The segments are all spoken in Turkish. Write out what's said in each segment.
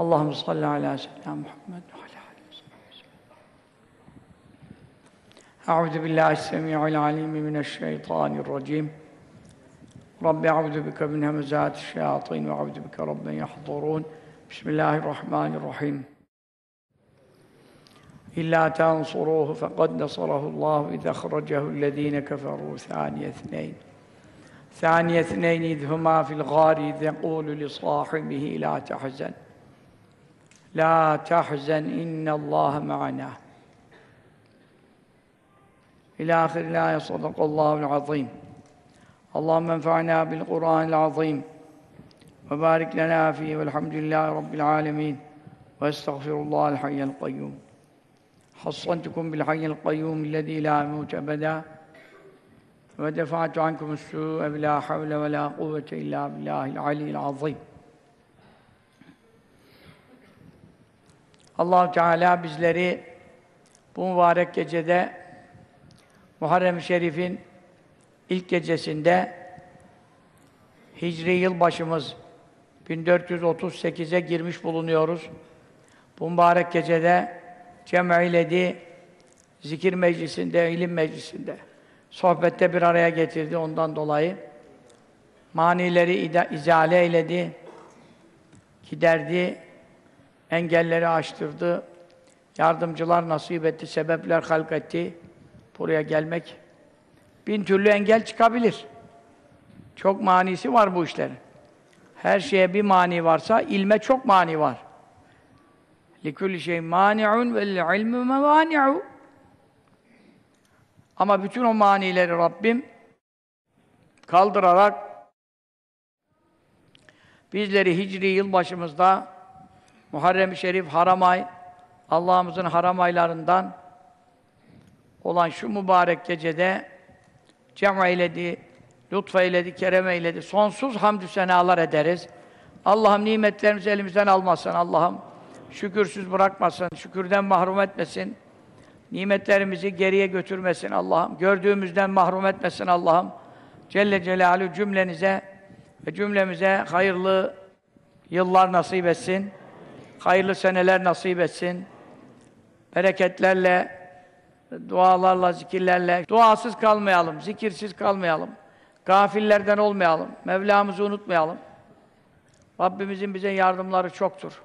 اللهم صل على سيدنا محمد وعلى آله وصحبه وسلم أعوذ بالله السميع العليم من الشيطان الرجيم. رب أعوذ بك من همزات الشياطين وأعوذ بك رب يحضرون. بسم الله الرحمن الرحيم. إلا تنصروه فقد نصره الله إذ أخرجه الذين كفروا ثاني اثنين. ثاني اثنين إذ هما في الغار إذ يقول لصاحبه لا تحزن. لا تحزن إن الله معنا. إلى آخر الآية صدق الله العظيم. اللهم انفعنا بالقرآن العظيم وبارك لنا فيه والحمد لله رب العالمين واستغفر الله الحي القيوم. حصنتكم بالحي القيوم الذي لا يموت أبدا ودفعت عنكم السوء بلا حول ولا قوة إلا بالله العلي العظيم. Allah Teala bizleri bu mübarek gecede Muharrem-i Şerif'in ilk gecesinde Hicri yılbaşımız 1438'e girmiş bulunuyoruz. Bu mübarek gecede cem'iledi zikir meclisinde, ilim meclisinde sohbette bir araya getirdi ondan dolayı. Manileri izale eyledi, giderdi, engelleri aştırdı, yardımcılar nasip etti, sebepler halk etti. Buraya gelmek bin türlü engel çıkabilir. Çok manisi var bu işlerin. Her şeye bir mani varsa ilme çok mani var. Likül şey mani'un vel ilmü mevani'u. Ama bütün o manileri Rabbim kaldırarak bizleri hicri yıl başımızda Muharrem-i Şerif haram ay Allah'ımızın haram aylarından olan şu mübarek gecede cem eyledi, lütfeyledi, kerem eyledi. Sonsuz hamdü senalar ederiz. Allah'ım nimetlerimizi elimizden almasın. Allah'ım şükürsüz bırakmasın, şükürden mahrum etmesin. Nimetlerimizi geriye götürmesin Allah'ım. Gördüğümüzden mahrum etmesin Allah'ım. Celle Celaluhu cümlenize ve cümlemize hayırlı yıllar nasip etsin. Hayırlı seneler nasip etsin. Bereketlerle, dualarla, zikirlerle duasız kalmayalım, zikirsiz kalmayalım. Gafillerden olmayalım. Mevlamızı unutmayalım. Rabbimizin bize yardımları çoktur.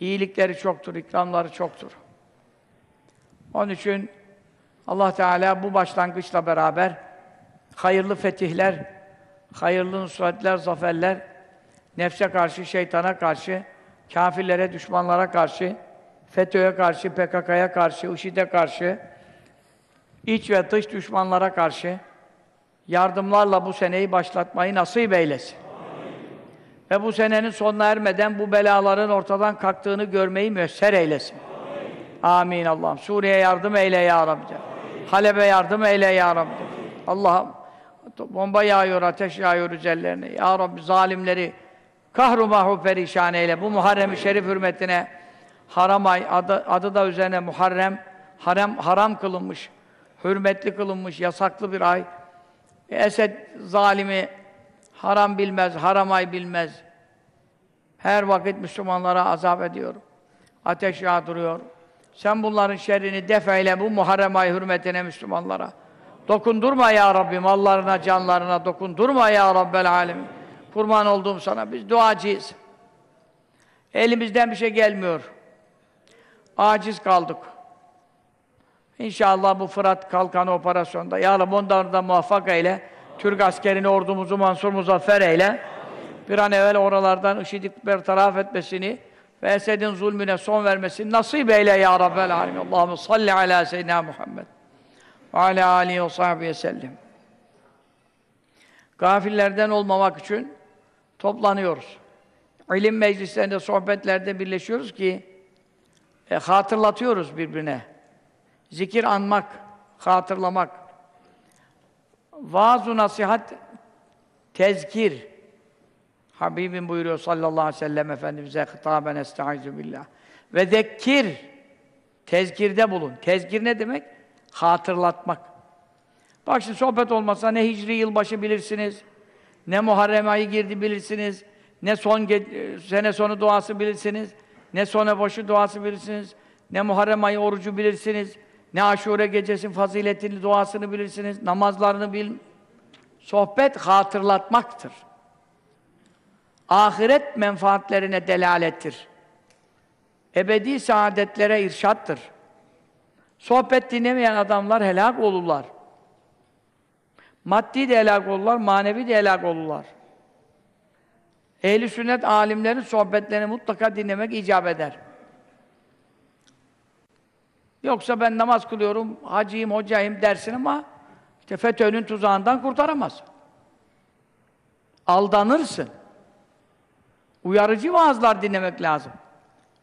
İyilikleri çoktur, ikramları çoktur. Onun için Allah Teala bu başlangıçla beraber hayırlı fetihler, hayırlı nusretler, zaferler, nefse karşı, şeytana karşı, kafirlere, düşmanlara karşı, FETÖ'ye karşı, PKK'ya karşı, IŞİD'e karşı, iç ve dış düşmanlara karşı yardımlarla bu seneyi başlatmayı nasip eylesin. Ve bu senenin sonuna ermeden bu belaların ortadan kalktığını görmeyi müesser eylesin. Amin Allah'ım. Suriye yardım eyle ya Rabbi. Halep'e yardım eyle ya Rabbi. Allah'ım bomba yağıyor, ateş yağıyor üzerlerine. Ya Rabbi zalimleri kahru mahu perişan eyle. Bu Muharrem-i Şerif hürmetine haram ay, adı, adı da üzerine Muharrem, haram, haram kılınmış, hürmetli kılınmış, yasaklı bir ay. E, Esed zalimi haram bilmez, haram ay bilmez. Her vakit Müslümanlara azap ediyor. Ateş yağdırıyor. Sen bunların şerrini defeyle bu Muharrem ay hürmetine Müslümanlara. Dokundurma ya Rabbi mallarına, canlarına dokundurma ya Rabbel alemin. Kurban olduğum sana. Biz duacıyız. Elimizden bir şey gelmiyor. Aciz kaldık. İnşallah bu Fırat Kalkanı operasyonda. Ya Rabbi onları da muvaffak eyle. Türk askerini, ordumuzu mansur muzaffer eyle. Bir an evvel oralardan IŞİD'i bertaraf etmesini ve Esed'in zulmüne son vermesini nasip eyle ya Rabbel alemin. Allahümme salli ala seyyidina Muhammed ve ala alihi ve sahbihi sellem. Gafillerden olmamak için toplanıyoruz. İlim meclislerinde, sohbetlerde birleşiyoruz ki e, hatırlatıyoruz birbirine. Zikir anmak, hatırlamak. Vaaz-ı nasihat, tezkir. Habibim buyuruyor sallallahu aleyhi ve sellem Efendimiz'e hitaben estaizu billah. Ve zekkir, tezkirde bulun. Tezkir ne demek? Hatırlatmak. Bak şimdi sohbet olmasa ne hicri yılbaşı bilirsiniz, ne Muharrem ayı girdi bilirsiniz, ne son sene sonu duası bilirsiniz, ne sona başı duası bilirsiniz, ne Muharrem ayı orucu bilirsiniz, ne aşure gecesinin faziletini, duasını bilirsiniz, namazlarını bil. Sohbet hatırlatmaktır. Ahiret menfaatlerine delalettir. Ebedi saadetlere irşattır. Sohbet dinlemeyen adamlar helak olurlar. Maddi de helak olurlar, manevi de helak olurlar. Ehli sünnet alimlerin sohbetlerini mutlaka dinlemek icap eder. Yoksa ben namaz kılıyorum, hacıyım, hocayım dersin ama işte FETÖ'nün tuzağından kurtaramaz. Aldanırsın. Uyarıcı vaazlar dinlemek lazım.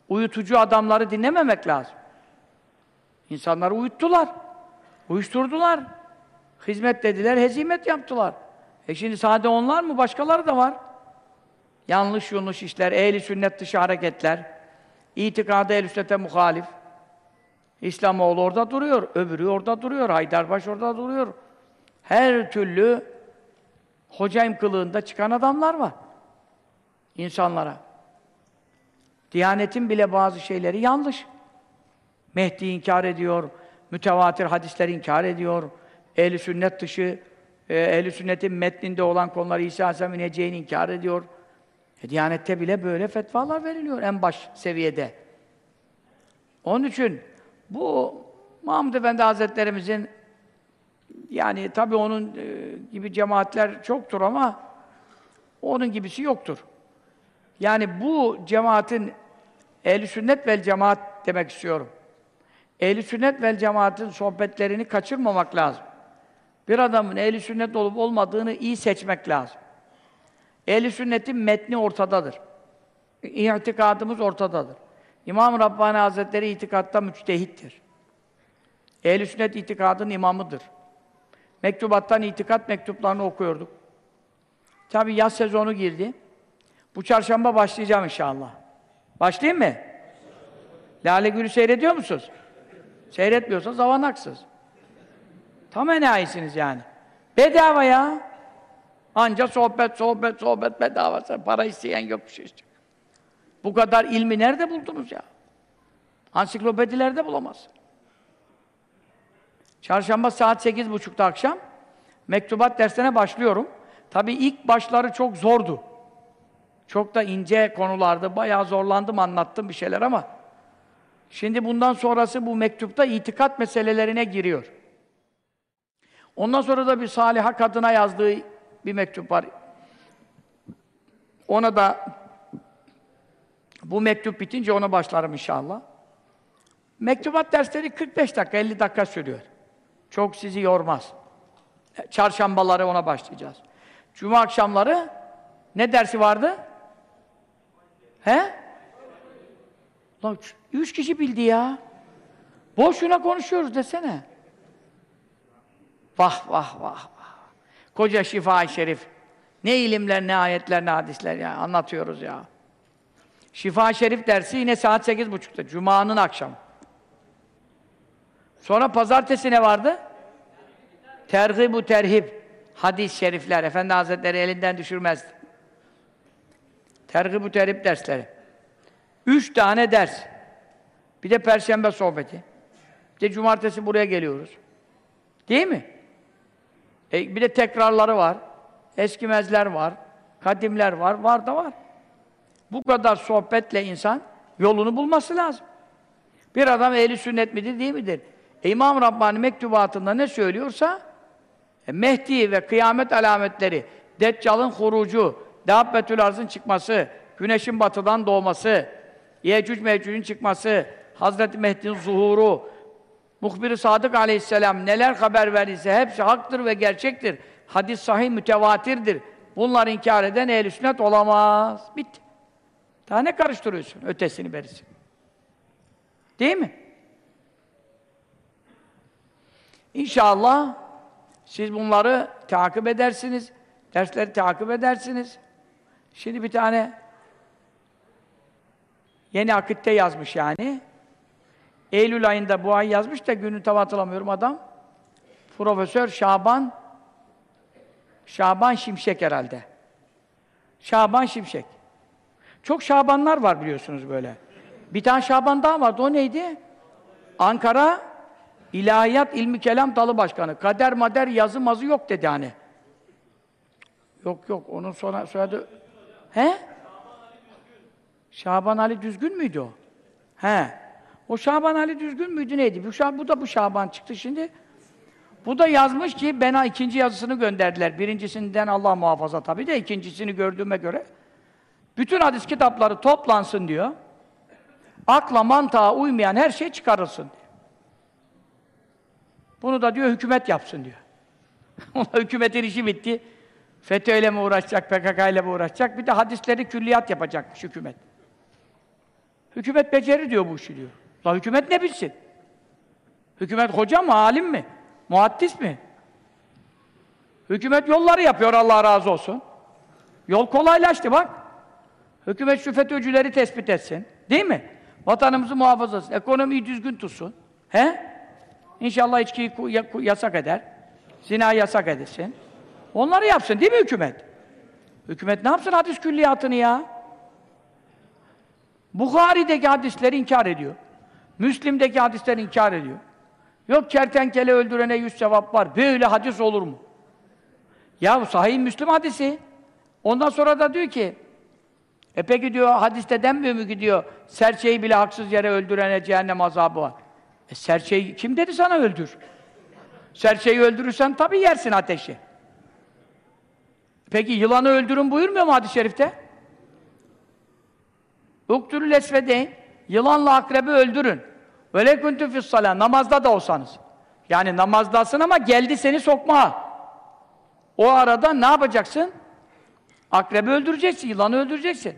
Uyutucu adamları dinlememek lazım. İnsanları uyuttular. Uyuşturdular. Hizmet dediler, hezimet yaptılar. E şimdi sadece onlar mı? Başkaları da var. Yanlış yanlış işler, ehli sünnet dışı hareketler, itikadı ehl sünnete muhalif. İslamoğlu orada duruyor, öbürü orada duruyor, Haydarbaş orada duruyor. Her türlü hocayım kılığında çıkan adamlar var. İnsanlara. Diyanetin bile bazı şeyleri yanlış. Mehdi inkar ediyor, mütevatir hadisleri inkar ediyor, ehli sünnet dışı, e, ehli sünnetin metninde olan konuları İsa Aleyhisselam'ın ineceğini inkar ediyor. E, Diyanette bile böyle fetvalar veriliyor en baş seviyede. Onun için bu Mahmud Efendi Hazretlerimizin yani tabii onun e, gibi cemaatler çoktur ama onun gibisi yoktur. Yani bu cemaatin ehl sünnet vel cemaat demek istiyorum. ehl sünnet vel cemaatin sohbetlerini kaçırmamak lazım. Bir adamın ehl sünnet olup olmadığını iyi seçmek lazım. ehl sünnetin metni ortadadır. İtikadımız ortadadır. İmam Rabbani Hazretleri itikatta müçtehittir. ehl sünnet itikadın imamıdır. Mektubattan itikat mektuplarını okuyorduk. Tabi yaz sezonu girdi. Bu çarşamba başlayacağım inşallah. Başlayayım mı? Lale Gül'ü seyrediyor musunuz? Seyretmiyorsanız avanaksız. Tam enayisiniz yani. Bedava ya. Anca sohbet, sohbet, sohbet bedava. Para isteyen yok bir şey işte. Bu kadar ilmi nerede buldunuz ya? Ansiklopedilerde bulamaz. Çarşamba saat sekiz buçukta akşam mektubat dersine başlıyorum. Tabii ilk başları çok zordu. Çok da ince konulardı. Bayağı zorlandım, anlattım bir şeyler ama şimdi bundan sonrası bu mektupta itikat meselelerine giriyor. Ondan sonra da bir saliha kadına yazdığı bir mektup var. Ona da bu mektup bitince ona başlarım inşallah. Mektubat dersleri 45 dakika, 50 dakika sürüyor. Çok sizi yormaz. Çarşambaları ona başlayacağız. Cuma akşamları ne dersi vardı? He? Lan üç kişi bildi ya. Boşuna konuşuyoruz desene. Vah vah vah vah. Koca şifa şerif. Ne ilimler, ne ayetler, ne hadisler ya. Anlatıyoruz ya. şifa şerif dersi yine saat sekiz buçukta. Cuma'nın akşam. Sonra pazartesi ne vardı? Tergib-u terhib. Hadis-i şerifler. Efendi Hazretleri elinden düşürmezdi. Tergib-u terhib dersleri. Üç tane ders. Bir de perşembe sohbeti. Bir de cumartesi buraya geliyoruz. Değil mi? E, bir de tekrarları var. Eskimezler var. Kadimler var. Var da var. Bu kadar sohbetle insan yolunu bulması lazım. Bir adam ehli sünnet midir, değil midir? E, İmam Rabbani mektubatında ne söylüyorsa e, Mehdi ve kıyamet alametleri, Deccal'ın hurucu, Dabbetül Arz'ın çıkması, güneşin batıdan doğması, Yecüc Mecüc'ün çıkması, Hazreti Mehdi'nin zuhuru, Muhbir-i Sadık aleyhisselam neler haber verdiyse hepsi haktır ve gerçektir. Hadis sahih mütevatirdir. Bunlar inkar eden ehl sünnet olamaz. Bitti. Daha ne karıştırıyorsun ötesini berisi? Değil mi? İnşallah siz bunları takip edersiniz. Dersleri takip edersiniz. Şimdi bir tane yeni akitte yazmış yani. Eylül ayında bu ay yazmış da günü tam hatırlamıyorum adam. Profesör Şaban Şaban Şimşek herhalde. Şaban Şimşek. Çok Şabanlar var biliyorsunuz böyle. Bir tane Şaban daha vardı. O neydi? Ankara İlahiyat İlmi Kelam Dalı Başkanı. Kader mader yazı mazı yok dedi hani. Yok yok onun sonra soyadı He? Şaban Ali Düzgün müydü o? He. O Şaban Ali Düzgün müydü neydi? Bu, Şaban, bu da bu Şaban çıktı şimdi. Bu da yazmış ki bana ikinci yazısını gönderdiler. Birincisinden Allah muhafaza tabii de ikincisini gördüğüme göre. Bütün hadis kitapları toplansın diyor. Akla mantığa uymayan her şey çıkarılsın. Bunu da diyor hükümet yapsın diyor. Hükümetin işi bitti. FETÖ'yle mi uğraşacak, PKK ile mi uğraşacak? Bir de hadisleri külliyat yapacakmış hükümet. Hükümet becerir diyor bu işi diyor. La hükümet ne bilsin? Hükümet hoca mı, alim mi? Muhaddis mi? Hükümet yolları yapıyor Allah razı olsun. Yol kolaylaştı bak. Hükümet şu FETÖ'cüleri tespit etsin. Değil mi? Vatanımızı muhafaza etsin. Ekonomiyi düzgün tutsun. He? İnşallah içkiyi yasak eder. Zina yasak edilsin. Onları yapsın değil mi hükümet? Hükümet ne yapsın hadis külliyatını ya? Bukhari'deki hadisleri inkar ediyor. Müslim'deki hadisleri inkar ediyor. Yok kertenkele öldürene yüz sevap var. Böyle hadis olur mu? Ya sahih Müslim hadisi. Ondan sonra da diyor ki e peki diyor hadiste denmiyor mu ki diyor serçeyi bile haksız yere öldürene cehennem azabı var. E serçeyi kim dedi sana öldür? Serçeyi öldürürsen tabii yersin ateşi. Peki yılanı öldürün buyurmuyor mu hadis-i şerifte? Uktulül esvedeyn yılanla akrebi öldürün. Vele kuntu fis namazda da olsanız. Yani namazdasın ama geldi seni sokma. O arada ne yapacaksın? Akrebi öldüreceksin, yılanı öldüreceksin.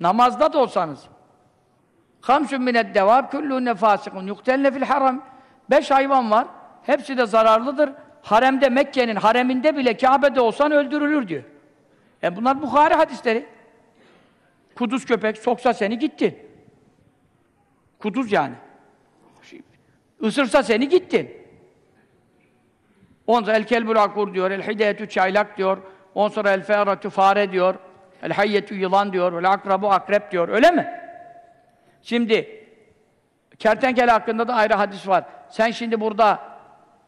Namazda da olsanız. Hamsun mined devab kullûne fâsikun yuktelle fil haram. Beş hayvan var. Hepsi de zararlıdır. Haremde, Mekke'nin hareminde bile Kabe'de olsan öldürülür diyor. E bunlar Bukhari hadisleri. Kuduz köpek soksa seni gittin. Kuduz yani. Isırsa seni gittin. Ondan el kelbul akur diyor, el hidayetü çaylak diyor, ondan sonra el fe'ratü fare diyor, el hayyetü yılan diyor, el akrabu akrep diyor, öyle mi? Şimdi, kertenkele hakkında da ayrı hadis var. Sen şimdi burada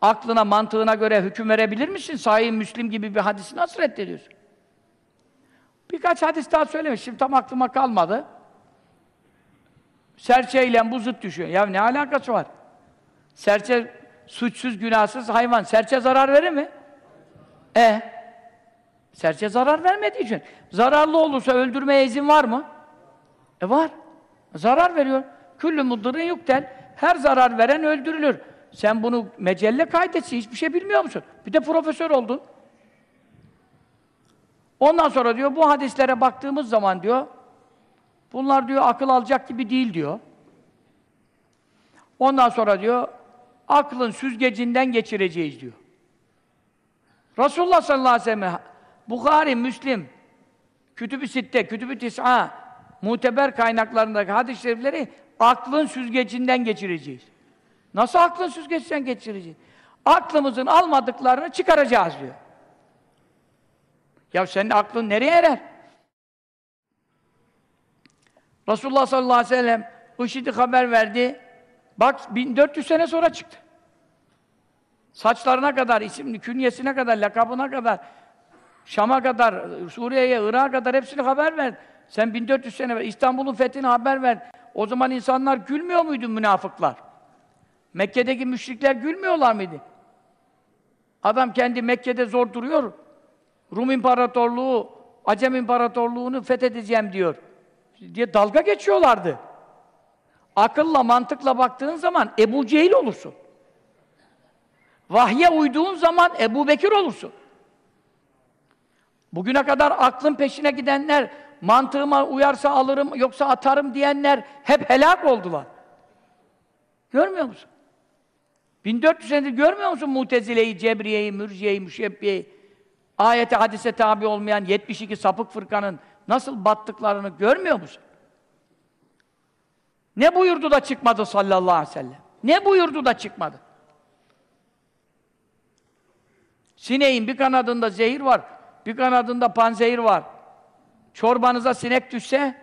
aklına, mantığına göre hüküm verebilir misin? Sahih Müslim gibi bir hadisi nasıl reddediyorsun? Birkaç hadis daha söylemiş, şimdi tam aklıma kalmadı. Serçeyle bu zıt düşüyor. Ya ne alakası var? Serçe suçsuz, günahsız hayvan. Serçe zarar verir mi? E Serçe zarar vermediği için. Zararlı olursa öldürmeye izin var mı? E var. Zarar veriyor. Küllü mudırın yuktel. Her zarar veren öldürülür. Sen bunu mecelle kaydetsin. Hiçbir şey bilmiyor musun? Bir de profesör oldun. Ondan sonra diyor bu hadislere baktığımız zaman diyor bunlar diyor akıl alacak gibi değil diyor. Ondan sonra diyor aklın süzgecinden geçireceğiz diyor. Resulullah sallallahu aleyhi ve sellem Bukhari, Müslim, Kütüb-i Sitte, Kütüb-i Tis'a muteber kaynaklarındaki hadis-i şerifleri aklın süzgecinden geçireceğiz. Nasıl aklın süzgecinden geçireceğiz? Aklımızın almadıklarını çıkaracağız diyor. Ya senin aklın nereye erer? Resulullah sallallahu aleyhi ve sellem IŞİD'i haber verdi. Bak 1400 sene sonra çıktı. Saçlarına kadar, isimli, künyesine kadar, lakabına kadar, Şam'a kadar, Suriye'ye, Irak'a kadar hepsini haber ver. Sen 1400 sene ver. İstanbul'un fethini haber ver. O zaman insanlar gülmüyor muydu münafıklar? Mekke'deki müşrikler gülmüyorlar mıydı? Adam kendi Mekke'de zor duruyor. Rum İmparatorluğu, Acem İmparatorluğu'nu fethedeceğim diyor. Diye dalga geçiyorlardı. Akılla, mantıkla baktığın zaman Ebu Cehil olursun. Vahye uyduğun zaman Ebu Bekir olursun. Bugüne kadar aklın peşine gidenler, mantığıma uyarsa alırım, yoksa atarım diyenler hep helak oldular. Görmüyor musun? 1400 senedir görmüyor musun Mutezile'yi, Cebriye'yi, Mürciye'yi, Müşebbiye'yi? Ayete, hadise tabi olmayan 72 sapık fırkanın nasıl battıklarını görmüyor musun? Ne buyurdu da çıkmadı sallallahu aleyhi ve sellem? Ne buyurdu da çıkmadı? Sineğin bir kanadında zehir var, bir kanadında panzehir var. Çorbanıza sinek düşse,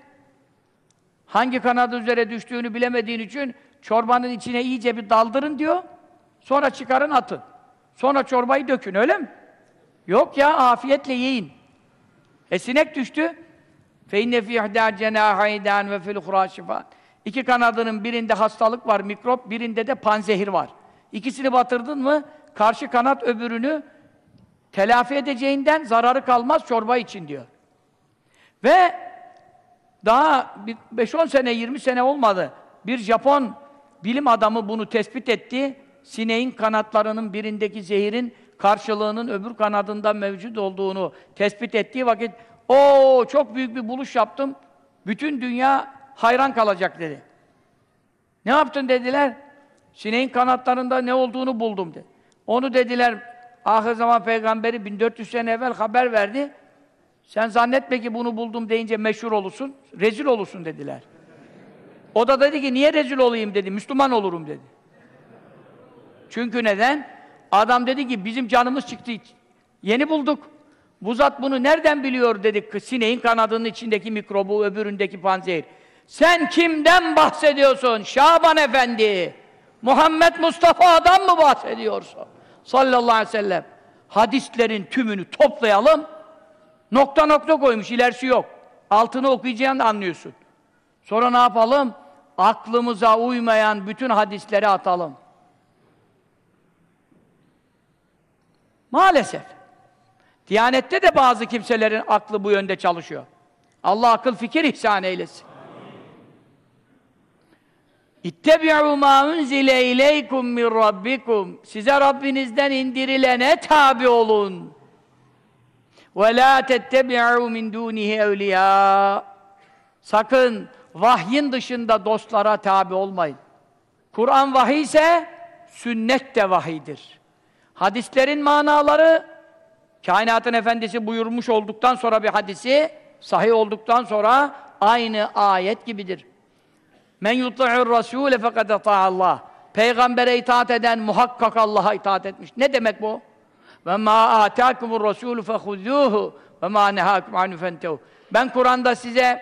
hangi kanadı üzere düştüğünü bilemediğin için çorbanın içine iyice bir daldırın diyor. Sonra çıkarın atın. Sonra çorbayı dökün, öyle mi? Yok ya, afiyetle yiyin. E sinek düştü. Fe inne fi ihda cenahaydan ve fil ukhra. İki kanadının birinde hastalık var, mikrop, birinde de panzehir var. İkisini batırdın mı karşı kanat öbürünü telafi edeceğinden zararı kalmaz çorba için diyor. Ve daha 5-10 sene, 20 sene olmadı. Bir Japon bilim adamı bunu tespit etti. Sineğin kanatlarının birindeki zehirin karşılığının öbür kanadında mevcut olduğunu tespit ettiği vakit o çok büyük bir buluş yaptım. Bütün dünya hayran kalacak dedi. Ne yaptın dediler? Sineğin kanatlarında ne olduğunu buldum dedi. Onu dediler ahir zaman peygamberi 1400 sene evvel haber verdi. Sen zannetme ki bunu buldum deyince meşhur olursun, rezil olursun dediler. O da dedi ki niye rezil olayım dedi, Müslüman olurum dedi. Çünkü neden? Adam dedi ki bizim canımız çıktı, yeni bulduk. Bu zat bunu nereden biliyor dedik, sineğin kanadının içindeki mikrobu, öbüründeki panzehir. Sen kimden bahsediyorsun Şaban Efendi? Muhammed Mustafa'dan mı bahsediyorsun? Sallallahu aleyhi ve sellem. Hadislerin tümünü toplayalım, nokta nokta koymuş, ilerisi yok. Altını okuyacağını anlıyorsun. Sonra ne yapalım? Aklımıza uymayan bütün hadisleri atalım. Maalesef. Diyanette de bazı kimselerin aklı bu yönde çalışıyor. Allah akıl fikir ihsan eylesin. İttebi'u mâ unzile ileykum min rabbikum. Size Rabbinizden indirilene tabi olun. Ve lâ tettebi'u min dûnihi. Sakın vahyin dışında dostlara tabi olmayın. Kur'an vahiy ise sünnet de vahidir. Hadislerin manaları kainatın efendisi buyurmuş olduktan sonra bir hadisi sahih olduktan sonra aynı ayet gibidir. Men yuti'ur rasûle fekad Allah. Peygambere itaat eden muhakkak Allah'a itaat etmiş. Ne demek bu? Ve ma atâkumur rasûlü fehuzûhu ve ma nehâkum. Ben Kur'an'da size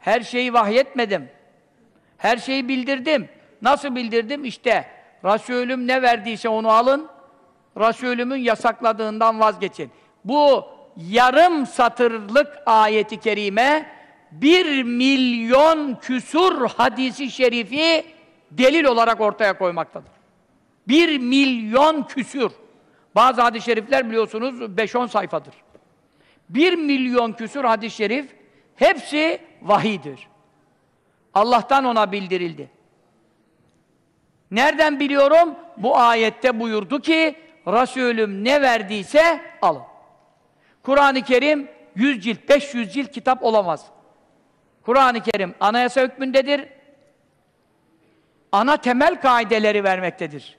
her şeyi vahyetmedim. Her şeyi bildirdim. Nasıl bildirdim? İşte Resulüm ne verdiyse onu alın. Resulümün yasakladığından vazgeçin. Bu yarım satırlık ayeti kerime bir milyon küsur hadisi şerifi delil olarak ortaya koymaktadır. Bir milyon küsur. Bazı hadis-i şerifler biliyorsunuz 5-10 sayfadır. Bir milyon küsur hadis-i şerif hepsi vahidir. Allah'tan ona bildirildi. Nereden biliyorum? Bu ayette buyurdu ki Resulüm ne verdiyse alın. Kur'an-ı Kerim 100 cilt, 500 cilt kitap olamaz. Kur'an-ı Kerim anayasa hükmündedir. Ana temel kaideleri vermektedir.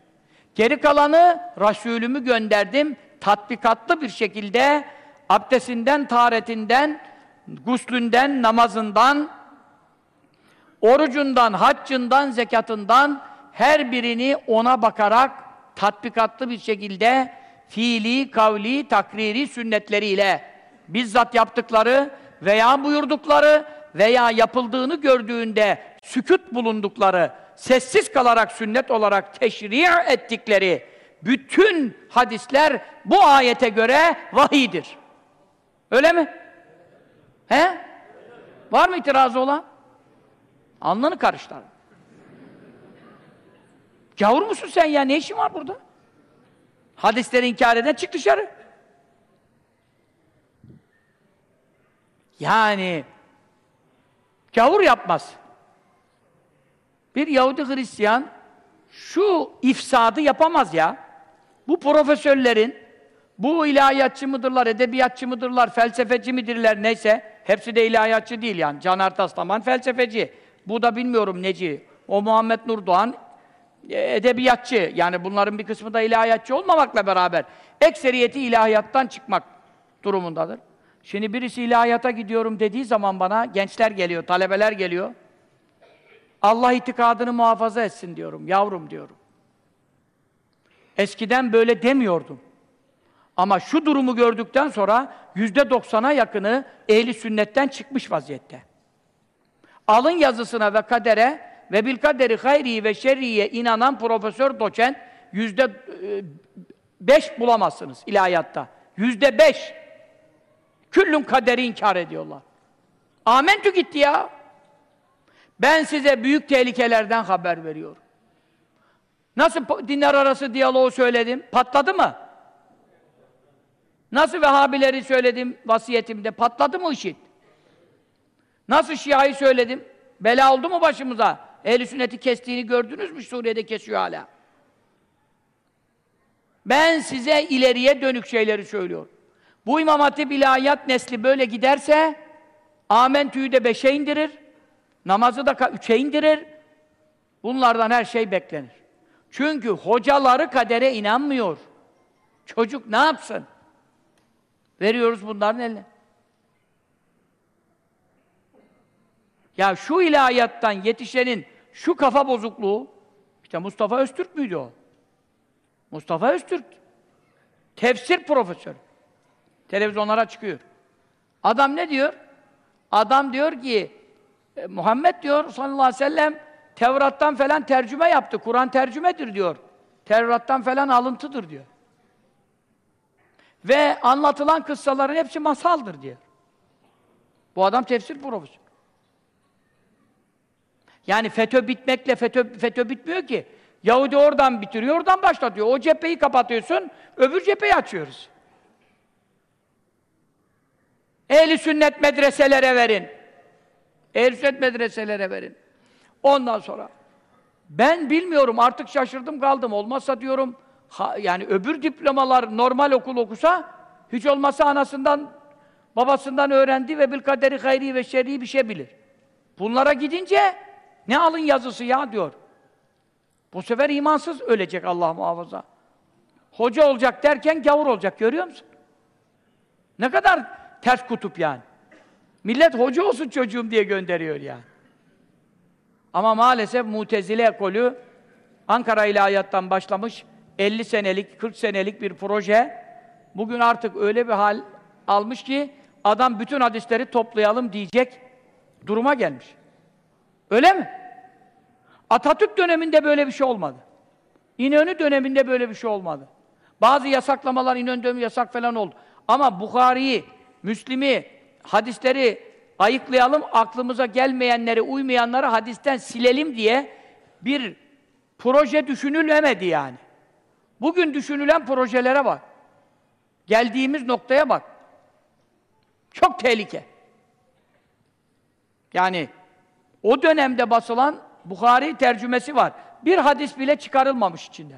Geri kalanı Resulümü gönderdim, tatbikatlı bir şekilde abdestinden, taharetinden, guslünden, namazından, orucundan, haccından, zekatından her birini ona bakarak tatbikatlı bir şekilde fiili, kavli, takriri sünnetleriyle bizzat yaptıkları veya buyurdukları veya yapıldığını gördüğünde sükut bulundukları, sessiz kalarak sünnet olarak teşri' ettikleri bütün hadisler bu ayete göre vahidir. Öyle mi? He? Var mı itirazı olan? Alnını karıştır. Gavur musun sen ya? Ne işin var burada? Hadisleri inkar eden çık dışarı. Yani Gavur yapmaz. Bir Yahudi Hristiyan şu ifsadı yapamaz ya. Bu profesörlerin, bu ilahiyatçı mıdırlar, edebiyatçı mıdırlar, felsefeci midirler neyse, hepsi de ilahiyatçı değil yani. Caner Taslaman felsefeci. Bu da bilmiyorum neci. O Muhammed Nur edebiyatçı. Yani bunların bir kısmı da ilahiyatçı olmamakla beraber ekseriyeti ilahiyattan çıkmak durumundadır. Şimdi birisi ilahiyata gidiyorum dediği zaman bana gençler geliyor, talebeler geliyor. Allah itikadını muhafaza etsin diyorum, yavrum diyorum. Eskiden böyle demiyordum. Ama şu durumu gördükten sonra yüzde doksana yakını ehli sünnetten çıkmış vaziyette. Alın yazısına ve kadere ve bil kaderi hayri ve şerriye inanan profesör doçent yüzde e, beş bulamazsınız ilahiyatta. Yüzde beş. Küllün kaderi inkar ediyorlar. Amentü gitti ya. Ben size büyük tehlikelerden haber veriyorum. Nasıl dinler arası diyaloğu söyledim? Patladı mı? Nasıl Vehhabileri söyledim vasiyetimde? Patladı mı işit? Nasıl Şia'yı söyledim? Bela oldu mu başımıza? Ehl-i sünneti kestiğini gördünüz mü? Suriye'de kesiyor hala. Ben size ileriye dönük şeyleri söylüyorum. Bu İmam Hatip ilahiyat nesli böyle giderse Amentü'yü de beşe indirir, namazı da üçe indirir. Bunlardan her şey beklenir. Çünkü hocaları kadere inanmıyor. Çocuk ne yapsın? Veriyoruz bunların eline. Ya şu ilahiyattan yetişenin şu kafa bozukluğu, işte Mustafa Öztürk müydü o? Mustafa Öztürk. Tefsir profesörü. Televizyonlara çıkıyor. Adam ne diyor? Adam diyor ki, e, Muhammed diyor sallallahu aleyhi ve sellem Tevrat'tan falan tercüme yaptı. Kur'an tercümedir diyor. Tevrat'tan falan alıntıdır diyor. Ve anlatılan kıssaların hepsi masaldır diyor. Bu adam tefsir profesörü. Yani FETÖ bitmekle FETÖ, FETÖ bitmiyor ki. Yahudi oradan bitiriyor, oradan başlatıyor. O cepheyi kapatıyorsun, öbür cepheyi açıyoruz. Ehli sünnet medreselere verin. Ehli sünnet medreselere verin. Ondan sonra ben bilmiyorum artık şaşırdım kaldım. Olmazsa diyorum ha, yani öbür diplomalar normal okul okusa hiç olmazsa anasından babasından öğrendi ve bil kaderi hayri ve şerri bir şey bilir. Bunlara gidince ne alın yazısı ya diyor. Bu sefer imansız ölecek Allah muhafaza. Hoca olacak derken gavur olacak görüyor musun? Ne kadar ters kutup yani. Millet hoca olsun çocuğum diye gönderiyor yani. Ama maalesef Mutezile ekolü Ankara İlahiyat'tan başlamış 50 senelik, 40 senelik bir proje bugün artık öyle bir hal almış ki adam bütün hadisleri toplayalım diyecek duruma gelmiş. Öyle mi? Atatürk döneminde böyle bir şey olmadı. İnönü döneminde böyle bir şey olmadı. Bazı yasaklamalar İnönü dönemi yasak falan oldu. Ama Bukhari'yi, Müslim'i, hadisleri ayıklayalım, aklımıza gelmeyenleri, uymayanları hadisten silelim diye bir proje düşünülmedi yani. Bugün düşünülen projelere bak. Geldiğimiz noktaya bak. Çok tehlike. Yani o dönemde basılan Bukhari tercümesi var. Bir hadis bile çıkarılmamış içinde.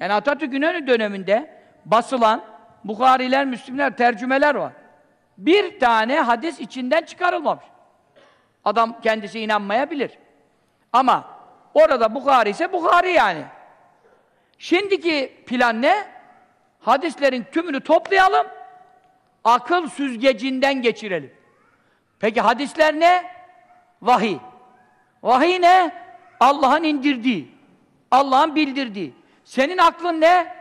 Yani Atatürk İnönü döneminde basılan Bukhariler, Müslimler, tercümeler var. Bir tane hadis içinden çıkarılmamış. Adam kendisi inanmayabilir. Ama orada Bukhari ise Bukhari yani. Şimdiki plan ne? Hadislerin tümünü toplayalım, akıl süzgecinden geçirelim. Peki hadisler ne? Vahiy. Vahiy ne? Allah'ın indirdiği, Allah'ın bildirdiği. Senin aklın ne?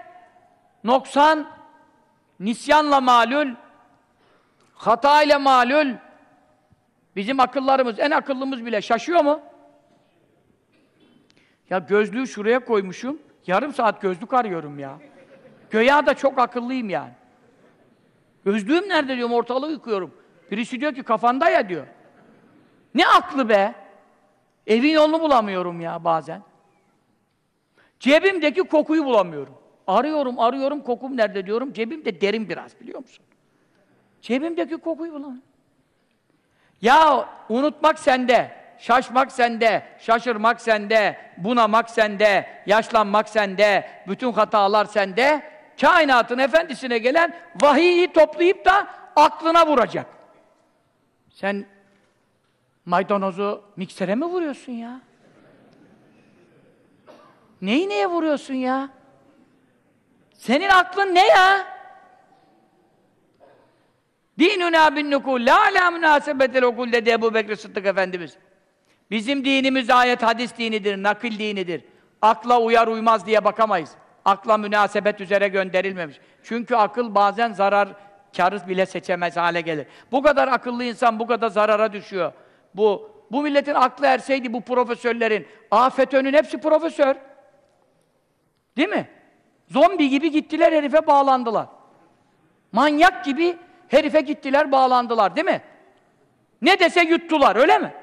Noksan, nisyanla malul, hata ile malul. Bizim akıllarımız, en akıllımız bile şaşıyor mu? Ya gözlüğü şuraya koymuşum, yarım saat gözlük arıyorum ya. Göya da çok akıllıyım yani. Gözlüğüm nerede diyorum, ortalığı yıkıyorum. Birisi diyor ki kafanda ya diyor. Ne aklı be? Evin yolunu bulamıyorum ya bazen. Cebimdeki kokuyu bulamıyorum. Arıyorum, arıyorum, kokum nerede diyorum. Cebim de derin biraz biliyor musun? Cebimdeki kokuyu bulamıyorum. Ya unutmak sende, şaşmak sende, şaşırmak sende, bunamak sende, yaşlanmak sende, bütün hatalar sende. Kainatın efendisine gelen vahiyi toplayıp da aklına vuracak. Sen maydanozu miksere mi vuruyorsun ya? Neyi neye vuruyorsun ya? Senin aklın ne ya? Dinuna bin nukul la ala münasebetel okul dedi Ebu Bekir Sıddık Efendimiz. Bizim dinimiz ayet hadis dinidir, nakil dinidir. Akla uyar uymaz diye bakamayız. Akla münasebet üzere gönderilmemiş. Çünkü akıl bazen zarar, karı bile seçemez hale gelir. Bu kadar akıllı insan bu kadar zarara düşüyor. Bu bu milletin aklı erseydi bu profesörlerin, afetönün hepsi profesör. Değil mi? Zombi gibi gittiler herife bağlandılar. Manyak gibi herife gittiler bağlandılar değil mi? Ne dese yuttular öyle mi?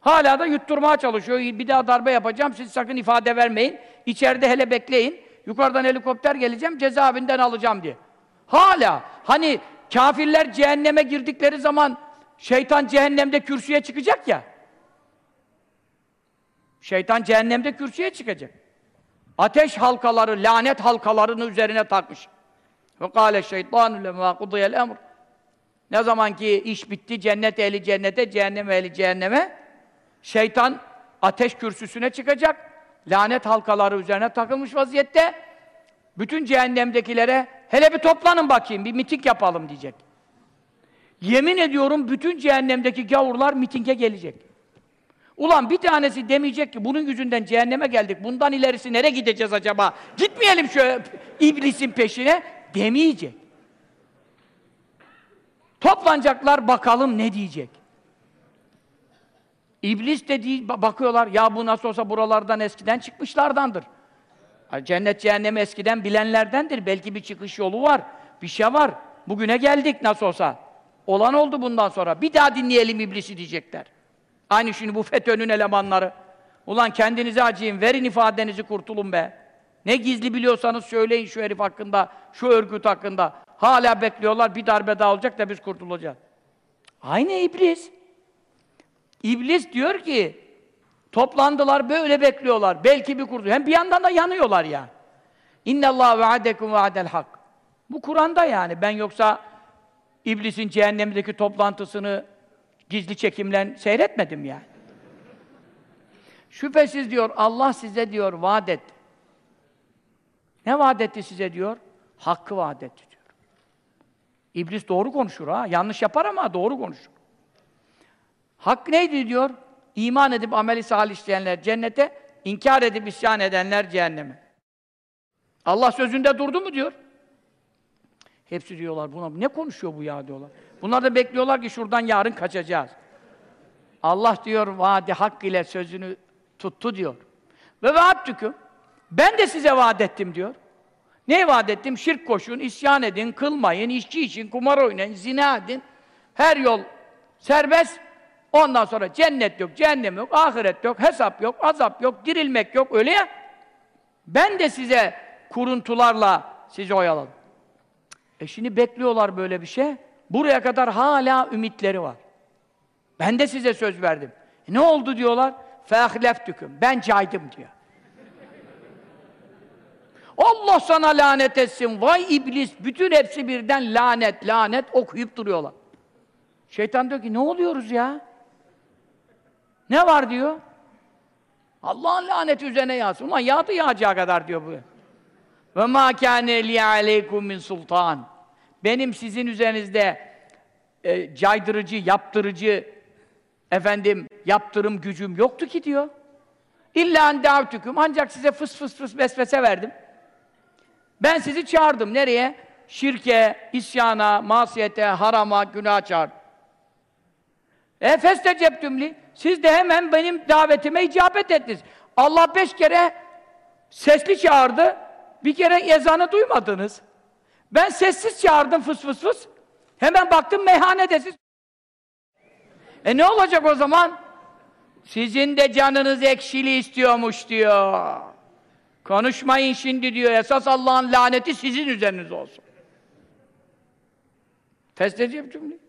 Hala da yutturmaya çalışıyor. Bir daha darbe yapacağım, siz sakın ifade vermeyin. İçeride hele bekleyin. Yukarıdan helikopter geleceğim, cezaevinden alacağım diye. Hala, hani kafirler cehenneme girdikleri zaman şeytan cehennemde kürsüye çıkacak ya. Şeytan cehennemde kürsüye çıkacak. Ateş halkaları, lanet halkalarını üzerine takmış. Ve kâle şeytanu lemâ kudiyel emr. Ne zaman ki iş bitti, cennet ehli cennete, cehennem ehli cehenneme, şeytan ateş kürsüsüne çıkacak, lanet halkaları üzerine takılmış vaziyette, bütün cehennemdekilere, hele bir toplanın bakayım, bir miting yapalım diyecek. Yemin ediyorum bütün cehennemdeki gavurlar mitinge gelecek. Ulan bir tanesi demeyecek ki bunun yüzünden cehenneme geldik, bundan ilerisi nereye gideceğiz acaba? Gitmeyelim şu iblisin peşine demeyecek. Toplanacaklar bakalım ne diyecek. İblis de değil, bakıyorlar ya bu nasıl olsa buralardan eskiden çıkmışlardandır. Cennet cehennemi eskiden bilenlerdendir. Belki bir çıkış yolu var, bir şey var. Bugüne geldik nasıl olsa. Olan oldu bundan sonra. Bir daha dinleyelim iblisi diyecekler. Aynı şimdi bu FETÖ'nün elemanları. Ulan kendinize acıyın, verin ifadenizi kurtulun be. Ne gizli biliyorsanız söyleyin şu herif hakkında, şu örgüt hakkında. Hala bekliyorlar, bir darbe daha olacak da biz kurtulacağız. Aynı iblis. İblis diyor ki, toplandılar, böyle bekliyorlar. Belki bir kurtul. Hem bir yandan da yanıyorlar ya. İnne Allah vaadakum vaadel hak. Bu Kur'an'da yani. Ben yoksa iblisin cehennemdeki toplantısını gizli çekimlen seyretmedim yani. Şüphesiz diyor Allah size diyor vaat etti. Ne vaat etti size diyor? Hakkı vaat etti diyor. İblis doğru konuşur ha. Yanlış yapar ama doğru konuşur. Hak neydi diyor? İman edip ameli salih işleyenler cennete, inkar edip isyan edenler cehenneme. Allah sözünde durdu mu diyor. Hepsi diyorlar buna ne konuşuyor bu ya diyorlar. Bunlar da bekliyorlar ki şuradan yarın kaçacağız. Allah diyor vaadi hak ile sözünü tuttu diyor. Ve vaattüküm. Ben de size vaat ettim diyor. Ne vaat ettim? Şirk koşun, isyan edin, kılmayın, içki için, kumar oynayın, zina edin. Her yol serbest. Ondan sonra cennet yok, cehennem yok, ahiret yok, hesap yok, azap yok, dirilmek yok. Öyle ya. Ben de size kuruntularla sizi oyaladım. E şimdi bekliyorlar böyle bir şey. Buraya kadar hala ümitleri var. Ben de size söz verdim. E ne oldu diyorlar? فَاَخْلَفْتُكُمْ Ben caydım diyor. Allah sana lanet etsin. Vay iblis. Bütün hepsi birden lanet, lanet okuyup duruyorlar. Şeytan diyor ki ne oluyoruz ya? Ne var diyor? Allah'ın laneti üzerine yağsın. Ulan yağdı yağacağı kadar diyor bu. Ve ma kâne li aleykum min sultan. Benim sizin üzerinizde e, caydırıcı, yaptırıcı efendim yaptırım gücüm yoktu ki diyor. İlla en davtüküm. Ancak size fıs fıs fıs vesvese verdim. Ben sizi çağırdım. Nereye? Şirke, isyana, masiyete, harama, günah çağırdım. E festeceptümli. Siz de hemen benim davetime icabet ettiniz. Allah beş kere sesli çağırdı. Bir kere ezanı duymadınız. Ben sessiz çağırdım fıs fıs fıs. Hemen baktım meyhanedesiz. E ne olacak o zaman? Sizin de canınız ekşili istiyormuş diyor. Konuşmayın şimdi diyor. Esas Allah'ın laneti sizin üzeriniz olsun. Festecebtum li.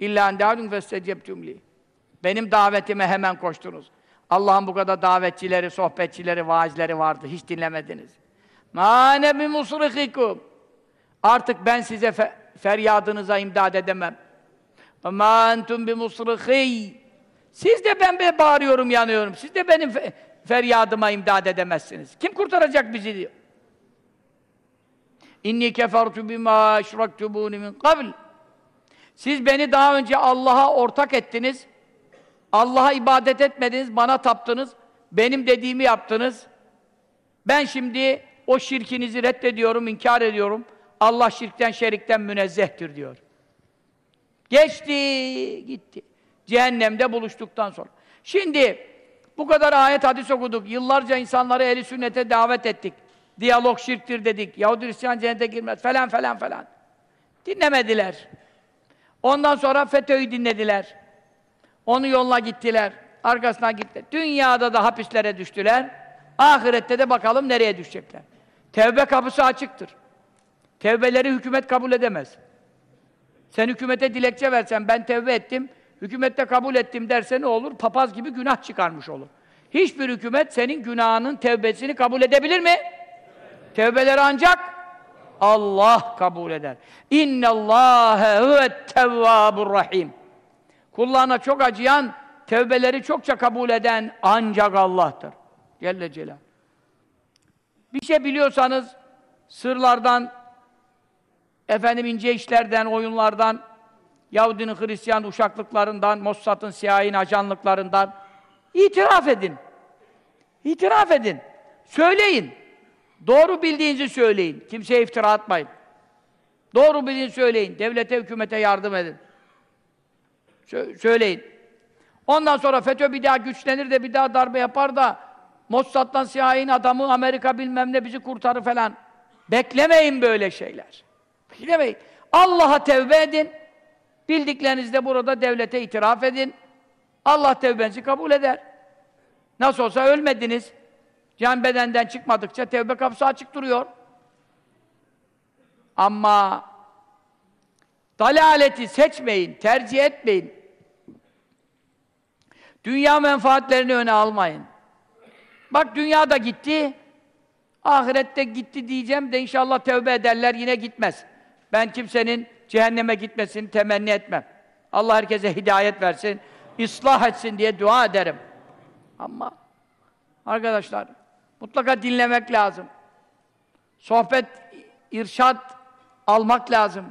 İlla en da'dun festecebtum li. Benim davetime hemen koştunuz. Allah'ın bu kadar davetçileri, sohbetçileri, vaazleri vardı. Hiç dinlemediniz. Ma ne bi musrihikum. Artık ben size fe feryadınıza imdad edemem. Ma entum bi musrihi. Siz de ben be bağırıyorum, yanıyorum. Siz de benim fe feryadıma imdad edemezsiniz. Kim kurtaracak bizi diyor. İnni kefertu bima eşraktubuni min kabl. Siz beni daha önce Allah'a ortak ettiniz. Allah'a ibadet etmediniz, bana taptınız. Benim dediğimi yaptınız. Ben şimdi o şirkinizi reddediyorum, inkar ediyorum. Allah şirkten, şerikten münezzehtir diyor. Geçti, gitti. Cehennemde buluştuktan sonra. Şimdi bu kadar ayet hadis okuduk. Yıllarca insanları eli sünnete davet ettik. Diyalog şirktir dedik. Yahudi Hristiyan cennete girmez falan falan falan. Dinlemediler. Ondan sonra FETÖ'yü dinlediler. Onu yoluna gittiler. Arkasına gitti. Dünyada da hapislere düştüler. Ahirette de bakalım nereye düşecekler. Tevbe kapısı açıktır. Tevbeleri hükümet kabul edemez. Sen hükümete dilekçe versen, ben tevbe ettim, hükümette kabul ettim derse ne olur? Papaz gibi günah çıkarmış olur. Hiçbir hükümet senin günahının tevbesini kabul edebilir mi? Tevbeleri ancak Allah kabul eder. İnne Allâhe huvet tevvâbur rahim. Kullarına çok acıyan, tevbeleri çokça kabul eden ancak Allah'tır. Celle Celal. Bir şey biliyorsanız sırlardan, efendim ince işlerden, oyunlardan, Yahudinin Hristiyan uşaklıklarından, Mossad'ın siyahin ajanlıklarından itiraf edin. İtiraf edin. Söyleyin. Doğru bildiğinizi söyleyin. Kimseye iftira atmayın. Doğru bildiğinizi söyleyin. Devlete, hükümete yardım edin. Sö söyleyin. Ondan sonra FETÖ bir daha güçlenir de bir daha darbe yapar da Mossad'dan siyahin adamı Amerika bilmem ne bizi kurtarır falan. Beklemeyin böyle şeyler. Beklemeyin. Allah'a tevbe edin. Bildiklerinizde burada devlete itiraf edin. Allah tevbenizi kabul eder. Nasıl olsa ölmediniz. Can bedenden çıkmadıkça tevbe kapısı açık duruyor. Ama dalaleti seçmeyin, tercih etmeyin. Dünya menfaatlerini öne almayın. Bak dünya da gitti, ahirette gitti diyeceğim de inşallah tevbe ederler yine gitmez. Ben kimsenin cehenneme gitmesini temenni etmem. Allah herkese hidayet versin, ıslah etsin diye dua ederim. Ama arkadaşlar mutlaka dinlemek lazım. Sohbet, irşad almak lazım.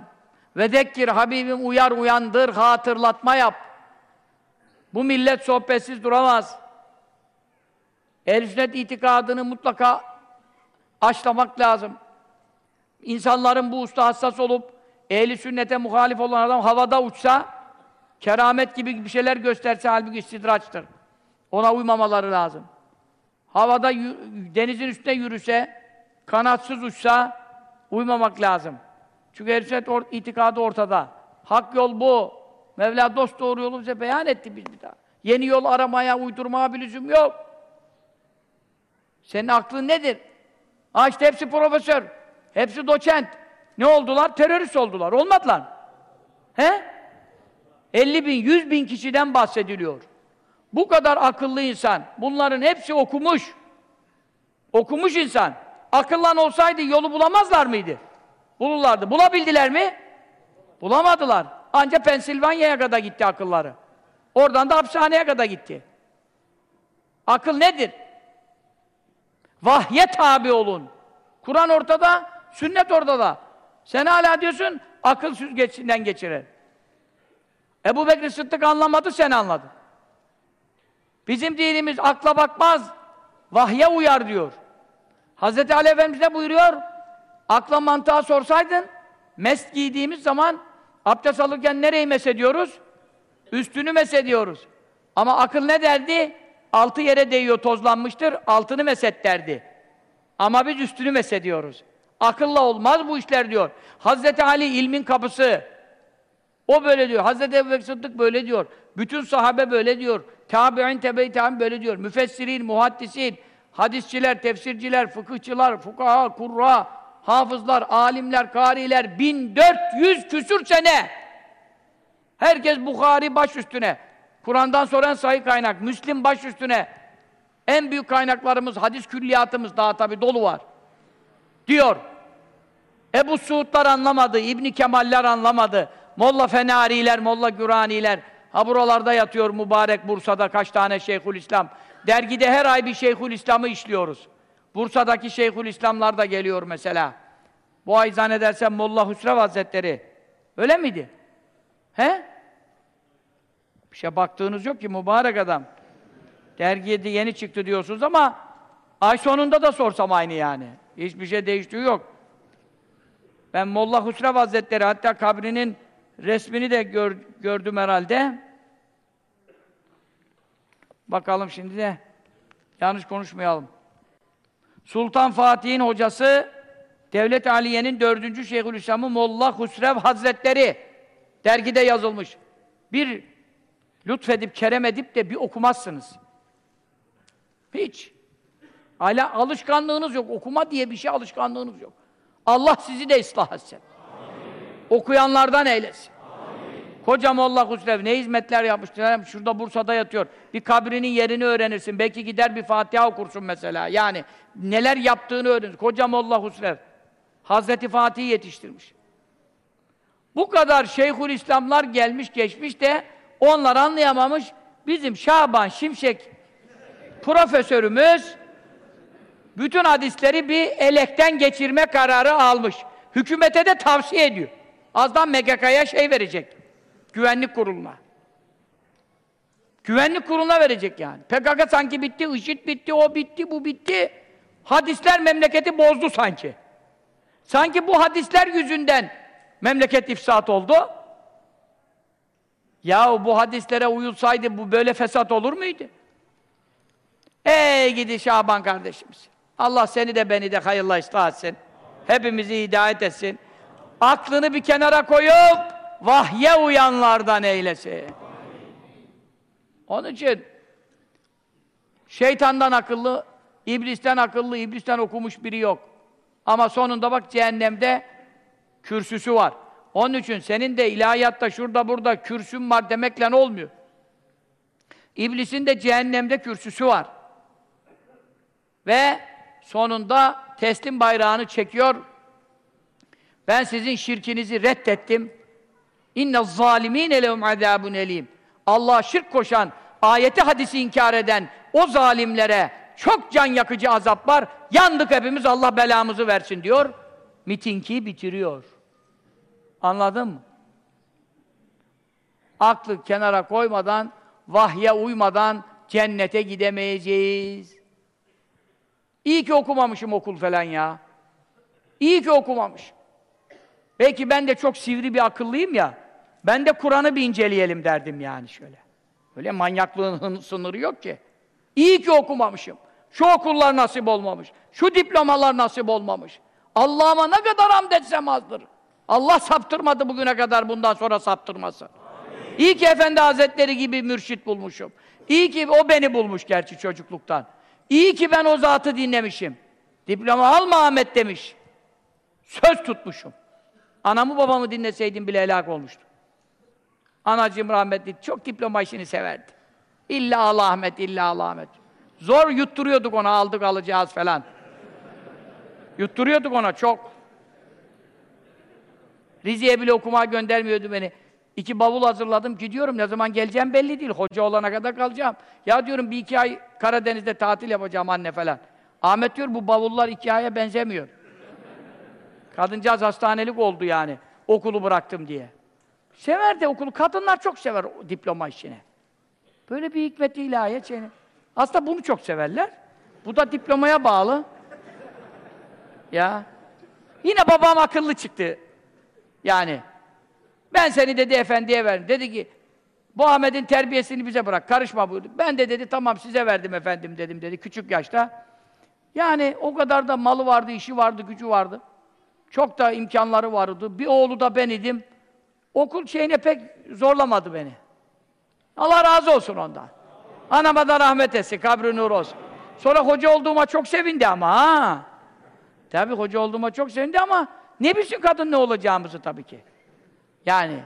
Ve dekkir Habibim uyar uyandır, hatırlatma yap. Bu millet sohbetsiz duramaz. Ehl-i itikadını mutlaka aşlamak lazım. İnsanların bu usta hassas olup ehli sünnete muhalif olan adam havada uçsa keramet gibi bir şeyler gösterse halbuki istidraçtır. Ona uymamaları lazım. Havada denizin üstünde yürüse, kanatsız uçsa uymamak lazım. Çünkü sünnet or itikadı ortada. Hak yol bu. Mevla dost doğru yolu bize beyan etti biz bir daha. Yeni yol aramaya, uydurmaya bir lüzum yok. Senin aklın nedir? Ha işte hepsi profesör, hepsi doçent. Ne oldular? Terörist oldular. Olmadılar. He? 50 bin, 100 bin kişiden bahsediliyor. Bu kadar akıllı insan, bunların hepsi okumuş. Okumuş insan. Akıllan olsaydı yolu bulamazlar mıydı? Bulurlardı. Bulabildiler mi? Bulamadılar. Ancak Pensilvanya'ya kadar gitti akılları. Oradan da hapishaneye kadar gitti. Akıl nedir? Vahye tabi olun. Kur'an ortada, sünnet ortada. Sen hala diyorsun, akıl süzgecinden geçirir. Ebu Bekir Sıddık anlamadı, sen anladın. Bizim dinimiz akla bakmaz, vahye uyar diyor. Hz. Ali Efendimiz ne buyuruyor? Akla mantığa sorsaydın, mest giydiğimiz zaman abdest alırken nereyi mesediyoruz? Üstünü mesediyoruz. Ama akıl ne derdi? Altı yere değiyor, tozlanmıştır, altını meset derdi. Ama biz üstünü mesediyoruz. Akılla olmaz bu işler diyor. Hazreti Ali ilmin kapısı. O böyle diyor. Hazreti Ebu Sıddık böyle diyor. Bütün sahabe böyle diyor. Tabi'in, tebe-i tabi'in böyle diyor. Müfessirin, muhaddisin, hadisçiler, tefsirciler, fıkıhçılar, fukaha, kurra, hafızlar, alimler, kariler 1400 küsür sene. Herkes Bukhari baş üstüne. Kur'an'dan sonra en sahih kaynak. Müslim baş üstüne. En büyük kaynaklarımız, hadis külliyatımız daha tabi dolu var. Diyor. Ebu Suudlar anlamadı, İbn Kemaller anlamadı. Molla Fenariler, Molla Güraniler, Ha buralarda yatıyor mübarek Bursa'da kaç tane Şeyhülislam. Dergide her ay bir Şeyhülislam'ı işliyoruz. Bursa'daki Şeyhülislamlar da geliyor mesela. Bu ay zannedersem Molla Hüsrev Hazretleri. Öyle miydi? He? Bir şey baktığınız yok ki mübarek adam. Dergiye de yeni çıktı diyorsunuz ama ay sonunda da sorsam aynı yani. Hiçbir şey değiştiği yok. Ben Molla Hüsrev Hazretleri hatta kabrinin resmini de gör, gördüm herhalde. Bakalım şimdi de yanlış konuşmayalım. Sultan Fatih'in hocası Devlet Aliye'nin dördüncü Şeyhülislam'ı Molla Hüsrev Hazretleri dergide yazılmış. Bir lütfedip, kerem edip de bir okumazsınız. Hiç. Hala alışkanlığınız yok. Okuma diye bir şey alışkanlığınız yok. Allah sizi de ıslah etsin. Okuyanlardan eylesin. Koca Molla Hüsrev ne hizmetler yapmıştır. Şurada Bursa'da yatıyor. Bir kabrinin yerini öğrenirsin. Belki gider bir Fatiha okursun mesela. Yani neler yaptığını öğrenirsin. Koca Molla Hüsrev. Hazreti Fatih'i yetiştirmiş. Bu kadar Şeyhül İslamlar gelmiş geçmiş de onlar anlayamamış. Bizim Şaban Şimşek profesörümüz bütün hadisleri bir elekten geçirme kararı almış. Hükümete de tavsiye ediyor. Azdan MGK'ya şey verecek. Güvenlik kuruluna. Güvenlik kuruluna verecek yani. PKK sanki bitti, IŞİD bitti, o bitti, bu bitti. Hadisler memleketi bozdu sanki. Sanki bu hadisler yüzünden memleket ifsat oldu. Ya bu hadislere uyulsaydı bu böyle fesat olur muydu? Ey gidi Şaban kardeşimiz. Allah seni de beni de hayırla ıslah etsin. Hepimizi hidayet etsin. Aklını bir kenara koyup vahye uyanlardan eylesin. Onun için şeytandan akıllı, iblisten akıllı, iblisten okumuş biri yok. Ama sonunda bak cehennemde kürsüsü var. Onun için senin de ilahiyatta şurada burada kürsün var demekle olmuyor. İblisin de cehennemde kürsüsü var. Ve sonunda teslim bayrağını çekiyor. Ben sizin şirkinizi reddettim. İnne zalimine lehum azabun elim. Allah'a şirk koşan, ayeti hadisi inkar eden o zalimlere çok can yakıcı azap var. Yandık hepimiz Allah belamızı versin diyor. Mitinki bitiriyor. Anladın mı? Aklı kenara koymadan, vahye uymadan cennete gidemeyeceğiz. İyi ki okumamışım okul falan ya. İyi ki okumamış. Belki ben de çok sivri bir akıllıyım ya. Ben de Kur'an'ı bir inceleyelim derdim yani şöyle. Öyle manyaklığın sınırı yok ki. İyi ki okumamışım. Şu okullar nasip olmamış. Şu diplomalar nasip olmamış. Allah'ıma ne kadar hamd etsem azdır. Allah saptırmadı bugüne kadar bundan sonra saptırması. İyi ki Efendi Hazretleri gibi mürşit bulmuşum. İyi ki o beni bulmuş gerçi çocukluktan. İyi ki ben o zatı dinlemişim. Diploma alma Ahmet demiş. Söz tutmuşum. Anamı babamı dinleseydim bile helak olmuştu. Anacığım rahmetli çok diploma işini severdi. İlla Allah Ahmet, illa Allah Ahmet. Zor yutturuyorduk ona, aldık alacağız falan. Yutturuyorduk ona çok. Rize'ye bile okumaya göndermiyordu beni. İki bavul hazırladım, gidiyorum. Ne zaman geleceğim belli değil. Hoca olana kadar kalacağım. Ya diyorum bir iki ay Karadeniz'de tatil yapacağım anne falan. Ahmet diyor bu bavullar iki aya benzemiyor. Kadıncağız hastanelik oldu yani. Okulu bıraktım diye. Sever de okulu. Kadınlar çok sever o diploma işini. Böyle bir hikmet-i ilahiye şeyini. Aslında bunu çok severler. Bu da diplomaya bağlı. Ya. Yine babam akıllı çıktı. Yani. Ben seni dedi efendiye verdim. Dedi ki bu Ahmet'in terbiyesini bize bırak. Karışma buyurdu. Ben de dedi tamam size verdim efendim dedim dedi küçük yaşta. Yani o kadar da malı vardı, işi vardı, gücü vardı. Çok da imkanları vardı. Bir oğlu da ben idim. Okul şeyine pek zorlamadı beni. Allah razı olsun ondan. Anama da rahmet etsin, kabri nur olsun. Sonra hoca olduğuma çok sevindi ama ha. Tabii hoca olduğuma çok sevindi ama ne bilsin kadın ne olacağımızı tabii ki. Yani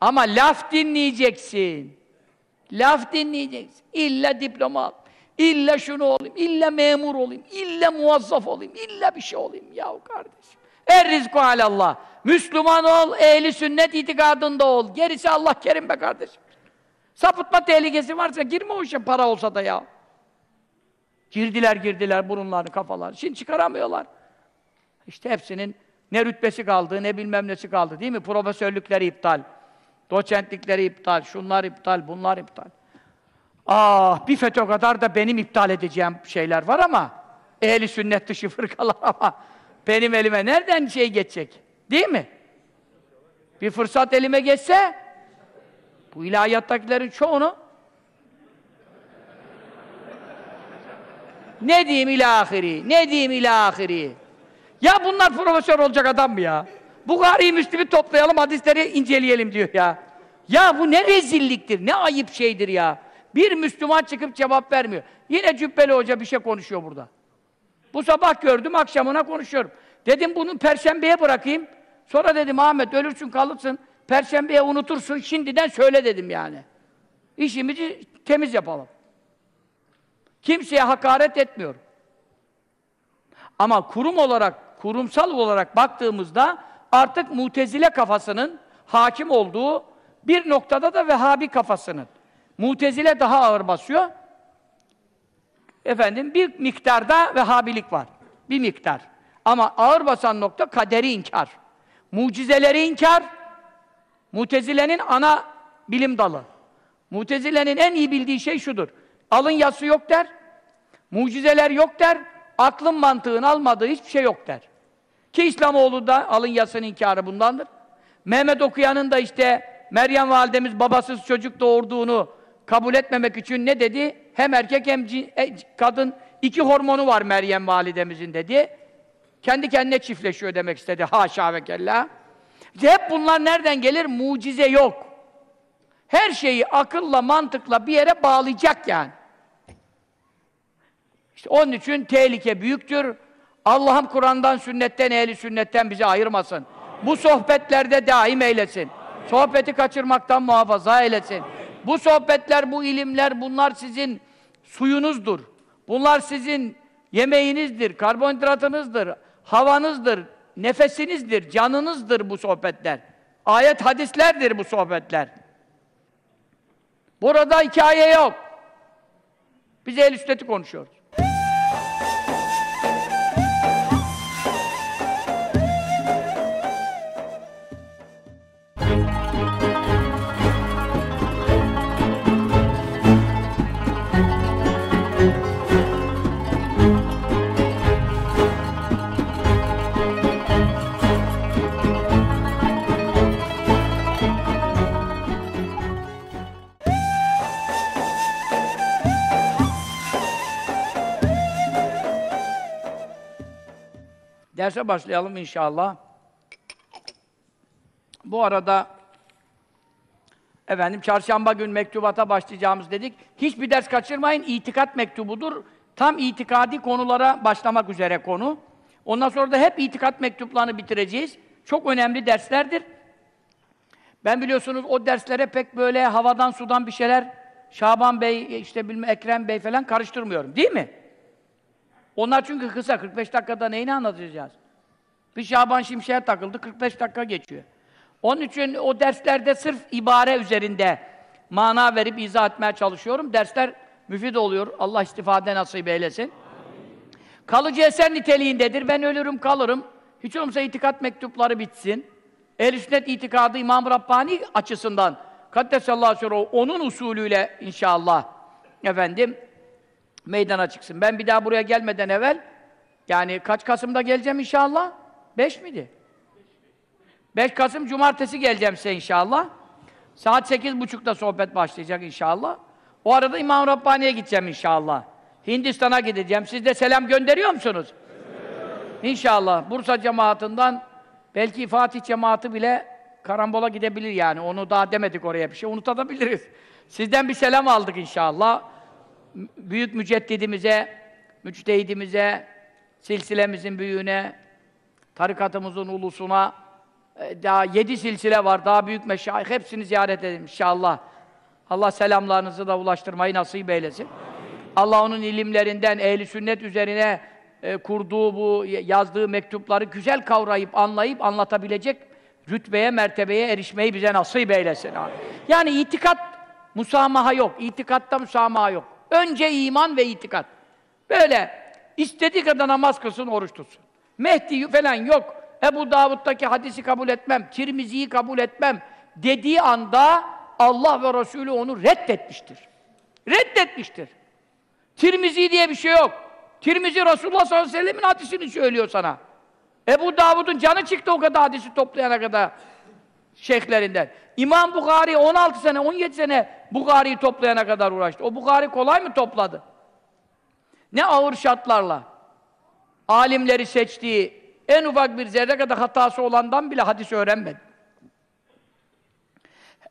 ama laf dinleyeceksin. Laf dinleyeceksin. İlla diploma al. İlla şunu olayım, illa memur olayım, illa muvazzaf olayım, illa bir şey olayım yahu kardeşim. Er rizku alallah. Müslüman ol, ehli sünnet itikadında ol. Gerisi Allah kerim be kardeşim. Sapıtma tehlikesi varsa girme o işe para olsa da ya. Girdiler girdiler burunlarını kafalar. Şimdi çıkaramıyorlar. İşte hepsinin ne rütbesi kaldı, ne bilmem nesi kaldı değil mi? Profesörlükleri iptal. Doçentlikleri iptal, şunlar iptal, bunlar iptal. Ah, bir FETÖ kadar da benim iptal edeceğim şeyler var ama ehli sünnet dışı fırkalar ama benim elime nereden şey geçecek? Değil mi? Bir fırsat elime geçse bu ilahiyattakilerin çoğunu ne diyeyim ilahiri, ne diyeyim ilahiri. Ya bunlar profesör olacak adam mı ya? Bukhari'yi, Müslim'i toplayalım, hadisleri inceleyelim diyor ya. Ya bu ne rezilliktir, ne ayıp şeydir ya. Bir Müslüman çıkıp cevap vermiyor. Yine Cübbeli Hoca bir şey konuşuyor burada. Bu sabah gördüm, akşamına konuşuyorum. Dedim bunu Perşembe'ye bırakayım. Sonra dedim Ahmet ölürsün kalırsın, Perşembe'ye unutursun, şimdiden söyle dedim yani. İşimizi temiz yapalım. Kimseye hakaret etmiyorum. Ama kurum olarak, kurumsal olarak baktığımızda artık mutezile kafasının hakim olduğu bir noktada da Vehhabi kafasının. Mutezile daha ağır basıyor. Efendim bir miktarda Vehhabilik var. Bir miktar. Ama ağır basan nokta kaderi inkar. Mucizeleri inkar. Mutezilenin ana bilim dalı. Mutezilenin en iyi bildiği şey şudur. Alın yası yok der. Mucizeler yok der. Aklın mantığın almadığı hiçbir şey yok der. Ki İslamoğlu da alın yasının inkarı bundandır. Mehmet okuyanın da işte Meryem validemiz babasız çocuk doğurduğunu kabul etmemek için ne dedi? Hem erkek hem e, kadın iki hormonu var Meryem validemizin dedi. Kendi kendine çiftleşiyor demek istedi. Haşa ve kella. İşte hep bunlar nereden gelir? Mucize yok. Her şeyi akılla, mantıkla bir yere bağlayacak yani. İşte onun için tehlike büyüktür. Allah'ım Kur'an'dan, sünnetten, ehli sünnetten bizi ayırmasın. Bu sohbetlerde daim eylesin. Sohbeti kaçırmaktan muhafaza eylesin. Bu sohbetler, bu ilimler, bunlar sizin suyunuzdur. Bunlar sizin yemeğinizdir, karbonhidratınızdır, havanızdır, nefesinizdir, canınızdır bu sohbetler. Ayet, hadislerdir bu sohbetler. Burada hikaye yok. Biz el üsteti konuşuyoruz. Derse başlayalım inşallah. Bu arada efendim çarşamba gün mektubata başlayacağımız dedik. Hiçbir ders kaçırmayın. İtikat mektubudur. Tam itikadi konulara başlamak üzere konu. Ondan sonra da hep itikat mektuplarını bitireceğiz. Çok önemli derslerdir. Ben biliyorsunuz o derslere pek böyle havadan sudan bir şeyler Şaban Bey, işte bilmem Ekrem Bey falan karıştırmıyorum. Değil mi? Onlar çünkü kısa, 45 dakikada neyini anlatacağız? Bir Şaban Şimşek'e takıldı, 45 dakika geçiyor. Onun için o derslerde sırf ibare üzerinde mana verip izah etmeye çalışıyorum. Dersler müfid oluyor. Allah istifade nasip eylesin. Kalıcı eser niteliğindedir. Ben ölürüm, kalırım. Hiç olmazsa itikat mektupları bitsin. Ehl-i sünnet itikadı İmam Rabbani açısından Kaddesallahu aleyhi onun usulüyle inşallah efendim meydana çıksın. Ben bir daha buraya gelmeden evvel yani kaç Kasım'da geleceğim inşallah? Beş miydi? Beş Kasım Cumartesi geleceğim size inşallah. Saat sekiz buçukta sohbet başlayacak inşallah. O arada İmam Rabbani'ye gideceğim inşallah. Hindistan'a gideceğim. Siz de selam gönderiyor musunuz? İnşallah. Bursa cemaatinden belki Fatih cemaati bile karambola gidebilir yani. Onu daha demedik oraya bir şey. Unutabiliriz. Sizden bir selam aldık inşallah büyük müceddidimize, müçtehidimize, silsilemizin büyüğüne, tarikatımızın ulusuna, e, daha yedi silsile var, daha büyük meşayih, hepsini ziyaret edin inşallah. Allah selamlarınızı da ulaştırmayı nasip eylesin. Allah onun ilimlerinden, ehli sünnet üzerine e, kurduğu bu, yazdığı mektupları güzel kavrayıp, anlayıp, anlatabilecek rütbeye, mertebeye erişmeyi bize nasip eylesin. Yani itikat Musamaha yok. İtikatta musamaha yok. Önce iman ve itikat. Böyle istediği kadar namaz kılsın, oruç tutsun. Mehdi falan yok. Ebu Davud'daki hadisi kabul etmem, Tirmizi'yi kabul etmem dediği anda Allah ve Resulü onu reddetmiştir. Reddetmiştir. Tirmizi diye bir şey yok. Tirmizi Resulullah sallallahu aleyhi ve sellem'in hadisini söylüyor sana. Ebu Davud'un canı çıktı o kadar hadisi toplayana kadar şeyhlerinden. İmam Bukhari 16 sene, 17 sene Bukhari'yi toplayana kadar uğraştı. O Bukhari kolay mı topladı? Ne ağır şartlarla. Alimleri seçtiği, en ufak bir zerre kadar hatası olandan bile hadis öğrenmedi.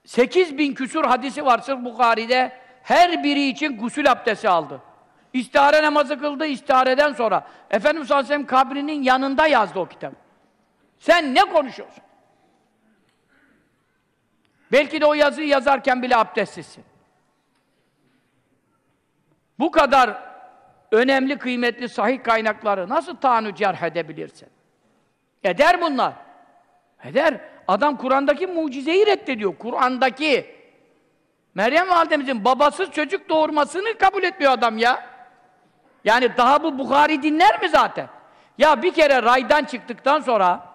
8 bin küsur hadisi var sırf Bukhari'de. Her biri için gusül abdesti aldı. İstihare namazı kıldı, istihareden sonra. Efendimiz sallallahu kabrinin yanında yazdı o kitabı. Sen ne konuşuyorsun? Belki de o yazıyı yazarken bile abdestsizsin. Bu kadar önemli, kıymetli, sahih kaynakları nasıl tanı cerh edebilirsin? Eder bunlar. Eder. Adam Kur'an'daki mucizeyi reddediyor. Kur'an'daki Meryem validemizin babasız çocuk doğurmasını kabul etmiyor adam ya. Yani daha bu Bukhari dinler mi zaten? Ya bir kere raydan çıktıktan sonra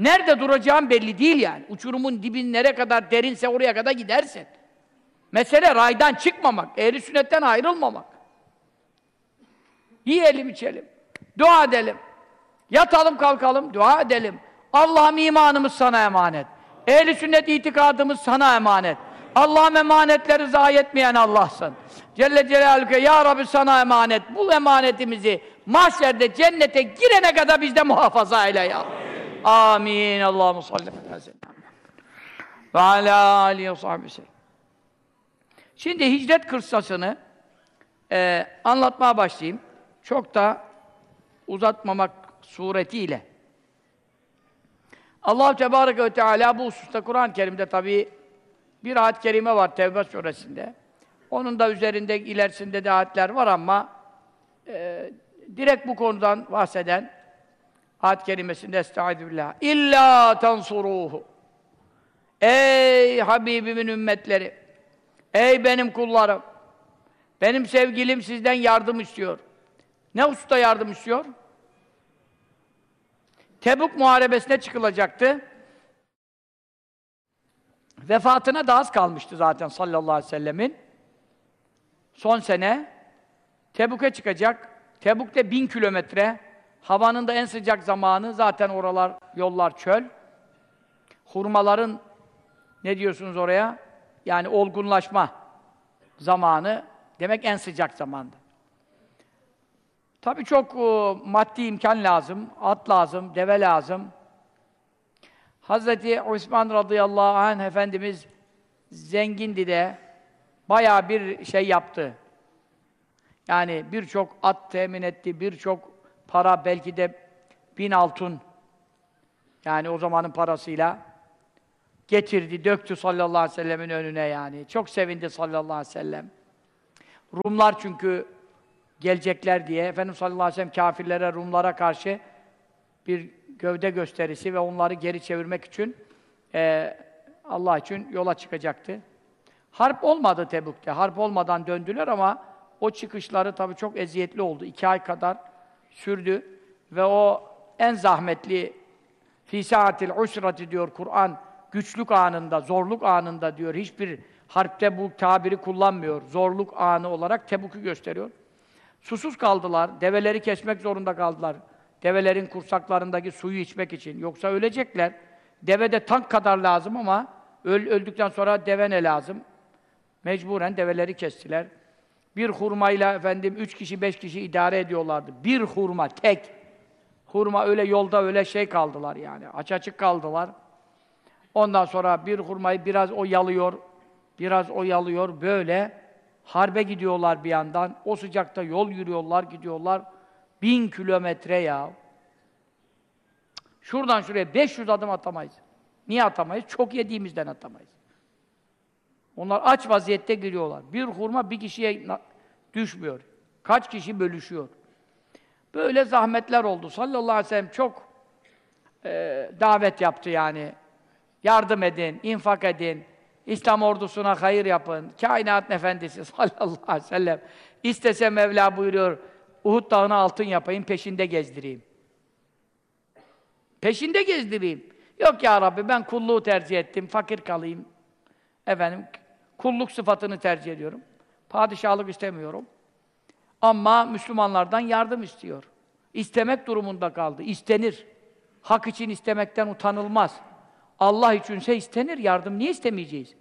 nerede duracağın belli değil yani. Uçurumun dibin nereye kadar derinse oraya kadar gidersin. Mesele raydan çıkmamak, ehli sünnetten ayrılmamak. Yiyelim içelim, dua edelim. Yatalım kalkalım, dua edelim. Allah'ım imanımız sana emanet. Ehli sünnet itikadımız sana emanet. Allah'ım emanetleri zayi etmeyen Allah'sın. Celle Celaluhu Ya Rabbi sana emanet. Bu emanetimizi mahşerde cennete girene kadar bizde muhafaza eyle ya. Amin. Allahu salli ala ve ala alihi ve sahbihi Şimdi hicret kıssasını e, anlatmaya başlayayım. Çok da uzatmamak suretiyle. Allah Tebareke ve Teala bu hususta Kur'an-ı Kerim'de tabii bir ayet-i kerime var Tevbe suresinde. Onun da üzerinde ilerisinde de ayetler var ama e, direkt bu konudan bahseden ayet-i kerimesinde Estaizu. İlla tansuruhu. Ey Habibimin ümmetleri. Ey benim kullarım. Benim sevgilim sizden yardım istiyor. Ne usta yardım istiyor? Tebuk muharebesine çıkılacaktı. Vefatına da az kalmıştı zaten sallallahu aleyhi ve sellemin. Son sene Tebuk'e çıkacak. Tebuk'te bin kilometre. Havanın da en sıcak zamanı zaten oralar, yollar çöl. Hurmaların ne diyorsunuz oraya? Yani olgunlaşma zamanı demek en sıcak zamanda. Tabii çok e, maddi imkan lazım, at lazım, deve lazım. Hazreti Osman radıyallahu anh Efendimiz zengindi de bayağı bir şey yaptı. Yani birçok at temin etti, birçok para belki de bin altın yani o zamanın parasıyla getirdi, döktü sallallahu aleyhi ve sellemin önüne yani. Çok sevindi sallallahu aleyhi ve sellem. Rumlar çünkü gelecekler diye Efendimiz sallallahu aleyhi ve sellem kafirlere, Rumlara karşı bir gövde gösterisi ve onları geri çevirmek için e, Allah için yola çıkacaktı. Harp olmadı Tebük'te. Harp olmadan döndüler ama o çıkışları tabii çok eziyetli oldu. İki ay kadar sürdü ve o en zahmetli fi saatil usrati diyor Kur'an güçlük anında, zorluk anında diyor. Hiçbir harpte bu tabiri kullanmıyor. Zorluk anı olarak Tebuk'u gösteriyor. Susuz kaldılar, develeri kesmek zorunda kaldılar. Develerin kursaklarındaki suyu içmek için. Yoksa ölecekler. Deve de tank kadar lazım ama öl öldükten sonra deve ne lazım? Mecburen develeri kestiler. Bir hurmayla efendim üç kişi, beş kişi idare ediyorlardı. Bir hurma, tek. Hurma öyle yolda öyle şey kaldılar yani. Aç açık kaldılar. Ondan sonra bir hurmayı biraz o yalıyor, biraz o yalıyor. Böyle harbe gidiyorlar bir yandan. O sıcakta yol yürüyorlar, gidiyorlar. Bin kilometre ya. Şuradan şuraya 500 adım atamayız. Niye atamayız? Çok yediğimizden atamayız. Onlar aç vaziyette giriyorlar. Bir hurma bir kişiye düşmüyor. Kaç kişi bölüşüyor. Böyle zahmetler oldu. Sallallahu aleyhi ve sellem çok e, davet yaptı yani. Yardım edin, infak edin. İslam ordusuna hayır yapın. Kainat efendisi sallallahu aleyhi ve sellem. İstese Mevla buyuruyor, Uhud dağına altın yapayım, peşinde gezdireyim. Peşinde gezdireyim. Yok ya Rabbi ben kulluğu tercih ettim, fakir kalayım. Efendim, kulluk sıfatını tercih ediyorum. Padişahlık istemiyorum. Ama Müslümanlardan yardım istiyor. İstemek durumunda kaldı. İstenir. Hak için istemekten utanılmaz. Allah içinse istenir. Yardım niye istemeyeceğiz?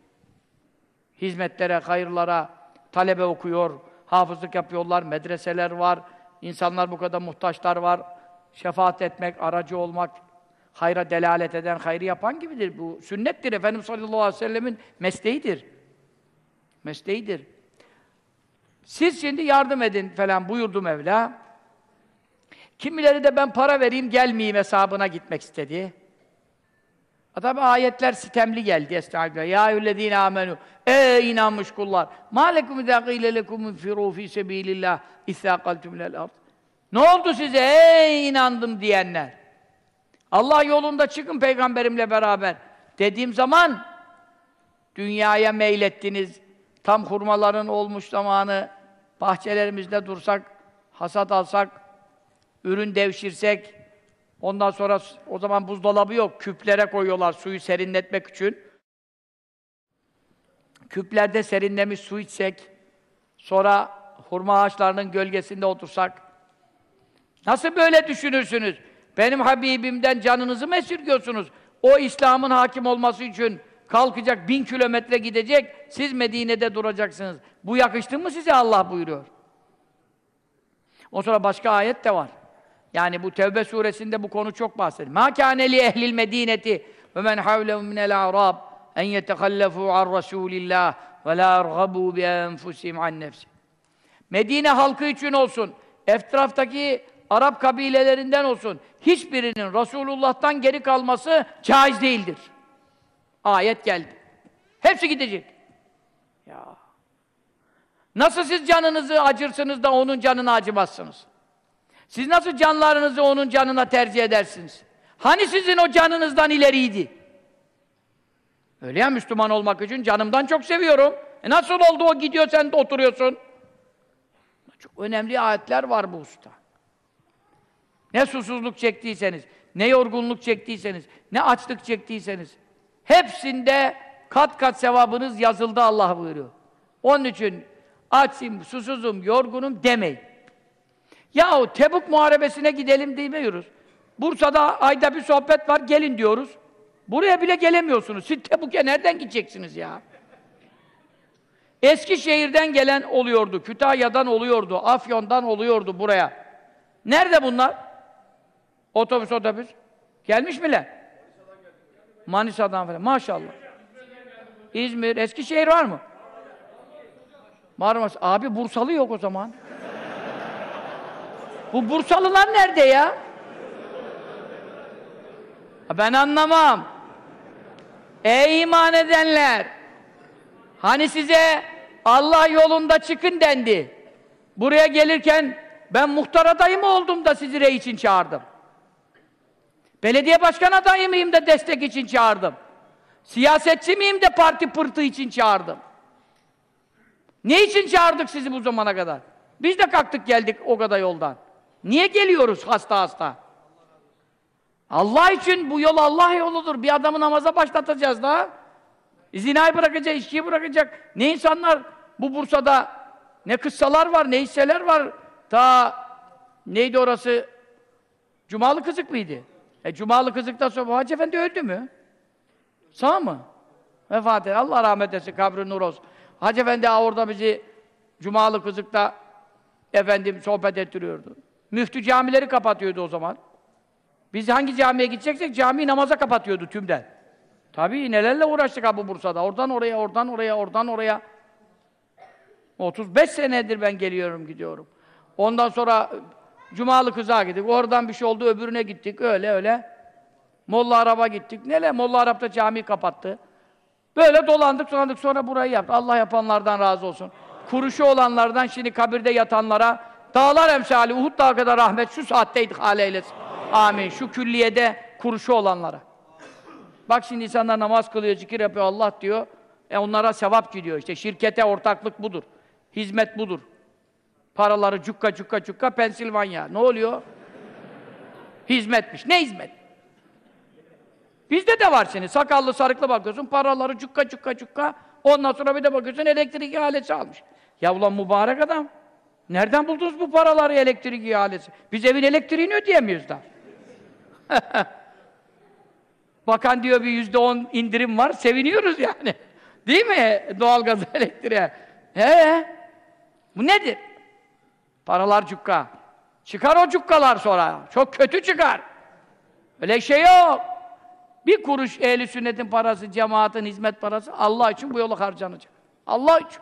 Hizmetlere, hayırlara, talebe okuyor, hafızlık yapıyorlar, medreseler var, insanlar bu kadar muhtaçlar var. Şefaat etmek, aracı olmak, hayra delalet eden, hayrı yapan gibidir. Bu sünnettir. Efendimiz sallallahu aleyhi ve sellemin mesleğidir. Mesleğidir. Siz şimdi yardım edin falan buyurdu Mevla. Kimileri de ben para vereyim gelmeyeyim hesabına gitmek istedi. Tabi ayetler sitemli geldi. Estağfirullah. Ya eyyühellezine amenu. Ey inanmış kullar. Ma lekum izâ gîle lekum infirû fî sebîlillâh ithâkaltum ilel ard. Ne oldu size ey inandım diyenler? Allah yolunda çıkın peygamberimle beraber. Dediğim zaman dünyaya meylettiniz. Tam hurmaların olmuş zamanı bahçelerimizde dursak, hasat alsak, ürün devşirsek, ondan sonra o zaman buzdolabı yok, küplere koyuyorlar suyu serinletmek için. Küplerde serinlemiş su içsek, sonra hurma ağaçlarının gölgesinde otursak, nasıl böyle düşünürsünüz? Benim Habibimden canınızı mı esirgiyorsunuz? O İslam'ın hakim olması için kalkacak, bin kilometre gidecek, siz Medine'de duracaksınız. Bu yakıştı mı size Allah buyuruyor. O sonra başka ayet de var. Yani bu Tevbe suresinde bu konu çok bahsediyor. Ma kâne li ehlil medineti ve men havlehum minel a'rab en yetekallefû an Rasulillah ve la ergabû bi enfusihim an nefsi. Medine halkı için olsun, etraftaki Arap kabilelerinden olsun, hiçbirinin Resulullah'tan geri kalması caiz değildir. Ayet geldi. Hepsi gidecek. Ya. Nasıl siz canınızı acırsınız da onun canını acımazsınız? Siz nasıl canlarınızı onun canına tercih edersiniz? Hani sizin o canınızdan ileriydi? Öyle ya Müslüman olmak için canımdan çok seviyorum. E nasıl oldu o gidiyor sen de oturuyorsun? Çok önemli ayetler var bu usta. Ne susuzluk çektiyseniz, ne yorgunluk çektiyseniz, ne açlık çektiyseniz, hepsinde kat kat sevabınız yazıldı Allah buyuruyor. Onun için açım, susuzum, yorgunum demeyin. Yahu Tebuk Muharebesi'ne gidelim demiyoruz. Bursa'da ayda bir sohbet var, gelin diyoruz. Buraya bile gelemiyorsunuz. Siz Tebuk'e nereden gideceksiniz ya? Eskişehir'den gelen oluyordu, Kütahya'dan oluyordu, Afyon'dan oluyordu buraya. Nerede bunlar? Otobüs otobüs. Gelmiş miler? Manisa'dan falan. Maşallah. İzmir, Eskişehir var mı? Marmaris. Abi Bursalı yok o zaman. Bu Bursalılar nerede ya? Ben anlamam. Ey iman edenler! Hani size Allah yolunda çıkın dendi. Buraya gelirken ben muhtar adayı mı oldum da sizi rey için çağırdım? Belediye başkan adayı mıyım da destek için çağırdım? Siyasetçi miyim de parti pırtı için çağırdım? Ne için çağırdık sizi bu zamana kadar? Biz de kalktık geldik o kadar yoldan. Niye geliyoruz hasta hasta? Allah için bu yol Allah yoludur. Bir adamı namaza başlatacağız da. Zinayı bırakacak, içkiyi bırakacak. Ne insanlar bu Bursa'da ne kıssalar var, ne hisseler var. Ta neydi orası? Cumalı kızık mıydı? E Cumalı kızıktan sonra Hacı Efendi öldü mü? Sağ mı? Vefat etti. Allah rahmet etsin, kabri nur olsun. Hacı Efendi orada bizi Cumalı kızıkta efendim sohbet ettiriyordu. Müftü camileri kapatıyordu o zaman. Biz hangi camiye gideceksek camiyi namaza kapatıyordu tümden. Tabii nelerle uğraştık Abu Bursa'da. Oradan oraya, oradan oraya, oradan oraya. 35 senedir ben geliyorum, gidiyorum. Ondan sonra Cumalı kıza gittik. Oradan bir şey oldu, öbürüne gittik. Öyle öyle. Molla Arap'a gittik. Neler? Molla Arap'ta camiyi kapattı. Böyle dolandık, dolandık. Sonra burayı yaptı. Allah yapanlardan razı olsun. Kuruşu olanlardan şimdi kabirde yatanlara dağlar emsali Uhud dağı kadar rahmet şu saatte idhal eylesin. Amin. Şu külliyede kuruşu olanlara. Bak şimdi insanlar namaz kılıyor, zikir yapıyor, Allah diyor. E onlara sevap gidiyor işte. Şirkete ortaklık budur. Hizmet budur. Paraları cukka cukka cukka Pensilvanya. Ne oluyor? Hizmetmiş. Ne hizmet? Bizde de var şimdi. Sakallı sarıklı bakıyorsun, paraları cukka cukka cukka. Ondan sonra bir de bakıyorsun elektrik ihalesi almış. Ya ulan mübarek adam. Nereden buldunuz bu paraları elektrik ihalesi? Biz evin elektriğini ödeyemiyoruz da. Bakan diyor bir yüzde on indirim var, seviniyoruz yani. Değil mi? Doğalgaz elektriğe. He? Bu nedir? Paralar cukka. Çıkar o cukkalar sonra. Çok kötü çıkar. Öyle şey yok. Bir kuruş ehli sünnetin parası, cemaatin hizmet parası Allah için bu yola harcanacak. Allah için.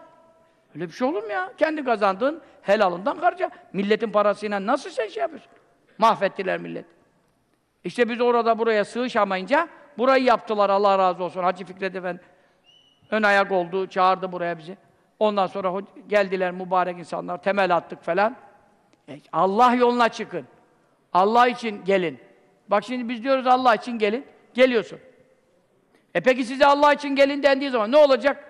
Öyle bir şey olur mu ya? Kendi kazandığın helalından harca. Milletin parasıyla nasıl sen şey yapıyorsun? Mahvettiler millet. İşte biz orada buraya sığışamayınca burayı yaptılar Allah razı olsun. Hacı Fikret Efendi ön ayak oldu, çağırdı buraya bizi. Ondan sonra geldiler mübarek insanlar, temel attık falan. E, Allah yoluna çıkın. Allah için gelin. Bak şimdi biz diyoruz Allah için gelin. Geliyorsun. E peki size Allah için gelin dendiği zaman ne olacak?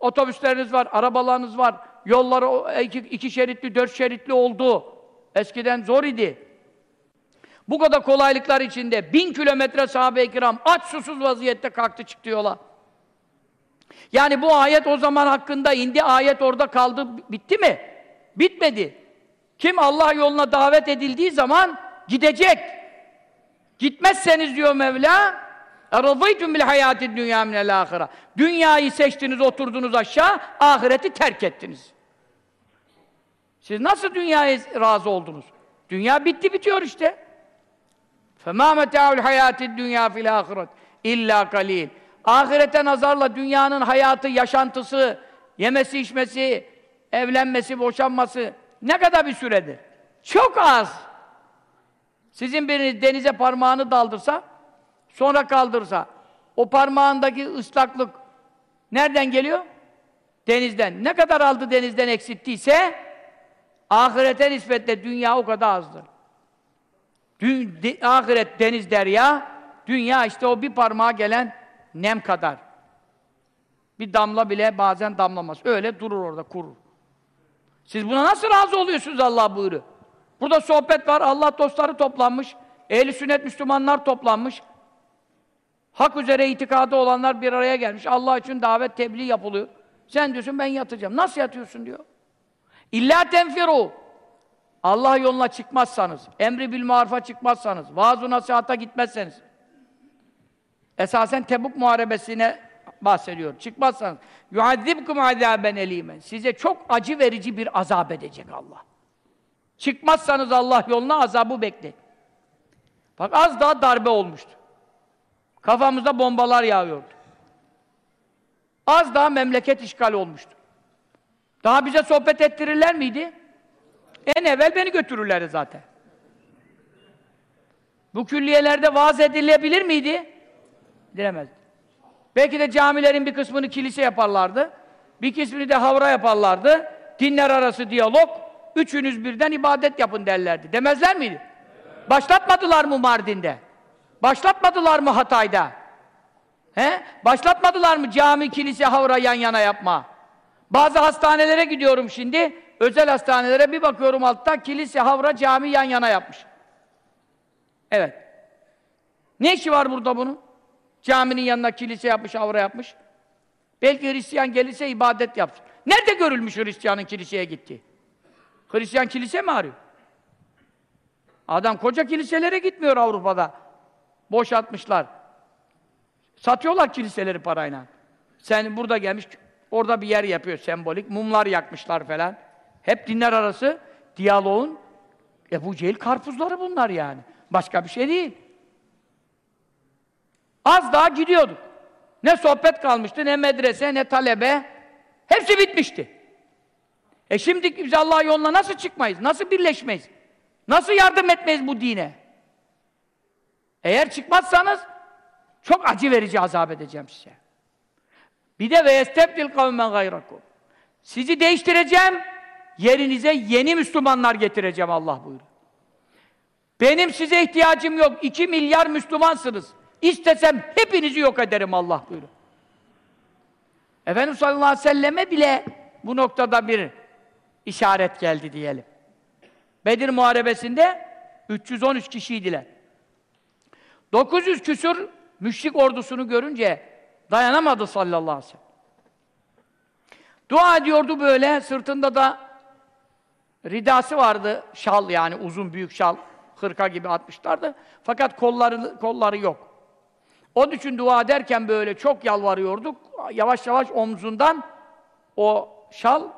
Otobüsleriniz var, arabalarınız var, yolları iki, iki şeritli, dört şeritli oldu. Eskiden zor idi. Bu kadar kolaylıklar içinde bin kilometre sahabe-i kiram aç susuz vaziyette kalktı çıktı yola. Yani bu ayet o zaman hakkında indi, ayet orada kaldı, bitti mi? Bitmedi. Kim Allah yoluna davet edildiği zaman gidecek. Gitmezseniz diyor Mevla, اَرَضَيْتُمْ بِالْحَيَاتِ الدُّنْيَا مِنَ الْآخِرَةِ Dünyayı seçtiniz, oturdunuz aşağı, ahireti terk ettiniz. Siz nasıl dünyaya razı oldunuz? Dünya bitti bitiyor işte. فَمَا مَتَعُ الْحَيَاتِ الدُّنْيَا فِي الْآخِرَةِ اِلَّا قَلِيلٍ Ahirete nazarla dünyanın hayatı, yaşantısı, yemesi, içmesi, evlenmesi, boşanması ne kadar bir süredir? Çok az. Sizin biriniz denize parmağını daldırsa, sonra kaldırsa, o parmağındaki ıslaklık nereden geliyor? Denizden. Ne kadar aldı denizden eksittiyse, ahirete nispetle dünya o kadar azdır. Dün, de, ahiret deniz derya, dünya işte o bir parmağa gelen nem kadar. Bir damla bile bazen damlamaz. Öyle durur orada, kurur. Siz buna nasıl razı oluyorsunuz Allah buyuruyor? Burada sohbet var, Allah dostları toplanmış, ehli sünnet Müslümanlar toplanmış. Hak üzere itikadı olanlar bir araya gelmiş. Allah için davet, tebliğ yapılıyor. Sen diyorsun ben yatacağım. Nasıl yatıyorsun diyor. İlla tenfiru. Allah yoluna çıkmazsanız, emri bil marufa çıkmazsanız, vaaz nasihata gitmezseniz, esasen Tebuk muharebesine bahsediyor. Çıkmazsanız, yuazzibkum azaben elimen. Size çok acı verici bir azap edecek Allah. Çıkmazsanız Allah yoluna azabı bekleyin. Bak az daha darbe olmuştu. Kafamıza bombalar yağıyordu. Az daha memleket işgal olmuştu. Daha bize sohbet ettirirler miydi? En evvel beni götürürlerdi zaten. Bu külliyelerde vaaz edilebilir miydi? Dilemezdi. Belki de camilerin bir kısmını kilise yaparlardı. Bir kısmını de havra yaparlardı. Dinler arası diyalog. Üçünüz birden ibadet yapın derlerdi. Demezler miydi? Başlatmadılar mı Mardin'de? Başlatmadılar mı Hatay'da? He? Başlatmadılar mı cami, kilise, havra yan yana yapma? Bazı hastanelere gidiyorum şimdi, özel hastanelere bir bakıyorum altta, kilise, havra, cami yan yana yapmış. Evet. Ne işi var burada bunun? Caminin yanına kilise yapmış, havra yapmış. Belki Hristiyan gelirse ibadet yapsın. Nerede görülmüş Hristiyanın kiliseye gitti? Hristiyan kilise mi arıyor? Adam koca kiliselere gitmiyor Avrupa'da. Boşaltmışlar. Satıyorlar kiliseleri parayla. Sen burada gelmiş, orada bir yer yapıyor sembolik. Mumlar yakmışlar falan. Hep dinler arası diyaloğun Ebu Cehil karpuzları bunlar yani. Başka bir şey değil. Az daha gidiyorduk. Ne sohbet kalmıştı, ne medrese, ne talebe. Hepsi bitmişti. E şimdi biz Allah yoluna nasıl çıkmayız? Nasıl birleşmeyiz? Nasıl yardım etmeyiz bu dine? Eğer çıkmazsanız çok acı verici azap edeceğim size. Bir de ve yestebdil kavmen gayrakum. Sizi değiştireceğim, yerinize yeni Müslümanlar getireceğim Allah buyuruyor. Benim size ihtiyacım yok. İki milyar Müslümansınız. İstesem hepinizi yok ederim Allah buyuruyor. Efendimiz sallallahu aleyhi ve selleme bile bu noktada bir işaret geldi diyelim. Bedir Muharebesi'nde 313 kişiydiler. 900 küsur müşrik ordusunu görünce dayanamadı sallallahu aleyhi ve sellem. Dua ediyordu böyle, sırtında da ridası vardı, şal yani uzun büyük şal, hırka gibi atmışlardı. Fakat kolları kolları yok. Onun için dua ederken böyle çok yalvarıyorduk. Yavaş yavaş omzundan o şal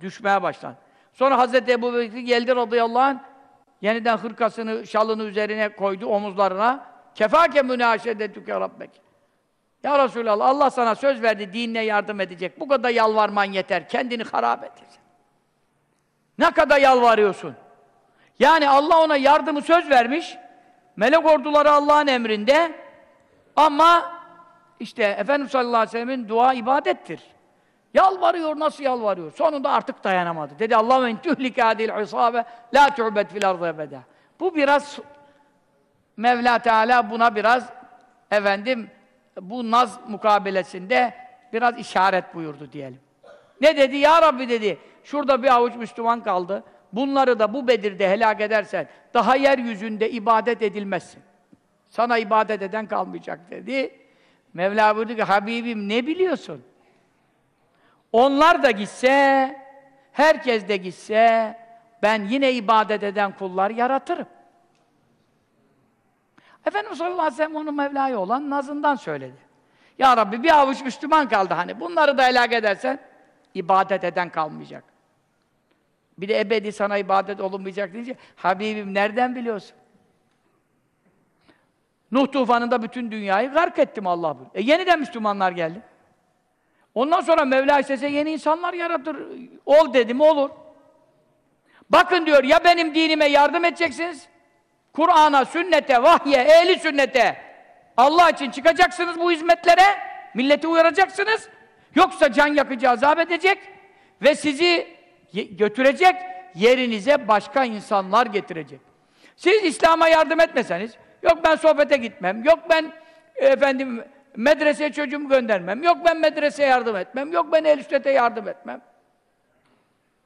düşmeye başladı. Sonra Hazreti Ebu Bekir geldi radıyallahu anh, yeniden hırkasını, şalını üzerine koydu omuzlarına. Kefâke münâşedetüke rabbek. Ya Resulallah, Allah sana söz verdi, dinine yardım edecek. Bu kadar yalvarman yeter, kendini harap et. Ne kadar yalvarıyorsun? Yani Allah ona yardımı söz vermiş, melek orduları Allah'ın emrinde ama işte Efendimiz sallallahu aleyhi ve sellem'in dua ibadettir. Yalvarıyor, nasıl yalvarıyor? Sonunda artık dayanamadı. Dedi Allah men tuhlike hadil isabe la tu'bet fil ardı ebeda. Bu biraz Mevla Teala buna biraz efendim bu naz mukabelesinde biraz işaret buyurdu diyelim. Ne dedi? Ya Rabbi dedi. Şurada bir avuç Müslüman kaldı. Bunları da bu Bedir'de helak edersen daha yeryüzünde ibadet edilmezsin. Sana ibadet eden kalmayacak dedi. Mevla buyurdu ki Habibim ne biliyorsun? Onlar da gitse, herkes de gitse ben yine ibadet eden kullar yaratırım. Efendimiz sallallahu aleyhi ve sellem onun Mevla'ya olan nazından söyledi. Ya Rabbi bir avuç Müslüman kaldı hani. Bunları da helak edersen ibadet eden kalmayacak. Bir de ebedi sana ibadet olunmayacak deyince Habibim nereden biliyorsun? Nuh tufanında bütün dünyayı gark ettim Allah buyuruyor. E yeniden Müslümanlar geldi. Ondan sonra Mevla istese yeni insanlar yaratır. Ol dedi mi olur. Bakın diyor ya benim dinime yardım edeceksiniz. Kur'an'a, sünnete, vahye, ehli sünnete Allah için çıkacaksınız bu hizmetlere. Milleti uyaracaksınız. Yoksa can yakıcı azap edecek ve sizi götürecek yerinize başka insanlar getirecek. Siz İslam'a yardım etmeseniz, yok ben sohbete gitmem, yok ben efendim medreseye çocuğumu göndermem, yok ben medreseye yardım etmem, yok ben el üstete yardım etmem.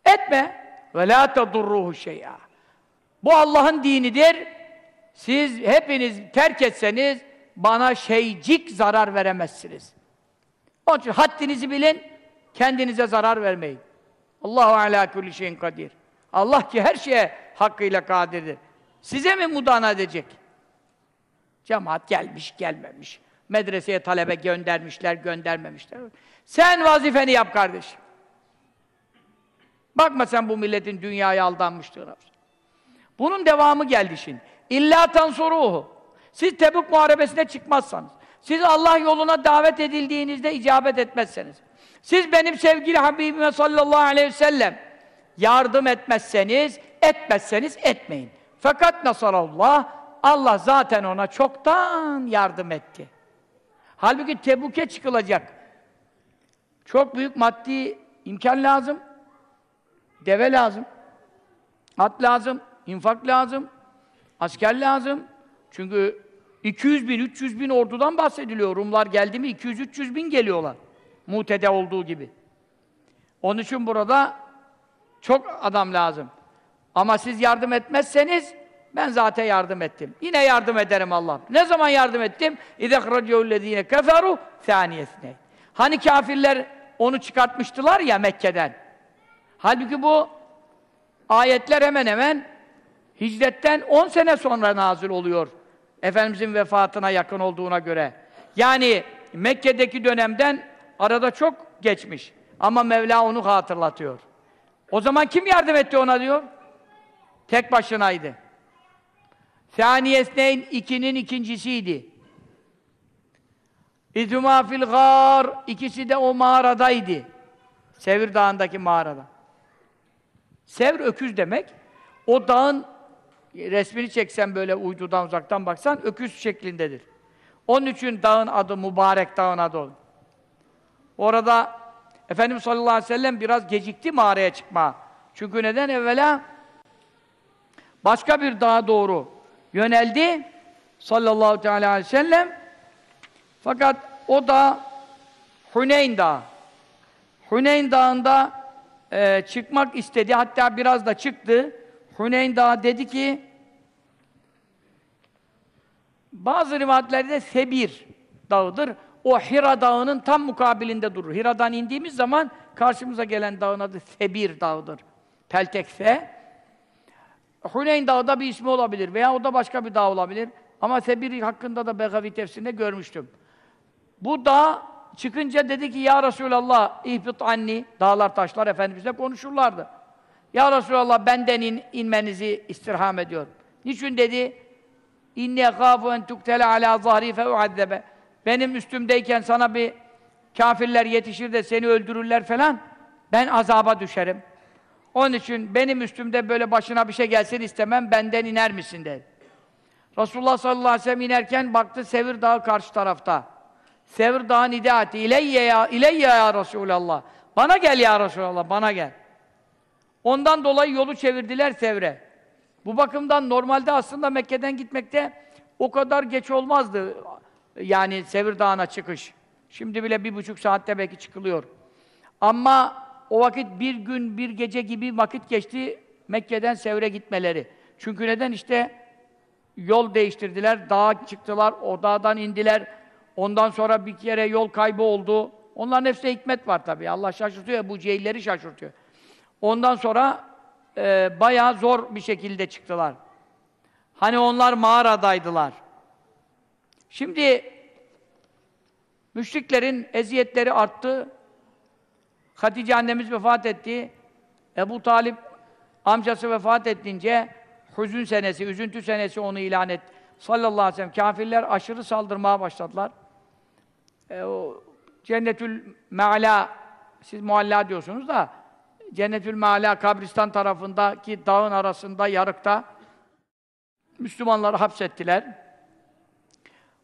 Etme. Ve la tedurruhu şey'a. Bu Allah'ın dinidir. Siz hepiniz terk etseniz bana şeycik zarar veremezsiniz. Onun için haddinizi bilin, kendinize zarar vermeyin. Allahu ala kulli şeyin kadir. Allah ki her şeye hakkıyla kadirdir. Size mi mudana edecek? Cemaat gelmiş, gelmemiş. Medreseye talebe göndermişler, göndermemişler. Sen vazifeni yap kardeşim. Bakma sen bu milletin dünyaya aldanmışlığına. Bunun devamı geldi şimdi. İlla tansuruhu. Siz Tebuk Muharebesi'ne çıkmazsanız, siz Allah yoluna davet edildiğinizde icabet etmezseniz, siz benim sevgili Habibime sallallahu aleyhi ve sellem yardım etmezseniz, etmezseniz etmeyin. Fakat nasarallah, Allah zaten ona çoktan yardım etti. Halbuki Tebuk'e çıkılacak. Çok büyük maddi imkan lazım. Deve lazım. At lazım. infak lazım. Asker lazım. Çünkü 200 bin, 300 bin ordudan bahsediliyor. Rumlar geldi mi 200-300 bin geliyorlar. Mute'de olduğu gibi. Onun için burada çok adam lazım. Ama siz yardım etmezseniz ben zaten yardım ettim. Yine yardım ederim Allah. Ne zaman yardım ettim? İdehraciyullezine keferu saniyesine. Hani kafirler onu çıkartmıştılar ya Mekke'den. Halbuki bu ayetler hemen hemen hicretten 10 sene sonra nazil oluyor. Efendimizin vefatına yakın olduğuna göre. Yani Mekke'deki dönemden arada çok geçmiş. Ama Mevla onu hatırlatıyor. O zaman kim yardım etti ona diyor? Tek başınaydı. Saniyesneyn ikinin ikincisiydi. İzuma fil gâr ikisi de o mağaradaydı. Sevir Dağı'ndaki mağarada. Sevr öküz demek. O dağın resmini çeksen böyle uydudan uzaktan baksan öküz şeklindedir. Onun için dağın adı mübarek dağın adı. Orada Efendimiz sallallahu aleyhi ve sellem biraz gecikti mağaraya çıkma. Çünkü neden evvela başka bir dağa doğru yöneldi sallallahu aleyhi ve sellem. Fakat o da Huneyn Dağı. Huneyn Dağı'nda e, çıkmak istedi. Hatta biraz da çıktı. Huneyn Dağı dedi ki bazı rivayetlerde Sebir dağıdır. O Hira Dağı'nın tam mukabilinde durur. Hira'dan indiğimiz zaman karşımıza gelen dağın adı Sebir Dağı'dır. Peltekse. Huneyn Dağı da bir ismi olabilir veya o da başka bir dağ olabilir. Ama Sebir hakkında da Begavi tefsirinde görmüştüm. Bu dağ çıkınca dedi ki ya Resulallah ihbit anni dağlar taşlar efendimizle konuşurlardı. Ya Resulallah benden in, inmenizi istirham ediyor. Niçin dedi? İnni ekâfu en tuktele alâ zahri fe uazzebe. Benim üstümdeyken sana bir kafirler yetişir de seni öldürürler falan. Ben azaba düşerim. Onun için benim üstümde böyle başına bir şey gelsin istemem, benden iner misin dedi. Resulullah sallallahu aleyhi ve sellem inerken baktı Sevir Dağı karşı tarafta. Sevir Dağı nida etti. Ya, ileyye ya Resulallah. Bana gel ya Resulallah, bana gel. Ondan dolayı yolu çevirdiler Sevr'e. Bu bakımdan normalde aslında Mekke'den gitmekte o kadar geç olmazdı. Yani Sevir Dağı'na çıkış. Şimdi bile bir buçuk saatte belki çıkılıyor. Ama o vakit bir gün, bir gece gibi vakit geçti Mekke'den Sevr'e gitmeleri. Çünkü neden? işte yol değiştirdiler, dağa çıktılar, o dağdan indiler. Ondan sonra bir kere yol kaybı oldu. Onların hepsine hikmet var tabii. Allah şaşırtıyor, bu cehilleri şaşırtıyor. Ondan sonra e, bayağı zor bir şekilde çıktılar. Hani onlar mağaradaydılar. Şimdi müşriklerin eziyetleri arttı. Hatice annemiz vefat etti. Ebu Talip amcası vefat ettince hüzün senesi, üzüntü senesi onu ilan etti. Sallallahu aleyhi ve sellem kafirler aşırı saldırmaya başladılar. E, o Cennetül Meala siz mualla diyorsunuz da Cennetül Meala kabristan tarafındaki dağın arasında yarıkta Müslümanları hapsettiler.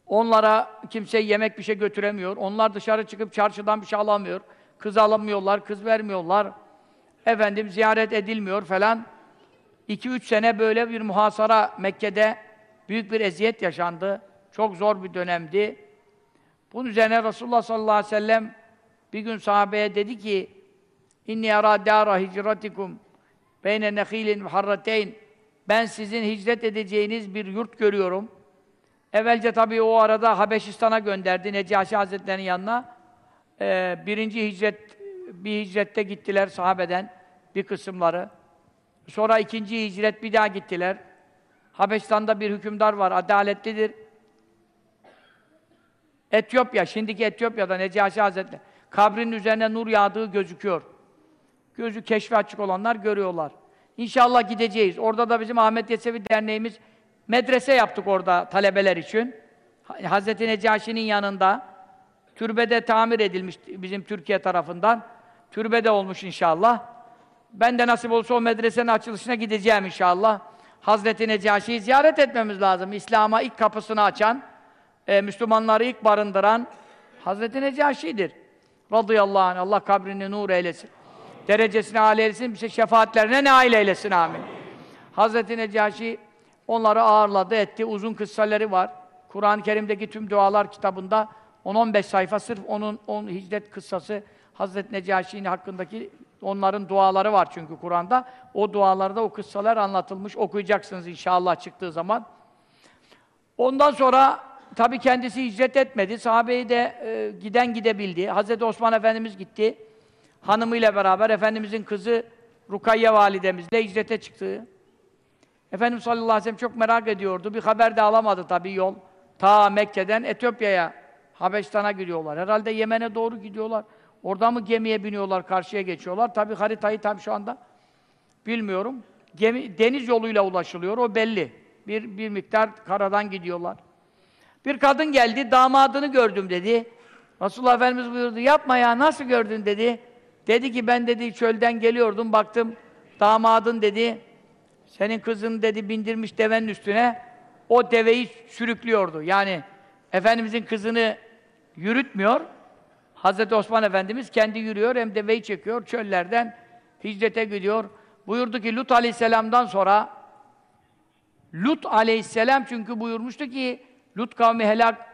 Onlara kimse yemek bir şey götüremiyor. Onlar dışarı çıkıp çarşıdan bir şey alamıyor. Kız alamıyorlar, kız vermiyorlar. Efendim ziyaret edilmiyor falan. 2-3 sene böyle bir muhasara Mekke'de büyük bir eziyet yaşandı. Çok zor bir dönemdi. Bunun üzerine Resulullah sallallahu aleyhi ve sellem bir gün sahabeye dedi ki İnni ara dâra hicratikum beyne nehîlin harrateyn Ben sizin hicret edeceğiniz bir yurt görüyorum. Evvelce tabii o arada Habeşistan'a gönderdi Necaşi Hazretleri'nin yanına. Ee, birinci hicret, bir hicrette gittiler sahabeden bir kısımları. Sonra ikinci hicret bir daha gittiler. Habeşistan'da bir hükümdar var, adaletlidir. Etiyopya, şimdiki Etiyopya'da Necaşi Hazretleri. Kabrinin üzerine nur yağdığı gözüküyor. Gözü keşfi açık olanlar görüyorlar. İnşallah gideceğiz. Orada da bizim Ahmet Yesevi Derneğimiz medrese yaptık orada talebeler için. Hazreti Necaşi'nin yanında türbede tamir edilmiş bizim Türkiye tarafından. Türbede olmuş inşallah. Ben de nasip olursa o medresenin açılışına gideceğim inşallah. Hazreti Necaşi'yi ziyaret etmemiz lazım. İslam'a ilk kapısını açan, e, Müslümanları ilk barındıran Hazreti Necaşi'dir. Radıyallahu anh. Allah kabrini nur eylesin. Derecesini âli eylesin. Bize şefaatlerine nail eylesin. Amin. Hazreti Necaşi onları ağırladı, etti. Uzun kıssaları var. Kur'an-ı Kerim'deki tüm dualar kitabında 10-15 sayfa sırf onun, onun hicret kıssası Hazreti Necaşi'nin hakkındaki onların duaları var çünkü Kur'an'da. O dualarda o kıssalar anlatılmış. Okuyacaksınız inşallah çıktığı zaman. Ondan sonra tabi kendisi hicret etmedi. Sahabeyi de e, giden gidebildi. Hazreti Osman Efendimiz gitti. Hanımıyla beraber Efendimizin kızı Rukayye validemizle hicrete çıktı. Efendimiz sallallahu aleyhi ve sellem çok merak ediyordu. Bir haber de alamadı tabi yol. Ta Mekke'den Etiyopya'ya, Habeşistan'a gidiyorlar. Herhalde Yemen'e doğru gidiyorlar. Orada mı gemiye biniyorlar, karşıya geçiyorlar? Tabi haritayı tam şu anda bilmiyorum. Gemi, deniz yoluyla ulaşılıyor, o belli. Bir, bir miktar karadan gidiyorlar. Bir kadın geldi, damadını gördüm dedi. Resulullah Efendimiz buyurdu, yapma ya, nasıl gördün dedi. Dedi ki, ben dedi çölden geliyordum, baktım, damadın dedi, senin kızın dedi bindirmiş devenin üstüne, o deveyi sürüklüyordu. Yani Efendimizin kızını yürütmüyor, Hazreti Osman Efendimiz kendi yürüyor hem deveyi çekiyor çöllerden hicrete gidiyor. Buyurdu ki Lut Aleyhisselam'dan sonra Lut Aleyhisselam çünkü buyurmuştu ki Lut kavmi helak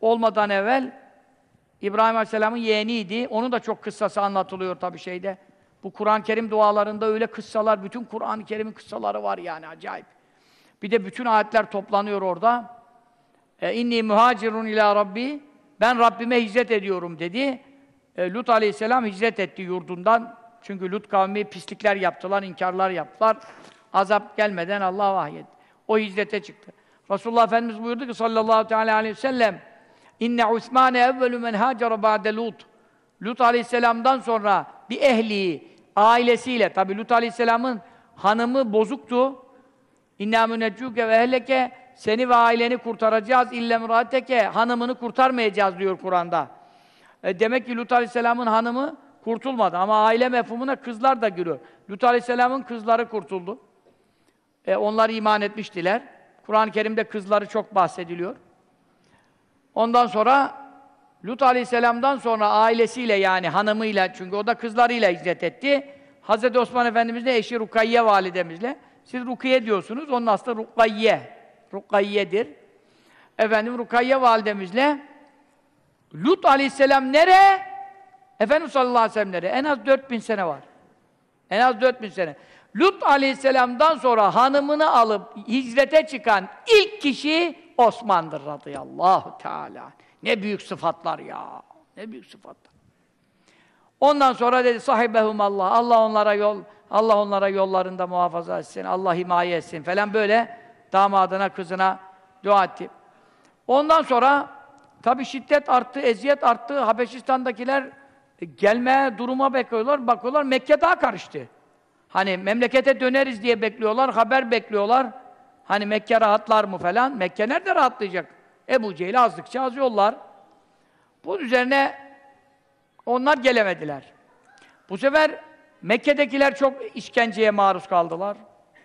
olmadan evvel İbrahim Aleyhisselam'ın yeğeniydi. Onun da çok kıssası anlatılıyor tabii şeyde. Bu Kur'an-ı Kerim dualarında öyle kıssalar, bütün Kur'an-ı Kerim'in kıssaları var yani acayip. Bir de bütün ayetler toplanıyor orada. E, inni muhacirun ila rabbi. Ben Rabbime hicret ediyorum dedi. E, Lut aleyhisselam hicret etti yurdundan. Çünkü Lut kavmi pislikler yaptılar, inkarlar yaptılar. Azap gelmeden Allah vahyetti. O hicrete çıktı. Resulullah Efendimiz buyurdu ki sallallahu teala aleyhi ve sellem İnne Osmane evvelü men hacera ba'de Lut. Lut aleyhisselamdan sonra bir ehli, ailesiyle, tabi Lut aleyhisselamın hanımı bozuktu. İnna müneccuke ve ehleke seni ve aileni kurtaracağız ille mürateke hanımını kurtarmayacağız diyor Kur'an'da. E demek ki Lut aleyhisselamın hanımı kurtulmadı ama aile mefhumuna kızlar da giriyor. Lut aleyhisselamın kızları kurtuldu. E onlar iman etmiştiler. Kur'an-ı Kerim'de kızları çok bahsediliyor. Ondan sonra Lut aleyhisselamdan sonra ailesiyle yani hanımıyla çünkü o da kızlarıyla hicret etti. Hazreti Osman Efendimiz de eşi Rukayye validemizle. Siz Rukiye diyorsunuz, onun aslı Rukayye. Rukayye'dir. Efendim Rukayye validemizle Lut aleyhisselam nere? Efendimiz sallallahu aleyhi ve sellem nere? En az 4000 sene var. En az 4000 sene. Lut aleyhisselamdan sonra hanımını alıp hicrete çıkan ilk kişi Osman'dır radıyallahu teala. Ne büyük sıfatlar ya. Ne büyük sıfatlar. Ondan sonra dedi sahibehum Allah. Allah onlara yol Allah onlara yollarında muhafaza etsin. Allah himaye etsin falan böyle damadına, kızına dua etti. Ondan sonra tabi şiddet arttı, eziyet arttı. Habeşistan'dakiler gelme duruma bekliyorlar. Bakıyorlar Mekke daha karıştı. Hani memlekete döneriz diye bekliyorlar, haber bekliyorlar. Hani Mekke rahatlar mı falan. Mekke nerede rahatlayacak? Ebu Cehil'i azdıkça az yollar. Bunun üzerine onlar gelemediler. Bu sefer Mekke'dekiler çok işkenceye maruz kaldılar.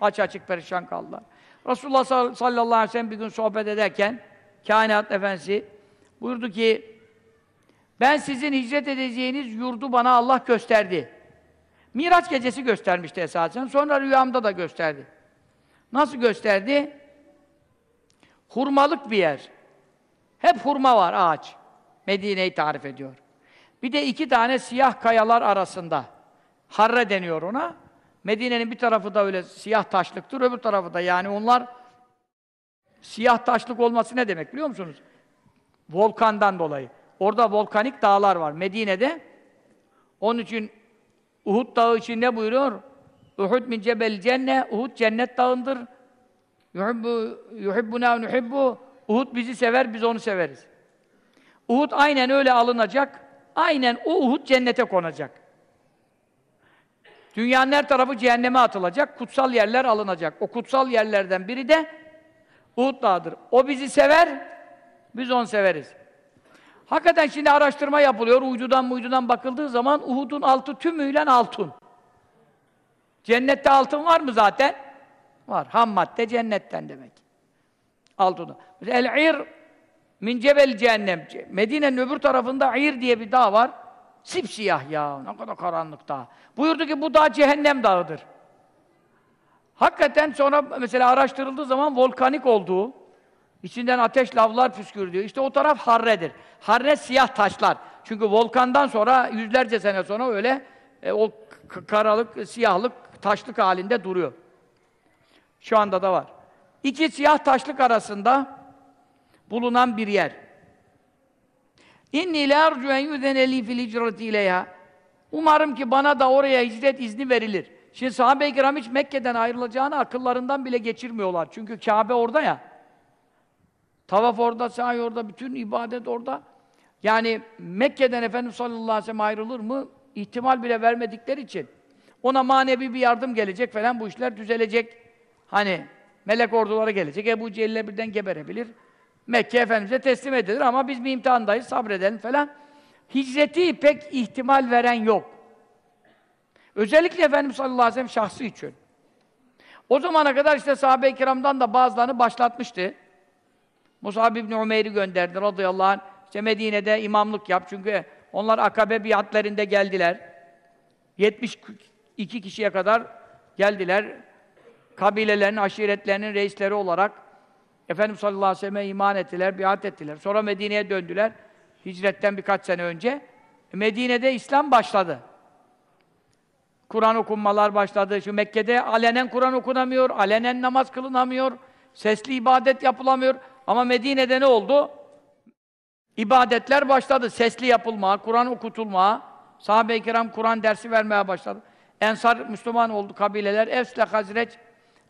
Aç açık perişan kaldılar. Resulullah sallallahu aleyhi ve sellem bir gün sohbet ederken kainat efendisi buyurdu ki ben sizin hicret edeceğiniz yurdu bana Allah gösterdi. Miraç gecesi göstermişti esasen. Sonra rüyamda da gösterdi. Nasıl gösterdi? Hurmalık bir yer. Hep hurma var ağaç. Medine'yi tarif ediyor. Bir de iki tane siyah kayalar arasında. Harre deniyor ona. Medine'nin bir tarafı da öyle siyah taşlıktır, öbür tarafı da yani onlar siyah taşlık olması ne demek biliyor musunuz? Volkandan dolayı. Orada volkanik dağlar var Medine'de. Onun için Uhud dağı için ne buyuruyor? Uhud min cebel cenne, Uhud cennet dağındır. Yuhibbu, yuhibbuna nuhibbu. Uhud bizi sever, biz onu severiz. Uhud aynen öyle alınacak. Aynen o Uhud cennete konacak. Dünyanın her tarafı cehenneme atılacak, kutsal yerler alınacak. O kutsal yerlerden biri de Uhud Dağı'dır. O bizi sever, biz onu severiz. Hakikaten şimdi araştırma yapılıyor, uydudan muydudan bakıldığı zaman Uhud'un altı tümüyle altın. Cennette altın var mı zaten? Var. Ham madde cennetten demek. Altını. El-İr min cebel cehennem. Medine'nin öbür tarafında İr diye bir dağ var. Sipsiyah ya, ne kadar karanlık dağ. Buyurdu ki bu dağ cehennem dağıdır. Hakikaten sonra mesela araştırıldığı zaman volkanik olduğu, içinden ateş lavlar püskürdüğü, işte o taraf Harre'dir. Harre siyah taşlar. Çünkü volkandan sonra, yüzlerce sene sonra öyle e, o karalık, siyahlık, taşlık halinde duruyor. Şu anda da var. İki siyah taşlık arasında bulunan bir yer. İnni la ercu en yüzeneli fil hicreti ileyha. Umarım ki bana da oraya hicret izni verilir. Şimdi sahabe-i kiram hiç Mekke'den ayrılacağını akıllarından bile geçirmiyorlar. Çünkü Kabe orada ya. Tavaf orada, sahi orada, bütün ibadet orada. Yani Mekke'den Efendimiz sallallahu aleyhi ve sellem ayrılır mı? İhtimal bile vermedikleri için. Ona manevi bir yardım gelecek falan, bu işler düzelecek. Hani melek orduları gelecek, Ebu Cehil'le birden geberebilir. Mekke Efendimiz'e teslim edilir ama biz bir imtihandayız, sabredelim falan. Hicreti pek ihtimal veren yok. Özellikle Efendimiz sallallahu aleyhi ve sellem şahsı için. O zamana kadar işte sahabe-i kiramdan da bazılarını başlatmıştı. Musab ibn Umeyr'i gönderdi radıyallahu anh. İşte Medine'de imamlık yap çünkü onlar akabe biatlerinde geldiler. 72 kişiye kadar geldiler. Kabilelerin, aşiretlerinin reisleri olarak Efendimiz sallallahu aleyhi ve sellem'e iman ettiler, biat ettiler. Sonra Medine'ye döndüler. Hicretten birkaç sene önce. Medine'de İslam başladı. Kur'an okunmalar başladı. Şu Mekke'de alenen Kur'an okunamıyor, alenen namaz kılınamıyor, sesli ibadet yapılamıyor. Ama Medine'de ne oldu? İbadetler başladı. Sesli yapılma, Kur'an okutulma, sahabe-i kiram Kur'an dersi vermeye başladı. Ensar Müslüman oldu kabileler. Evs ile Hazreç.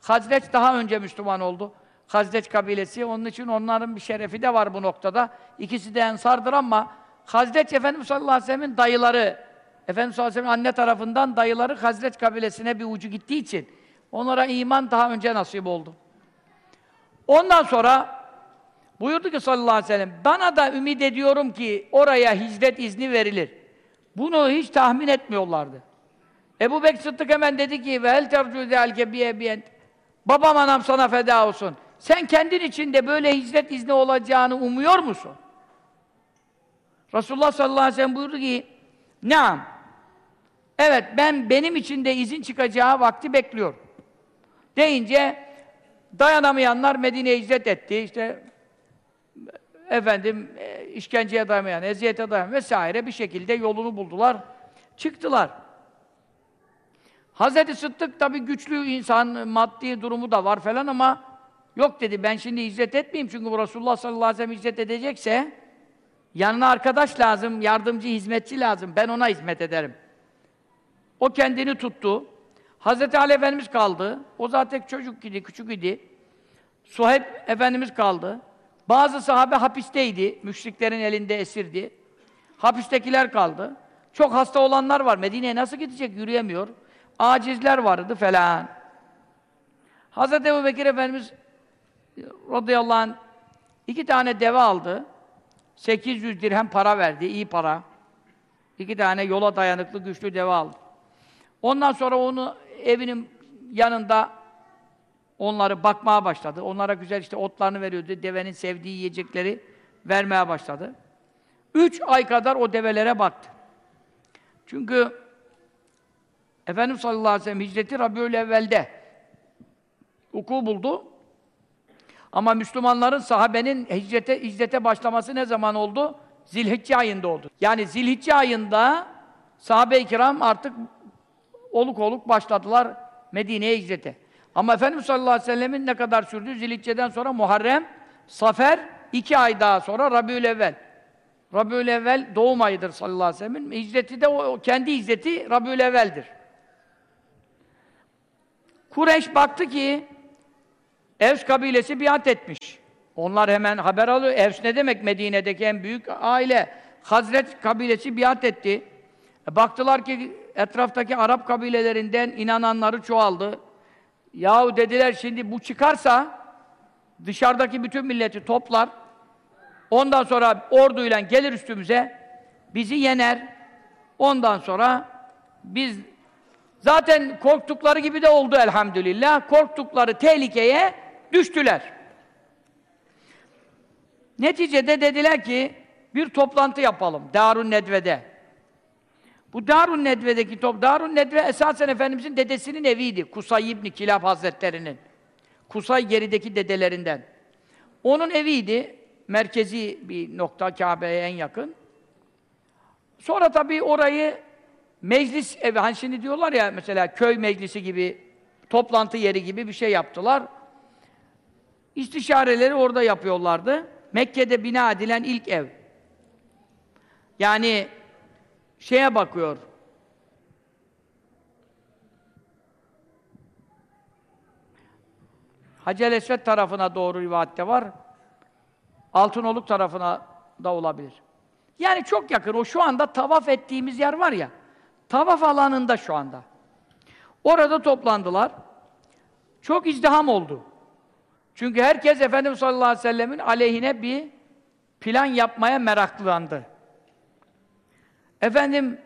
Hazreç daha önce Müslüman oldu. Hazreç kabilesi. Onun için onların bir şerefi de var bu noktada. İkisi de Ensardır ama Hazreç Efendimiz sallallahu aleyhi ve sellem'in dayıları. Efendimiz sallallahu aleyhi ve anne tarafından dayıları Hazreç kabilesine bir ucu gittiği için onlara iman daha önce nasip oldu. Ondan sonra buyurdu ki sallallahu aleyhi ve sellem bana da ümit ediyorum ki oraya hicret izni verilir. Bunu hiç tahmin etmiyorlardı. Ebu Bekir Sıddık hemen dedi ki ve hel tercü zelke biye Babam anam sana feda olsun. Sen kendin içinde böyle hicret izni olacağını umuyor musun? Resulullah sallallahu aleyhi ve sellem buyurdu ki Naam. Evet ben benim için de izin çıkacağı vakti bekliyorum. Deyince dayanamayanlar Medine'ye hicret etti. İşte efendim e, işkenceye dayanmayan, eziyete dayanmayan vesaire bir şekilde yolunu buldular. Çıktılar. Hazreti Sıddık tabi güçlü insan, maddi durumu da var falan ama yok dedi ben şimdi hicret etmeyeyim çünkü bu Resulullah sallallahu aleyhi ve sellem hicret edecekse yanına arkadaş lazım, yardımcı, hizmetçi lazım. Ben ona hizmet ederim. O kendini tuttu. Hazreti Ali Efendimiz kaldı. O zaten çocuk idi, küçük idi. Suheyb Efendimiz kaldı. Bazı sahabe hapisteydi. Müşriklerin elinde esirdi. Hapistekiler kaldı. Çok hasta olanlar var. Medine'ye nasıl gidecek? Yürüyemiyor. Acizler vardı falan. Hazreti Ebu Bekir Efendimiz radıyallahu anh iki tane deve aldı. 800 dirhem para verdi, iyi para. İki tane yola dayanıklı, güçlü deve aldı. Ondan sonra onu evinin yanında onları bakmaya başladı. Onlara güzel işte otlarını veriyordu. Devenin sevdiği yiyecekleri vermeye başladı. Üç ay kadar o develere baktı. Çünkü Efendimiz sallallahu aleyhi ve sellem hicreti Rabiül uku buldu. Ama Müslümanların, sahabenin hicrete, hicrete başlaması ne zaman oldu? Zilhicce ayında oldu. Yani Zilhicce ayında sahabe-i kiram artık oluk oluk başladılar Medine'ye hicrete. Ama Efendimiz sallallahu aleyhi ve sellemin ne kadar sürdü? Zilhicce'den sonra Muharrem, Safer, iki ay daha sonra Rabiül evvel. Rabiül evvel doğum ayıdır sallallahu aleyhi ve sellemin. Hicreti de o, kendi hicreti Rabiül evveldir. Kureyş baktı ki Evs kabilesi biat etmiş. Onlar hemen haber alıyor. Evs ne demek? Medine'deki en büyük aile. Hazret kabilesi biat etti. E, baktılar ki etraftaki Arap kabilelerinden inananları çoğaldı. Yahu dediler şimdi bu çıkarsa dışarıdaki bütün milleti toplar. Ondan sonra orduyla gelir üstümüze bizi yener. Ondan sonra biz zaten korktukları gibi de oldu elhamdülillah. Korktukları tehlikeye düştüler. Neticede dediler ki bir toplantı yapalım Darun Nedve'de. Bu Darun Nedve'deki top Darun Nedve esasen Efendimizin dedesinin eviydi. Kusay İbn Kilab Hazretlerinin. Kusay gerideki dedelerinden. Onun eviydi. Merkezi bir nokta Kabe'ye en yakın. Sonra tabii orayı meclis evi, hani şimdi diyorlar ya mesela köy meclisi gibi, toplantı yeri gibi bir şey yaptılar. İstişareleri orada yapıyorlardı. Mekke'de bina edilen ilk ev. Yani şeye bakıyor. Hacer Esved tarafına doğru rivayette var. Altınoluk tarafına da olabilir. Yani çok yakın. O şu anda tavaf ettiğimiz yer var ya. Tavaf alanında şu anda. Orada toplandılar. Çok izdiham oldu. Çünkü herkes Efendimiz sallallahu aleyhi ve sellemin aleyhine bir plan yapmaya meraklandı. Efendim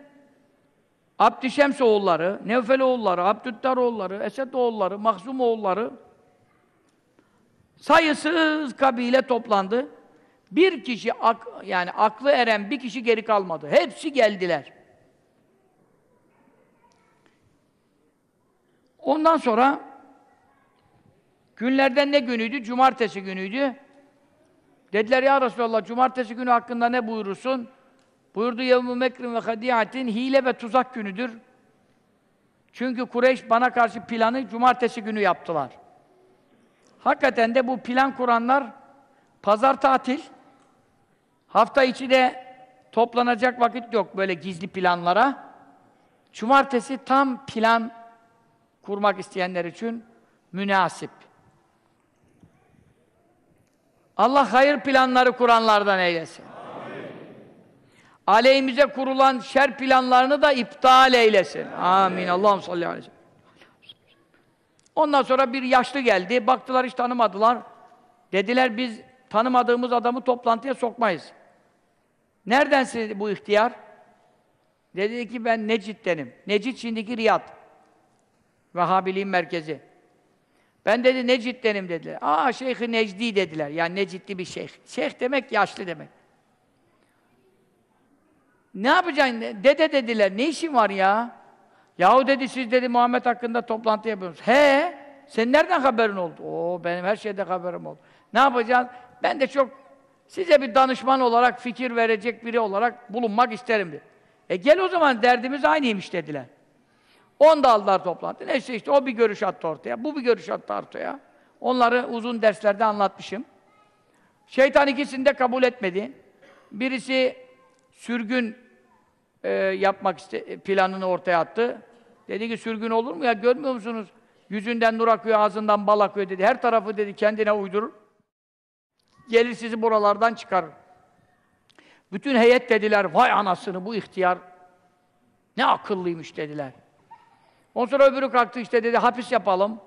Abdüşems oğulları, Nevfel oğulları, Abdüddar oğulları, Esed oğulları, Mahzum oğulları sayısız kabile toplandı. Bir kişi ak, yani aklı eren bir kişi geri kalmadı. Hepsi geldiler. Ondan sonra Günlerden ne günüydü? Cumartesi günüydü. Dediler ya Resulallah cumartesi günü hakkında ne buyurursun? Buyurdu yevmu mekrin ve hadiatin hile ve tuzak günüdür. Çünkü Kureyş bana karşı planı cumartesi günü yaptılar. Hakikaten de bu plan kuranlar pazar tatil, hafta içi de toplanacak vakit yok böyle gizli planlara. Cumartesi tam plan kurmak isteyenler için münasip. Allah hayır planları kuranlardan eylesin. Amin. Aleyhimize kurulan şer planlarını da iptal eylesin. Amin. Allah'ım salli aleyhi ve. Ondan sonra bir yaşlı geldi. Baktılar hiç tanımadılar. Dediler biz tanımadığımız adamı toplantıya sokmayız. Nereden bu ihtiyar? Dedi ki ben Necit'tenim. Necit şimdiki Riyad. Vehhabiliğin merkezi. Ben dedi Necit'tenim dediler. Aa Şeyh-i Necdi dediler. Yani Necitli bir şeyh. Şeyh demek yaşlı demek. Ne yapacaksın? Dede dediler. Ne işin var ya? Yahu dedi siz dedi Muhammed hakkında toplantı yapıyorsunuz. He? Sen nereden haberin oldu? Oo benim her şeyde haberim oldu. Ne yapacağız? Ben de çok size bir danışman olarak fikir verecek biri olarak bulunmak isterim dedi. E gel o zaman derdimiz aynıymış dediler. On da aldılar toplantı. Neyse işte o bir görüş attı ortaya, bu bir görüş attı ortaya. Onları uzun derslerde anlatmışım. Şeytan ikisini de kabul etmedi. Birisi sürgün e, yapmak iste planını ortaya attı. Dedi ki sürgün olur mu ya görmüyor musunuz? Yüzünden nur akıyor, ağzından bal akıyor dedi. Her tarafı dedi kendine uydurur. Gelir sizi buralardan çıkarır. Bütün heyet dediler, vay anasını bu ihtiyar ne akıllıymış dediler. Ondan sonra öbürü kalktı işte dedi, hapis yapalım,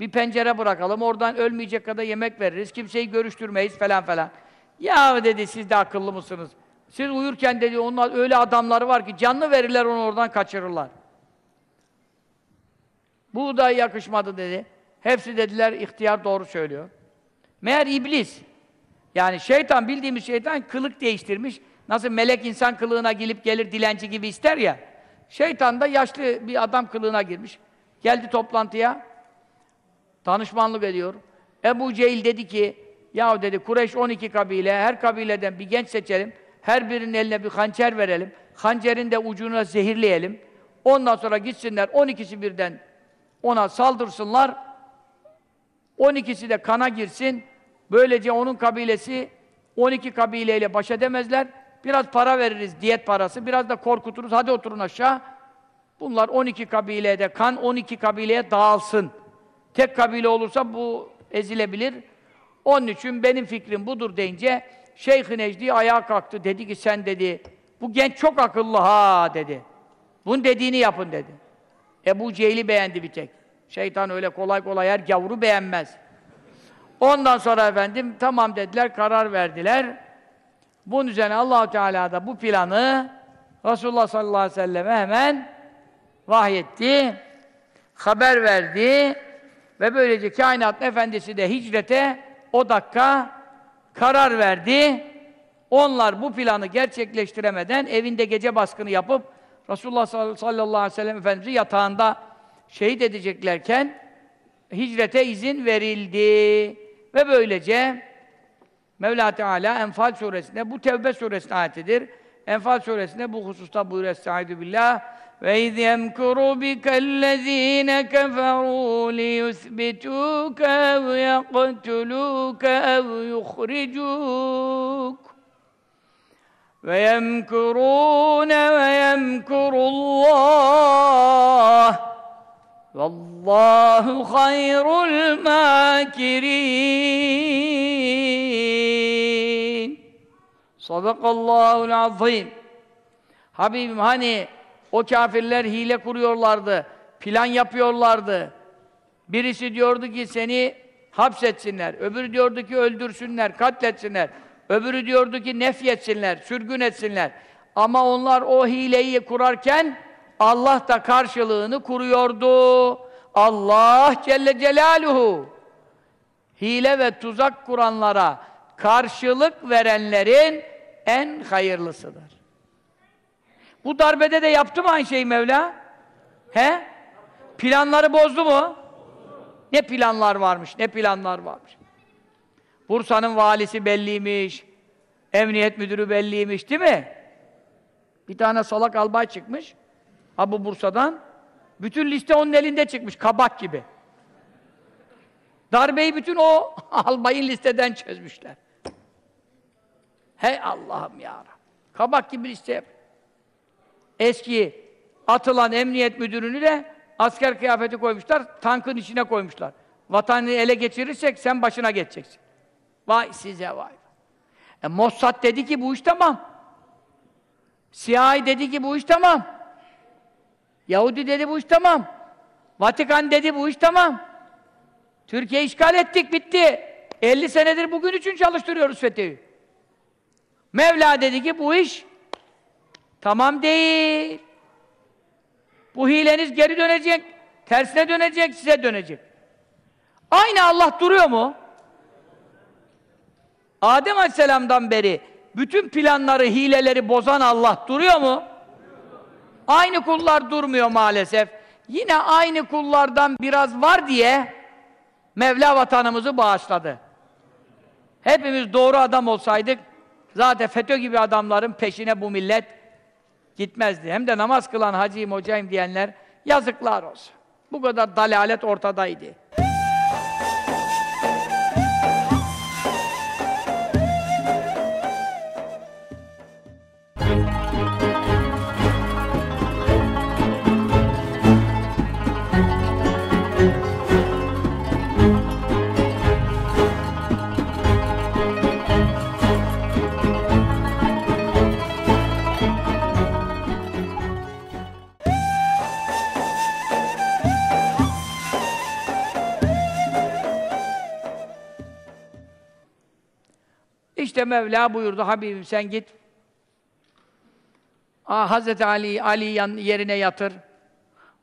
bir pencere bırakalım, oradan ölmeyecek kadar yemek veririz, kimseyi görüştürmeyiz falan falan. Ya dedi, siz de akıllı mısınız? Siz uyurken dedi, onlar öyle adamları var ki canlı verirler onu oradan kaçırırlar. Bu da yakışmadı dedi. Hepsi dediler, ihtiyar doğru söylüyor. Meğer iblis, yani şeytan, bildiğimiz şeytan kılık değiştirmiş. Nasıl melek insan kılığına gelip gelir dilenci gibi ister ya. Şeytan da yaşlı bir adam kılığına girmiş. Geldi toplantıya. Danışmanlık ediyor. Ebu Cehil dedi ki, ya dedi Kureyş 12 kabile, her kabileden bir genç seçelim. Her birinin eline bir hançer verelim. Hançerin de ucuna zehirleyelim. Ondan sonra gitsinler 12'si birden ona saldırsınlar. 12'si de kana girsin. Böylece onun kabilesi 12 kabileyle baş edemezler. Biraz para veririz, diyet parası. Biraz da korkuturuz. Hadi oturun aşağı. Bunlar 12 kabilede kan 12 kabileye dağılsın. Tek kabile olursa bu ezilebilir. Onun için benim fikrim budur deyince Şeyh-i Necdi ayağa kalktı. Dedi ki sen dedi bu genç çok akıllı ha dedi. Bunun dediğini yapın dedi. Ebu Cehil'i beğendi bir tek. Şeytan öyle kolay kolay her gavuru beğenmez. Ondan sonra efendim tamam dediler, karar verdiler. Bunun üzerine allah Teala da bu planı Resulullah sallallahu aleyhi ve selleme hemen vahyetti, haber verdi ve böylece kainat efendisi de hicrete o dakika karar verdi. Onlar bu planı gerçekleştiremeden evinde gece baskını yapıp Resulullah sallallahu aleyhi ve sellem Efendimiz'i yatağında şehit edeceklerken hicrete izin verildi. Ve böylece Mevla Teala Enfal suresinde, bu Tevbe suresinin ayetidir. Enfal suresinde bu hususta buyuruyor Estaizu billah ve iz yemkuru bikellezine keferu liyuthbituke ev yeqtuluke ev yuhricuk ve yemkurune ve yemkurullah Vallahu hayrul makirin. Sadakallahul azim. Habibim hani o kafirler hile kuruyorlardı, plan yapıyorlardı. Birisi diyordu ki seni hapsetsinler, öbürü diyordu ki öldürsünler, katletsinler. Öbürü diyordu ki nefyetsinler, sürgün etsinler. Ama onlar o hileyi kurarken Allah da karşılığını kuruyordu. Allah Celle Celaluhu hile ve tuzak kuranlara karşılık verenlerin en hayırlısıdır. Bu darbede de yaptı mı aynı şeyi Mevla? He? Planları bozdu mu? Ne planlar varmış, ne planlar varmış. Bursa'nın valisi belliymiş. Emniyet müdürü belliymiş değil mi? Bir tane salak albay çıkmış. Ha bu Bursa'dan. Bütün liste onun elinde çıkmış. Kabak gibi. Darbeyi bütün o albayın listeden çözmüşler. Hey Allah'ım ya Rabbi. Kabak gibi liste. Eski atılan emniyet müdürünü de asker kıyafeti koymuşlar, tankın içine koymuşlar. Vatanı ele geçirirsek sen başına geçeceksin. Vay size vay. E, Mossad dedi ki bu iş tamam. CIA dedi ki bu iş tamam. Yahudi dedi bu iş tamam. Vatikan dedi bu iş tamam. Türkiye işgal ettik bitti. 50 senedir bugün için çalıştırıyoruz FETÖ'yü. Mevla dedi ki bu iş tamam değil. Bu hileniz geri dönecek, tersine dönecek, size dönecek. Aynı Allah duruyor mu? Adem Aleyhisselam'dan beri bütün planları, hileleri bozan Allah duruyor mu? Aynı kullar durmuyor maalesef. Yine aynı kullardan biraz var diye Mevla vatanımızı bağışladı. Hepimiz doğru adam olsaydık zaten FETÖ gibi adamların peşine bu millet gitmezdi. Hem de namaz kılan hacıyım, hocayım diyenler yazıklar olsun. Bu kadar dalalet ortadaydı. İşte Mevla buyurdu, Habibim sen git. Aa, Hazreti Ali, Ali yerine yatır.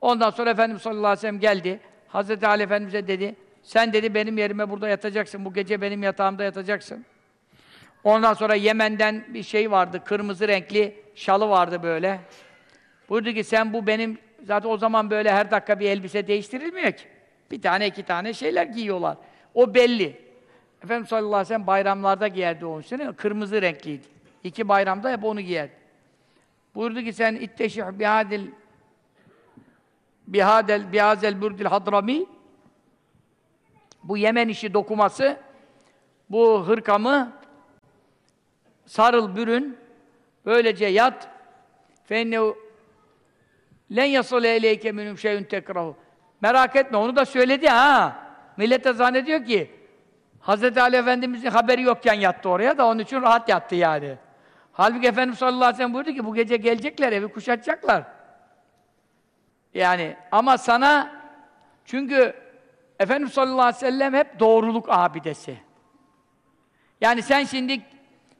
Ondan sonra Efendimiz sallallahu aleyhi ve sellem geldi. Hazreti Ali Efendimiz'e dedi, sen dedi benim yerime burada yatacaksın, bu gece benim yatağımda yatacaksın. Ondan sonra Yemen'den bir şey vardı, kırmızı renkli şalı vardı böyle. Buyurdu ki sen bu benim, zaten o zaman böyle her dakika bir elbise değiştirilmiyor ki. Bir tane iki tane şeyler giyiyorlar. O belli. Efendimiz sallallahu aleyhi ve sellem bayramlarda giyerdi o sene, kırmızı renkliydi. İki bayramda hep onu giyerdi. Buyurdu ki sen itteşih bihadil bihadel bihazel burdil hadrami. Bu Yemen işi dokuması bu hırkamı sarıl bürün böylece yat. Fennehu len yasale eleyke minum şeyün tekrahu. Merak etme onu da söyledi ha. Millete zannediyor ki Hz. Ali Efendimiz'in haberi yokken yattı oraya da onun için rahat yattı yani. Halbuki Efendimiz sallallahu aleyhi ve sellem buyurdu ki bu gece gelecekler, evi kuşatacaklar. Yani ama sana çünkü Efendimiz sallallahu aleyhi ve sellem hep doğruluk abidesi. Yani sen şimdi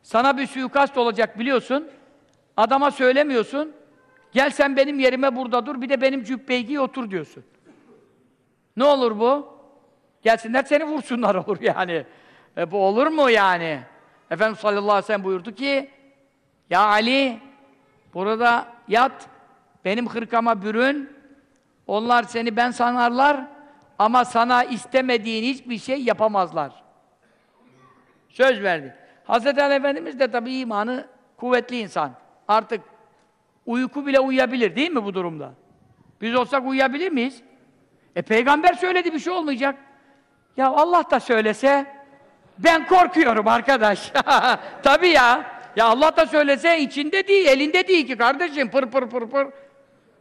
sana bir suikast olacak biliyorsun. Adama söylemiyorsun. Gel sen benim yerime burada dur, bir de benim cübbeyi giy otur diyorsun. Ne olur bu? Gelsinler seni vursunlar olur yani. E bu olur mu yani? Efendimiz sallallahu aleyhi ve sellem buyurdu ki Ya Ali burada yat benim hırkama bürün onlar seni ben sanarlar ama sana istemediğin hiçbir şey yapamazlar. Söz verdi. Hazreti Ali Efendimiz de tabii imanı kuvvetli insan. Artık uyku bile uyuyabilir değil mi bu durumda? Biz olsak uyuyabilir miyiz? E peygamber söyledi bir şey olmayacak. Ya Allah da söylese ben korkuyorum arkadaş. Tabii ya. Ya Allah da söylese içinde değil, elinde değil ki kardeşim. Pır pır pır pır.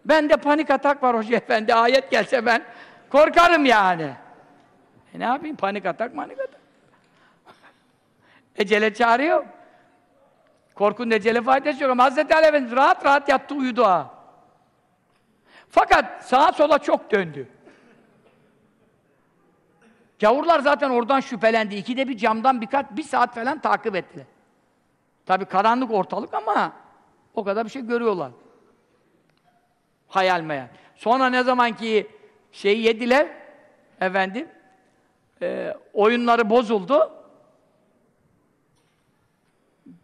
Ben de panik atak var hoca efendi. Ayet gelse ben korkarım yani. E ne yapayım? Panik atak, manik atak. Ecele çağırıyor. Korkunun ecele faydası yok ama Hazreti Ali Efendimiz rahat rahat yattı uyudu ha. Fakat sağa sola çok döndü. Gavurlar zaten oradan şüphelendi. İkide bir camdan birkaç, bir saat falan takip ettiler. Tabii karanlık ortalık ama o kadar bir şey görüyorlar. Hayal meyal. Sonra ne zaman ki şeyi yediler, efendim, e, oyunları bozuldu.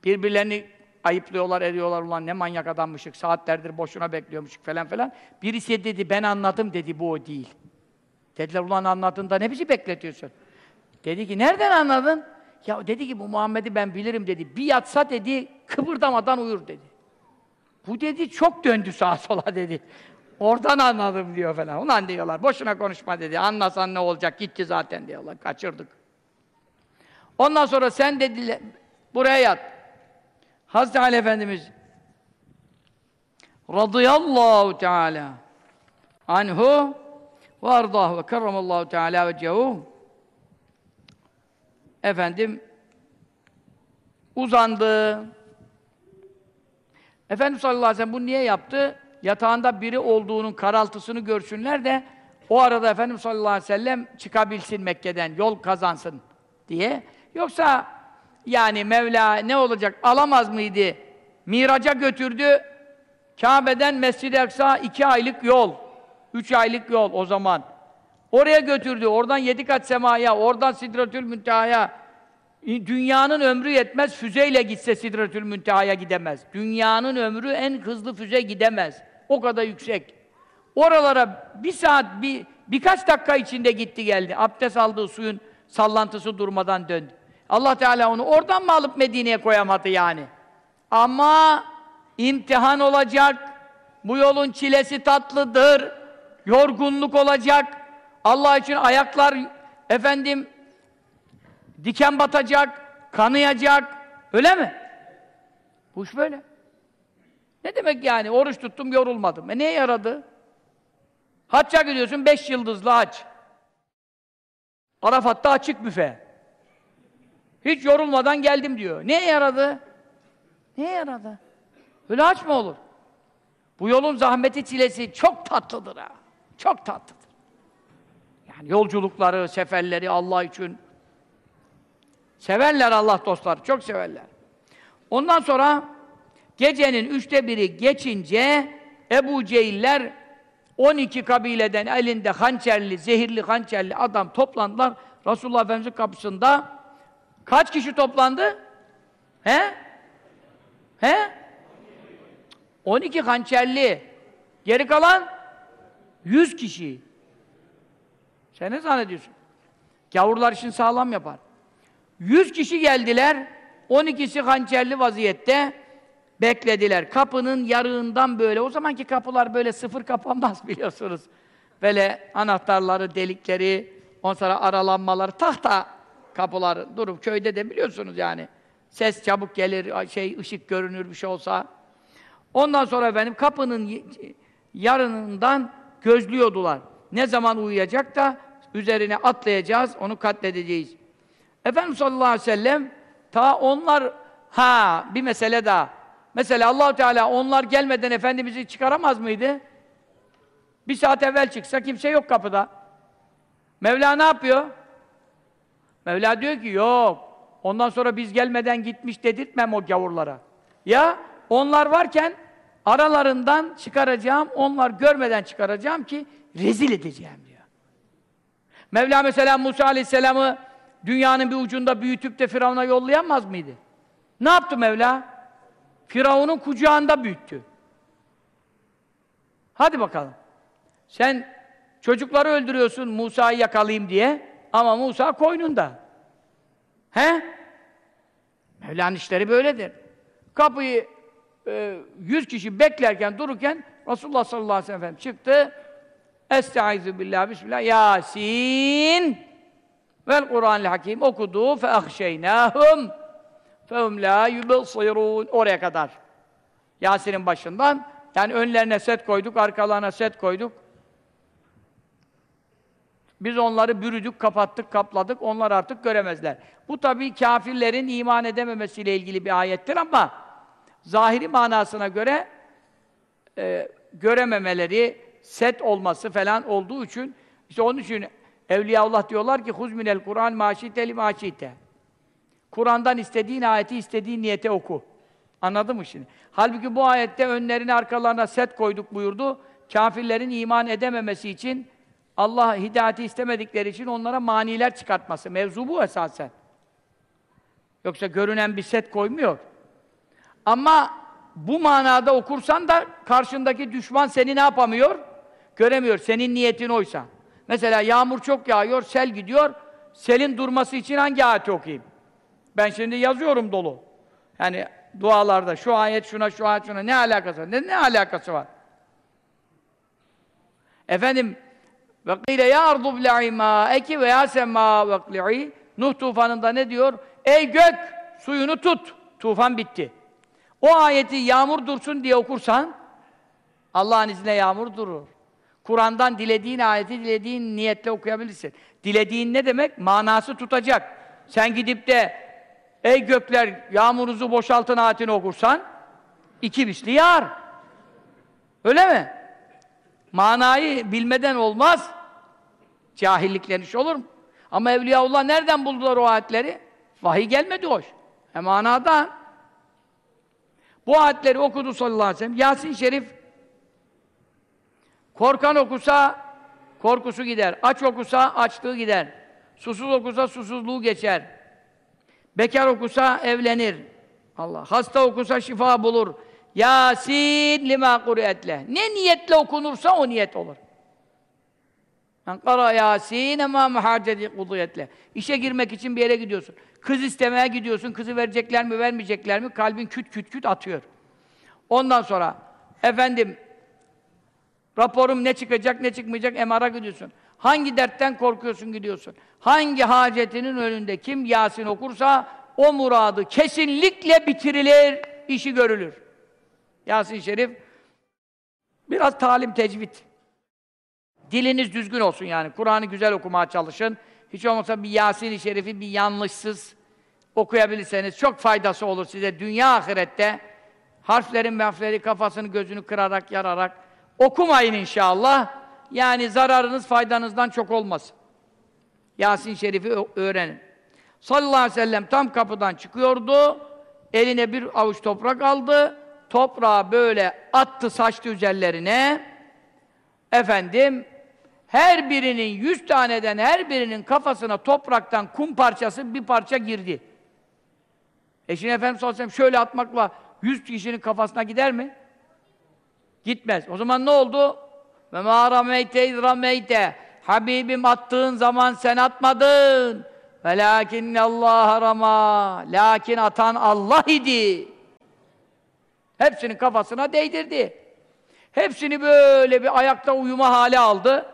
Birbirlerini ayıplıyorlar, ediyorlar. Ulan ne manyak adammışık, saatlerdir boşuna bekliyormuşuk falan falan. Birisi dedi, ben anladım dedi, bu o değil. Dediler ulan anladın da ne bizi bekletiyorsun? Dedi ki nereden anladın? Ya dedi ki bu Muhammed'i ben bilirim dedi. Bir yatsa dedi kıpırdamadan uyur dedi. Bu dedi çok döndü sağa sola dedi. Oradan anladım diyor falan. Ulan diyorlar boşuna konuşma dedi. Anlasan ne olacak gitti zaten diyorlar. Kaçırdık. Ondan sonra sen dediler buraya yat. Hazreti Ali Efendimiz radıyallahu teala anhu ve ardahu ve kerramallahu teala ve cehuh efendim uzandı. Efendimiz sallallahu aleyhi ve sellem bunu niye yaptı? Yatağında biri olduğunun karaltısını görsünler de o arada Efendimiz sallallahu aleyhi ve sellem çıkabilsin Mekke'den, yol kazansın diye. Yoksa yani Mevla ne olacak, alamaz mıydı? Miraca götürdü, Kabe'den Mescid-i Aksa iki aylık yol, üç aylık yol o zaman. Oraya götürdü, oradan yedi kat semaya, oradan Sidretül Münteha'ya. Dünyanın ömrü yetmez, füzeyle gitse Sidretül Münteha'ya gidemez. Dünyanın ömrü en hızlı füze gidemez. O kadar yüksek. Oralara bir saat, bir, birkaç dakika içinde gitti geldi. Abdest aldığı suyun sallantısı durmadan döndü. Allah Teala onu oradan mı alıp Medine'ye koyamadı yani? Ama imtihan olacak. Bu yolun çilesi tatlıdır. Yorgunluk olacak. Allah için ayaklar efendim diken batacak, kanayacak. Öyle mi? Bu iş böyle. Ne demek yani? Oruç tuttum, yorulmadım. E neye yaradı? Hacca gidiyorsun, beş yıldızlı hac. Arafat'ta açık büfe. Hiç yorulmadan geldim diyor. Neye yaradı? Neye yaradı? Öyle haç mı olur? Bu yolun zahmeti çilesi çok tatlıdır ha. Çok tatlıdır. Yani yolculukları, seferleri Allah için severler Allah dostları, çok severler. Ondan sonra gecenin üçte biri geçince Ebu Cehiller 12 kabileden elinde hançerli, zehirli hançerli adam toplandılar. Resulullah Efendimiz'in kapısında kaç kişi toplandı? He? He? 12 hançerli. Geri kalan 100 kişi. Sen ne zannediyorsun? Gavurlar için sağlam yapar. 100 kişi geldiler. 12'si hançerli vaziyette beklediler. Kapının yarığından böyle, o zamanki kapılar böyle sıfır kapanmaz biliyorsunuz. Böyle anahtarları, delikleri, on sonra aralanmaları, tahta kapıları durup köyde de biliyorsunuz yani. Ses çabuk gelir, şey ışık görünür bir şey olsa. Ondan sonra efendim kapının yarınından gözlüyordular. Ne zaman uyuyacak da üzerine atlayacağız, onu katledeceğiz. Efendimiz sallallahu aleyhi ve sellem ta onlar ha bir mesele daha. Mesela Allahu Teala onlar gelmeden efendimizi çıkaramaz mıydı? Bir saat evvel çıksa kimse yok kapıda. Mevla ne yapıyor? Mevla diyor ki yok. Ondan sonra biz gelmeden gitmiş dedirtmem o gavurlara. Ya onlar varken aralarından çıkaracağım, onlar görmeden çıkaracağım ki rezil edeceğim diyor. Mevla mesela Musa Aleyhisselam'ı dünyanın bir ucunda büyütüp de Firavun'a yollayamaz mıydı? Ne yaptı Mevla? Firavun'un kucağında büyüttü. Hadi bakalım. Sen çocukları öldürüyorsun Musa'yı yakalayayım diye ama Musa koynunda. He? Mevla'nın işleri böyledir. Kapıyı e, yüz kişi beklerken, dururken Resulullah sallallahu aleyhi ve sellem çıktı. Estaizu billah, bismillah, Yasin vel Kur'an-ı Hakim okudu fe ahşeynâhum fehum la yubsirun oraya kadar. Yasin'in başından yani önlerine set koyduk, arkalarına set koyduk. Biz onları bürüdük, kapattık, kapladık. Onlar artık göremezler. Bu tabii kafirlerin iman edememesiyle ilgili bir ayettir ama zahiri manasına göre e, görememeleri, set olması falan olduğu için işte onun için Evliyaullah diyorlar ki huz Kur'an maşite li maşite. Kur'an'dan istediğin ayeti istediğin niyete oku. Anladın mı şimdi? Halbuki bu ayette önlerine arkalarına set koyduk buyurdu. Kafirlerin iman edememesi için Allah hidayeti istemedikleri için onlara maniler çıkartması. Mevzu bu esasen. Yoksa görünen bir set koymuyor. Ama bu manada okursan da karşındaki düşman seni ne yapamıyor? Göremiyor. Senin niyetin oysa. Mesela yağmur çok yağıyor, sel gidiyor. Selin durması için hangi ayeti okuyayım? Ben şimdi yazıyorum dolu. Yani dualarda şu ayet şuna, şu ayet şuna ne alakası var? Ne, ne alakası var? Efendim ve kıyle ya ardu bla'i mâeki ve ya veqli'i Nuh tufanında ne diyor? Ey gök suyunu tut. Tufan bitti. O ayeti yağmur dursun diye okursan Allah'ın izniyle yağmur durur. Kur'an'dan dilediğin ayeti dilediğin niyetle okuyabilirsin. Dilediğin ne demek? Manası tutacak. Sen gidip de ey gökler yağmurunuzu boşaltın ayetini okursan iki misli yağar. Öyle mi? Manayı bilmeden olmaz. Cahilliklen iş olur mu? Ama Evliyaullah nereden buldular o ayetleri? Vahiy gelmedi hoş. E manadan. Bu ayetleri okudu sallallahu aleyhi ve sellem. Yasin Şerif korkan okusa korkusu gider. Aç okusa açlığı gider. Susuz okusa susuzluğu geçer. Bekar okusa evlenir. Allah. Hasta okusa şifa bulur. Yasin lima kuriyetle. Ne niyetle okunursa o niyet olur. Men kara Yasin ama muhacedi kudiyetle. İşe girmek için bir yere gidiyorsun. Kız istemeye gidiyorsun. Kızı verecekler mi, vermeyecekler mi? Kalbin küt küt küt atıyor. Ondan sonra efendim raporum ne çıkacak, ne çıkmayacak emara gidiyorsun. Hangi dertten korkuyorsun gidiyorsun. Hangi hacetinin önünde kim Yasin okursa o muradı kesinlikle bitirilir, işi görülür. Yasin Şerif biraz talim tecvid. Diliniz düzgün olsun yani. Kur'an'ı güzel okumaya çalışın. Hiç olmazsa bir Yasin-i Şerif'i bir yanlışsız okuyabilirseniz çok faydası olur size dünya ahirette. Harflerin harfleri kafasını gözünü kırarak, yararak okumayın inşallah. Yani zararınız faydanızdan çok olmasın. Yasin Şerif'i öğrenin. Sallallahu aleyhi ve sellem tam kapıdan çıkıyordu. Eline bir avuç toprak aldı. Toprağı böyle attı saçtı üzerlerine. Efendim her birinin yüz taneden her birinin kafasına topraktan kum parçası bir parça girdi. E şimdi Efendimiz sallallahu şöyle atmakla yüz kişinin kafasına gider mi? Gitmez. O zaman ne oldu? Ve mâ rameyte Habibim attığın zaman sen atmadın. Velâkinne Allah rama. Lakin atan Allah idi. Hepsinin kafasına değdirdi. Hepsini böyle bir ayakta uyuma hali aldı.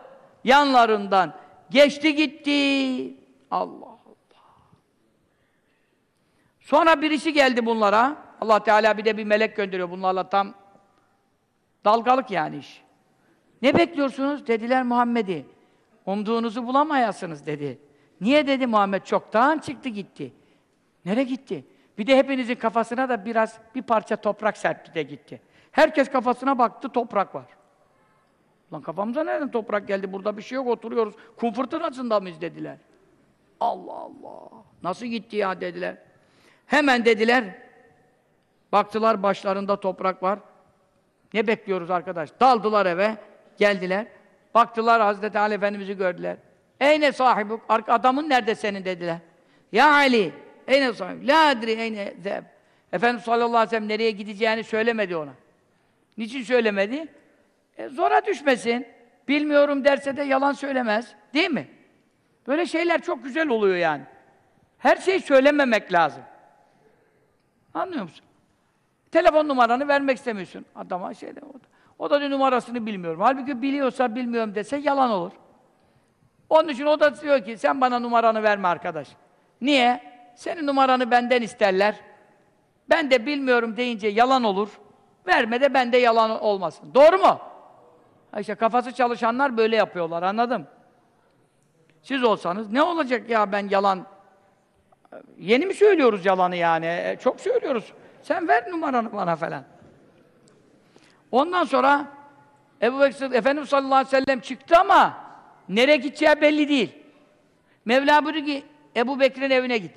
Yanlarından geçti gitti. Allah Allah. Sonra birisi geldi bunlara. Allah Teala bir de bir melek gönderiyor bunlarla tam dalgalık yani iş. Ne bekliyorsunuz? Dediler Muhammed'i. Umduğunuzu bulamayasınız dedi. Niye dedi Muhammed? Çoktan çıktı gitti. Nereye gitti? Bir de hepinizin kafasına da biraz bir parça toprak serpti de gitti. Herkes kafasına baktı, toprak var. Lan kafamıza nereden toprak geldi? Burada bir şey yok, oturuyoruz. Kum fırtınasında mıyız dediler. Allah Allah! Nasıl gitti ya dediler. Hemen dediler, baktılar başlarında toprak var. Ne bekliyoruz arkadaş? Daldılar eve, geldiler. Baktılar Hazreti Ali Efendimiz'i gördüler. Eyne sahibuk? Adamın nerede senin dediler. Ya Ali, eyne sahibuk? La adri eyne zeb. Efendimiz sallallahu aleyhi ve sellem nereye gideceğini söylemedi ona. Niçin söylemedi? E, zora düşmesin. Bilmiyorum derse de yalan söylemez. Değil mi? Böyle şeyler çok güzel oluyor yani. Her şeyi söylememek lazım. Anlıyor musun? Telefon numaranı vermek istemiyorsun adama şeyde o da. O da numarasını bilmiyorum. Halbuki biliyorsa bilmiyorum dese yalan olur. Onun için o da diyor ki sen bana numaranı verme arkadaş. Niye? Senin numaranı benden isterler. Ben de bilmiyorum deyince yalan olur. Verme de bende yalan olmasın. Doğru mu? İşte kafası çalışanlar böyle yapıyorlar, anladım. Siz olsanız ne olacak ya ben yalan... Yeni mi söylüyoruz yalanı yani? E, çok söylüyoruz. Sen ver numaranı bana falan. Ondan sonra Ebu Bekir Efendimiz sallallahu aleyhi ve sellem çıktı ama nereye gideceği belli değil. Mevla buyurdu ki Ebu Bekir'in evine git.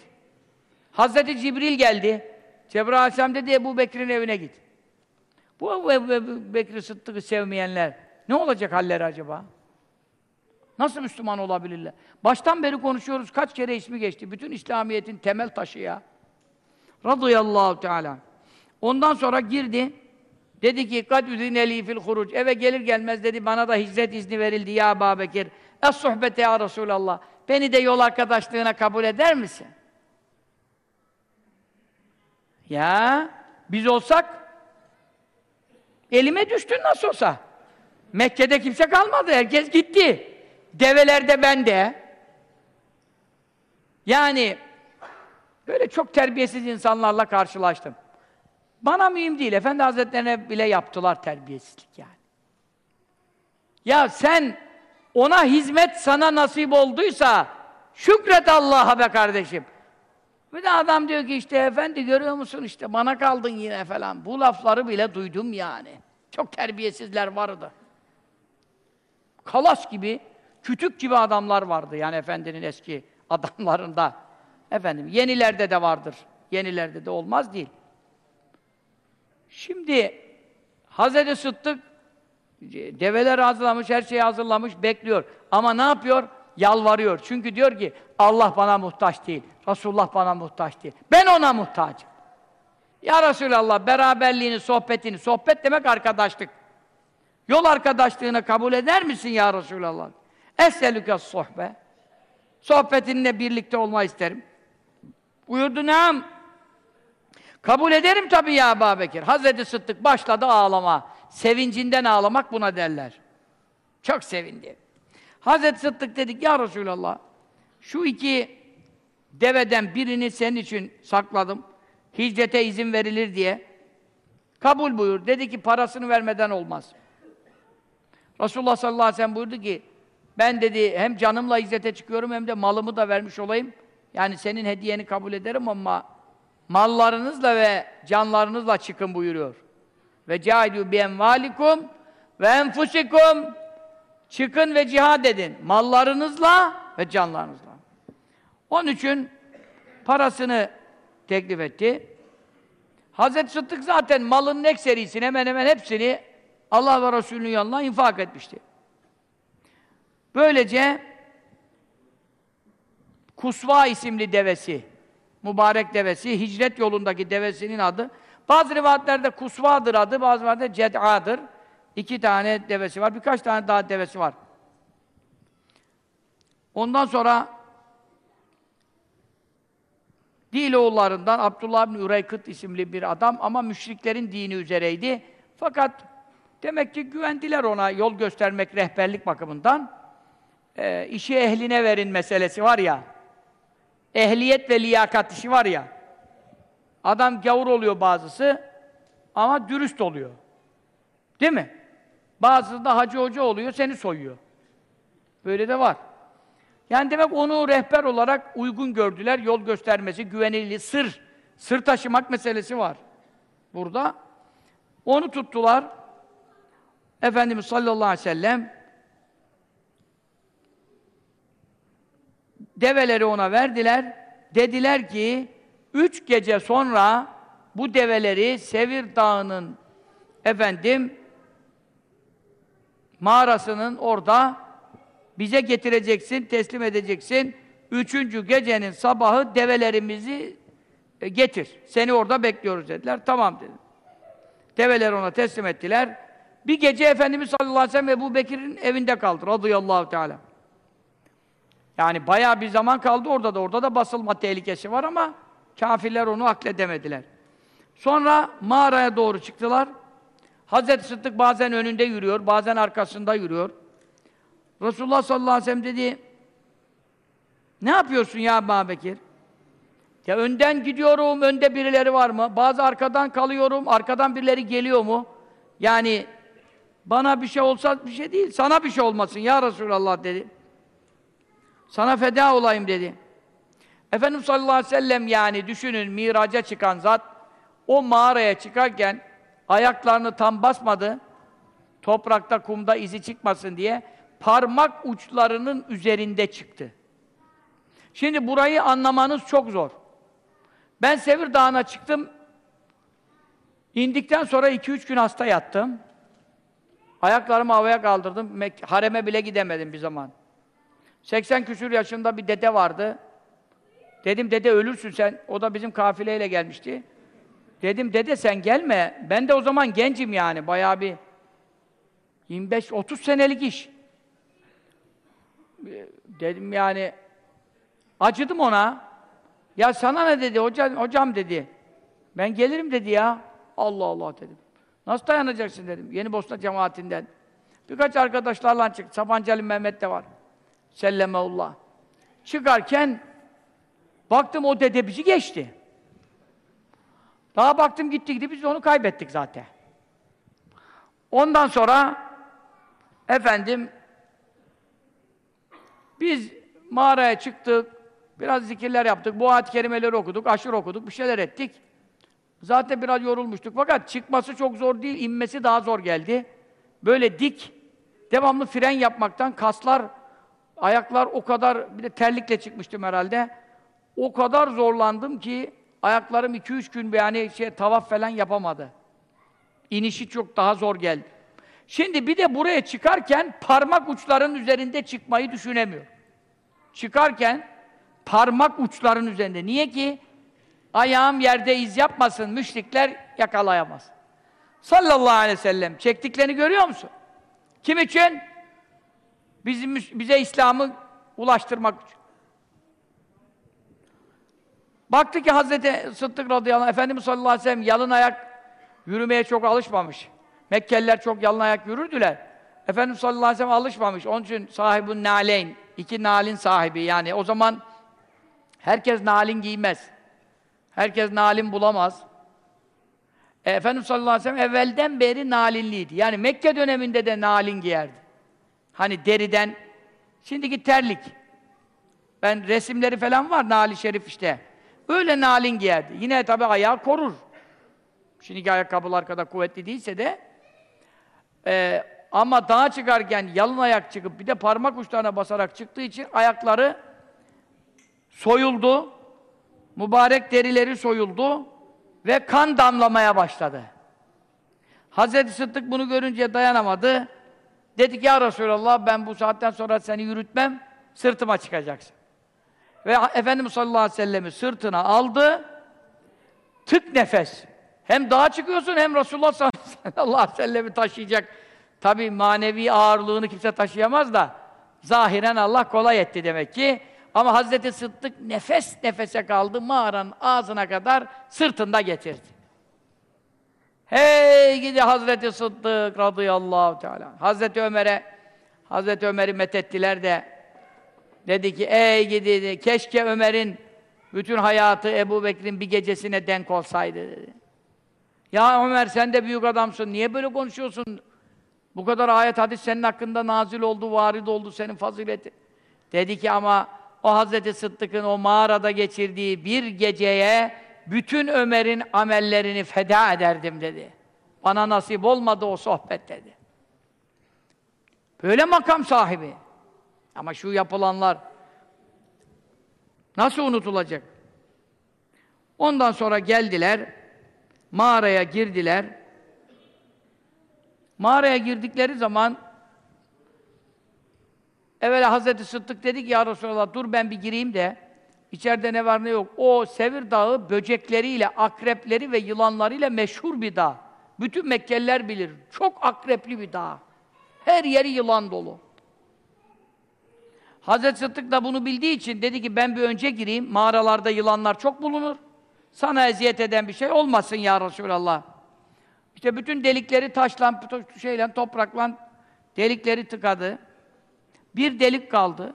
Hazreti Cibril geldi. Cebrail aleyhisselam dedi Ebu Bekir'in evine git. Bu Ebu, Ebu Bekir Sıddık'ı sevmeyenler ne olacak halleri acaba? Nasıl Müslüman olabilirler? Baştan beri konuşuyoruz, kaç kere ismi geçti. Bütün İslamiyet'in temel taşı ya. Radıyallahu Teala. Ondan sonra girdi. Dedi ki kad üzineli fil huruc. Eve gelir gelmez dedi bana da hicret izni verildi ya Ebu Bekir. Es sohbete ya Resulallah. Beni de yol arkadaşlığına kabul eder misin? Ya biz olsak elime düştün nasıl olsa. Mekke'de kimse kalmadı. Herkes gitti. Develer de bende. Yani böyle çok terbiyesiz insanlarla karşılaştım. Bana mühim değil. Efendi Hazretlerine bile yaptılar terbiyesizlik yani. Ya sen ona hizmet sana nasip olduysa şükret Allah'a be kardeşim. Bir de adam diyor ki işte efendi görüyor musun işte bana kaldın yine falan. Bu lafları bile duydum yani. Çok terbiyesizler vardı. Kalas gibi, kütük gibi adamlar vardı yani efendinin eski adamlarında. Efendim yenilerde de vardır. Yenilerde de olmaz değil. Şimdi Hazreti Sıddık develer hazırlamış, her şeyi hazırlamış, bekliyor. Ama ne yapıyor? Yalvarıyor. Çünkü diyor ki Allah bana muhtaç değil. Resulullah bana muhtaç değil. Ben ona muhtacım. Ya Resulallah beraberliğini, sohbetini, sohbet demek arkadaşlık. Yol arkadaşlığını kabul eder misin ya Resulallah? Esselüke sohbe. Sohbetinle birlikte olma isterim. Buyurdu nam. Kabul ederim tabii ya Ebu. Hazreti Sıddık başladı ağlama. Sevincinden ağlamak buna derler. Çok sevindi. Hazreti Sıddık dedik ya Resulallah şu iki deveden birini senin için sakladım. Hicrete izin verilir diye. Kabul buyur. Dedi ki parasını vermeden olmaz. Resulullah sallallahu aleyhi ve sellem buyurdu ki ben dedi hem canımla hicrete çıkıyorum hem de malımı da vermiş olayım. Yani senin hediyeni kabul ederim ama mallarınızla ve canlarınızla çıkın buyuruyor. Ve caidu bi envalikum ve enfusikum çıkın ve cihad edin mallarınızla ve canlarınızla. Onun için parasını teklif etti. Hazreti Sıddık zaten malının ekserisini hemen hemen hepsini Allah ve Resulü'nün yanına infak etmişti. Böylece Kusva isimli devesi, mübarek devesi, hicret yolundaki devesinin adı. Bazı rivayetlerde Kusva'dır adı, bazı rivayetlerde Ced'adır. İki tane devesi var, birkaç tane daha devesi var. Ondan sonra Diloğullarından Abdullah bin Üreykıt isimli bir adam ama müşriklerin dini üzereydi. Fakat demek ki güvendiler ona yol göstermek, rehberlik bakımından. Ee, işi ehline verin meselesi var ya, ehliyet ve liyakat işi var ya, adam gavur oluyor bazısı ama dürüst oluyor. Değil mi? Bazısı da hacı hoca oluyor, seni soyuyor. Böyle de var. Yani demek onu rehber olarak uygun gördüler, yol göstermesi, güvenilirliği, sır, sır taşımak meselesi var. Burada. Onu tuttular. Efendimiz sallallahu aleyhi ve sellem develeri ona verdiler. Dediler ki, üç gece sonra bu develeri Sevir Dağı'nın efendim mağarasının orada bize getireceksin, teslim edeceksin. Üçüncü gecenin sabahı develerimizi e, getir. Seni orada bekliyoruz dediler. Tamam dedim. Develer ona teslim ettiler. Bir gece Efendimiz sallallahu aleyhi ve sellem Ebu Bekir'in evinde kaldı. Radıyallahu teala. Yani bayağı bir zaman kaldı orada da. Orada da basılma tehlikesi var ama kafirler onu akledemediler. Sonra mağaraya doğru çıktılar. Hazreti Sıddık bazen önünde yürüyor, bazen arkasında yürüyor. Resulullah sallallahu aleyhi ve sellem dedi, ne yapıyorsun ya Ebu Bekir? Ya önden gidiyorum, önde birileri var mı? Bazı arkadan kalıyorum, arkadan birileri geliyor mu? Yani bana bir şey olsa bir şey değil, sana bir şey olmasın ya Resulallah dedi. Sana feda olayım dedi. Efendimiz sallallahu aleyhi ve sellem yani düşünün miraca çıkan zat o mağaraya çıkarken ayaklarını tam basmadı. Toprakta, kumda izi çıkmasın diye parmak uçlarının üzerinde çıktı. Şimdi burayı anlamanız çok zor. Ben Sevir Dağı'na çıktım. İndikten sonra iki üç gün hasta yattım. Ayaklarımı havaya kaldırdım. Hareme bile gidemedim bir zaman. 80 küsür yaşında bir dede vardı. Dedim dede ölürsün sen. O da bizim kafileyle gelmişti. Dedim dede sen gelme. Ben de o zaman gencim yani. Bayağı bir 25-30 senelik iş. Dedim yani acıdım ona. Ya sana ne dedi hocam, hocam dedi. Ben gelirim dedi ya. Allah Allah dedim. Nasıl dayanacaksın dedim. Yeni Bosna cemaatinden. Birkaç arkadaşlarla çık. Sabancı Ali Mehmet de var. Sellemeullah. Çıkarken baktım o dede bizi geçti. Daha baktım gitti gitti biz onu kaybettik zaten. Ondan sonra efendim biz mağaraya çıktık. Biraz zikirler yaptık. Bu ayet-i kerimeleri okuduk, aşırı okuduk, bir şeyler ettik. Zaten biraz yorulmuştuk. Fakat çıkması çok zor değil, inmesi daha zor geldi. Böyle dik, devamlı fren yapmaktan kaslar, ayaklar o kadar, bir de terlikle çıkmıştım herhalde. O kadar zorlandım ki ayaklarım 2-3 gün yani şey tavaf falan yapamadı. İnişi çok daha zor geldi. Şimdi bir de buraya çıkarken parmak uçların üzerinde çıkmayı düşünemiyor. Çıkarken parmak uçların üzerinde. Niye ki? Ayağım yerde iz yapmasın, müşrikler yakalayamaz. Sallallahu aleyhi ve sellem. Çektiklerini görüyor musun? Kim için? Bizim, bize İslam'ı ulaştırmak için. Baktı ki Hazreti Sıddık radıyallahu anh, Efendimiz sallallahu aleyhi ve sellem yalın ayak yürümeye çok alışmamış. Mekkeliler çok yalın ayak yürürdüler. Efendimiz sallallahu aleyhi ve sellem alışmamış. Onun için sahibun naleyn, iki nalin sahibi yani. O zaman herkes nalin giymez. Herkes nalin bulamaz. E, Efendimiz sallallahu aleyhi ve sellem evvelden beri nalinliydi. Yani Mekke döneminde de nalin giyerdi. Hani deriden, şimdiki terlik. Ben resimleri falan var nali şerif işte. Öyle nalin giyerdi. Yine tabi ayağı korur. Şimdiki ayakkabılar kadar kuvvetli değilse de e, ama dağa çıkarken yalın ayak çıkıp bir de parmak uçlarına basarak çıktığı için ayakları soyuldu. Mübarek derileri soyuldu ve kan damlamaya başladı. Hazreti Sıddık bunu görünce dayanamadı. Dedi ki ya Resulallah ben bu saatten sonra seni yürütmem, sırtıma çıkacaksın. Ve Efendimiz sallallahu aleyhi ve sellem'i sırtına aldı, tık nefes. Hem dağa çıkıyorsun hem Resulullah sallallahu aleyhi ve sellem'i taşıyacak. Tabi manevi ağırlığını kimse taşıyamaz da zahiren Allah kolay etti demek ki. Ama Hazreti Sıddık nefes nefese kaldı, mağaranın ağzına kadar sırtında getirdi. Hey gidi Hazreti Sıddık radıyallahu teala. Hazreti Ömer'e Hazreti Ömer'i methettiler de dedi ki ey gidi keşke Ömer'in bütün hayatı Ebu Bekir'in bir gecesine denk olsaydı dedi. Ya Ömer sen de büyük adamsın. Niye böyle konuşuyorsun? Bu kadar ayet hadis senin hakkında nazil oldu, varid oldu senin fazileti. Dedi ki ama o Hazreti Sıddık'ın o mağarada geçirdiği bir geceye bütün Ömer'in amellerini feda ederdim dedi. Bana nasip olmadı o sohbet dedi. Böyle makam sahibi. Ama şu yapılanlar nasıl unutulacak? Ondan sonra geldiler, mağaraya girdiler. Mağaraya girdikleri zaman evvela Hazreti Sıddık dedi ki ya Resulallah dur ben bir gireyim de içeride ne var ne yok. O Sevir Dağı böcekleriyle, akrepleri ve yılanlarıyla meşhur bir dağ. Bütün Mekkeliler bilir. Çok akrepli bir dağ. Her yeri yılan dolu. Hazreti Sıddık da bunu bildiği için dedi ki ben bir önce gireyim. Mağaralarda yılanlar çok bulunur. Sana eziyet eden bir şey olmasın ya Resulallah. İşte bütün delikleri taşla, şeyle, toprakla delikleri tıkadı. Bir delik kaldı.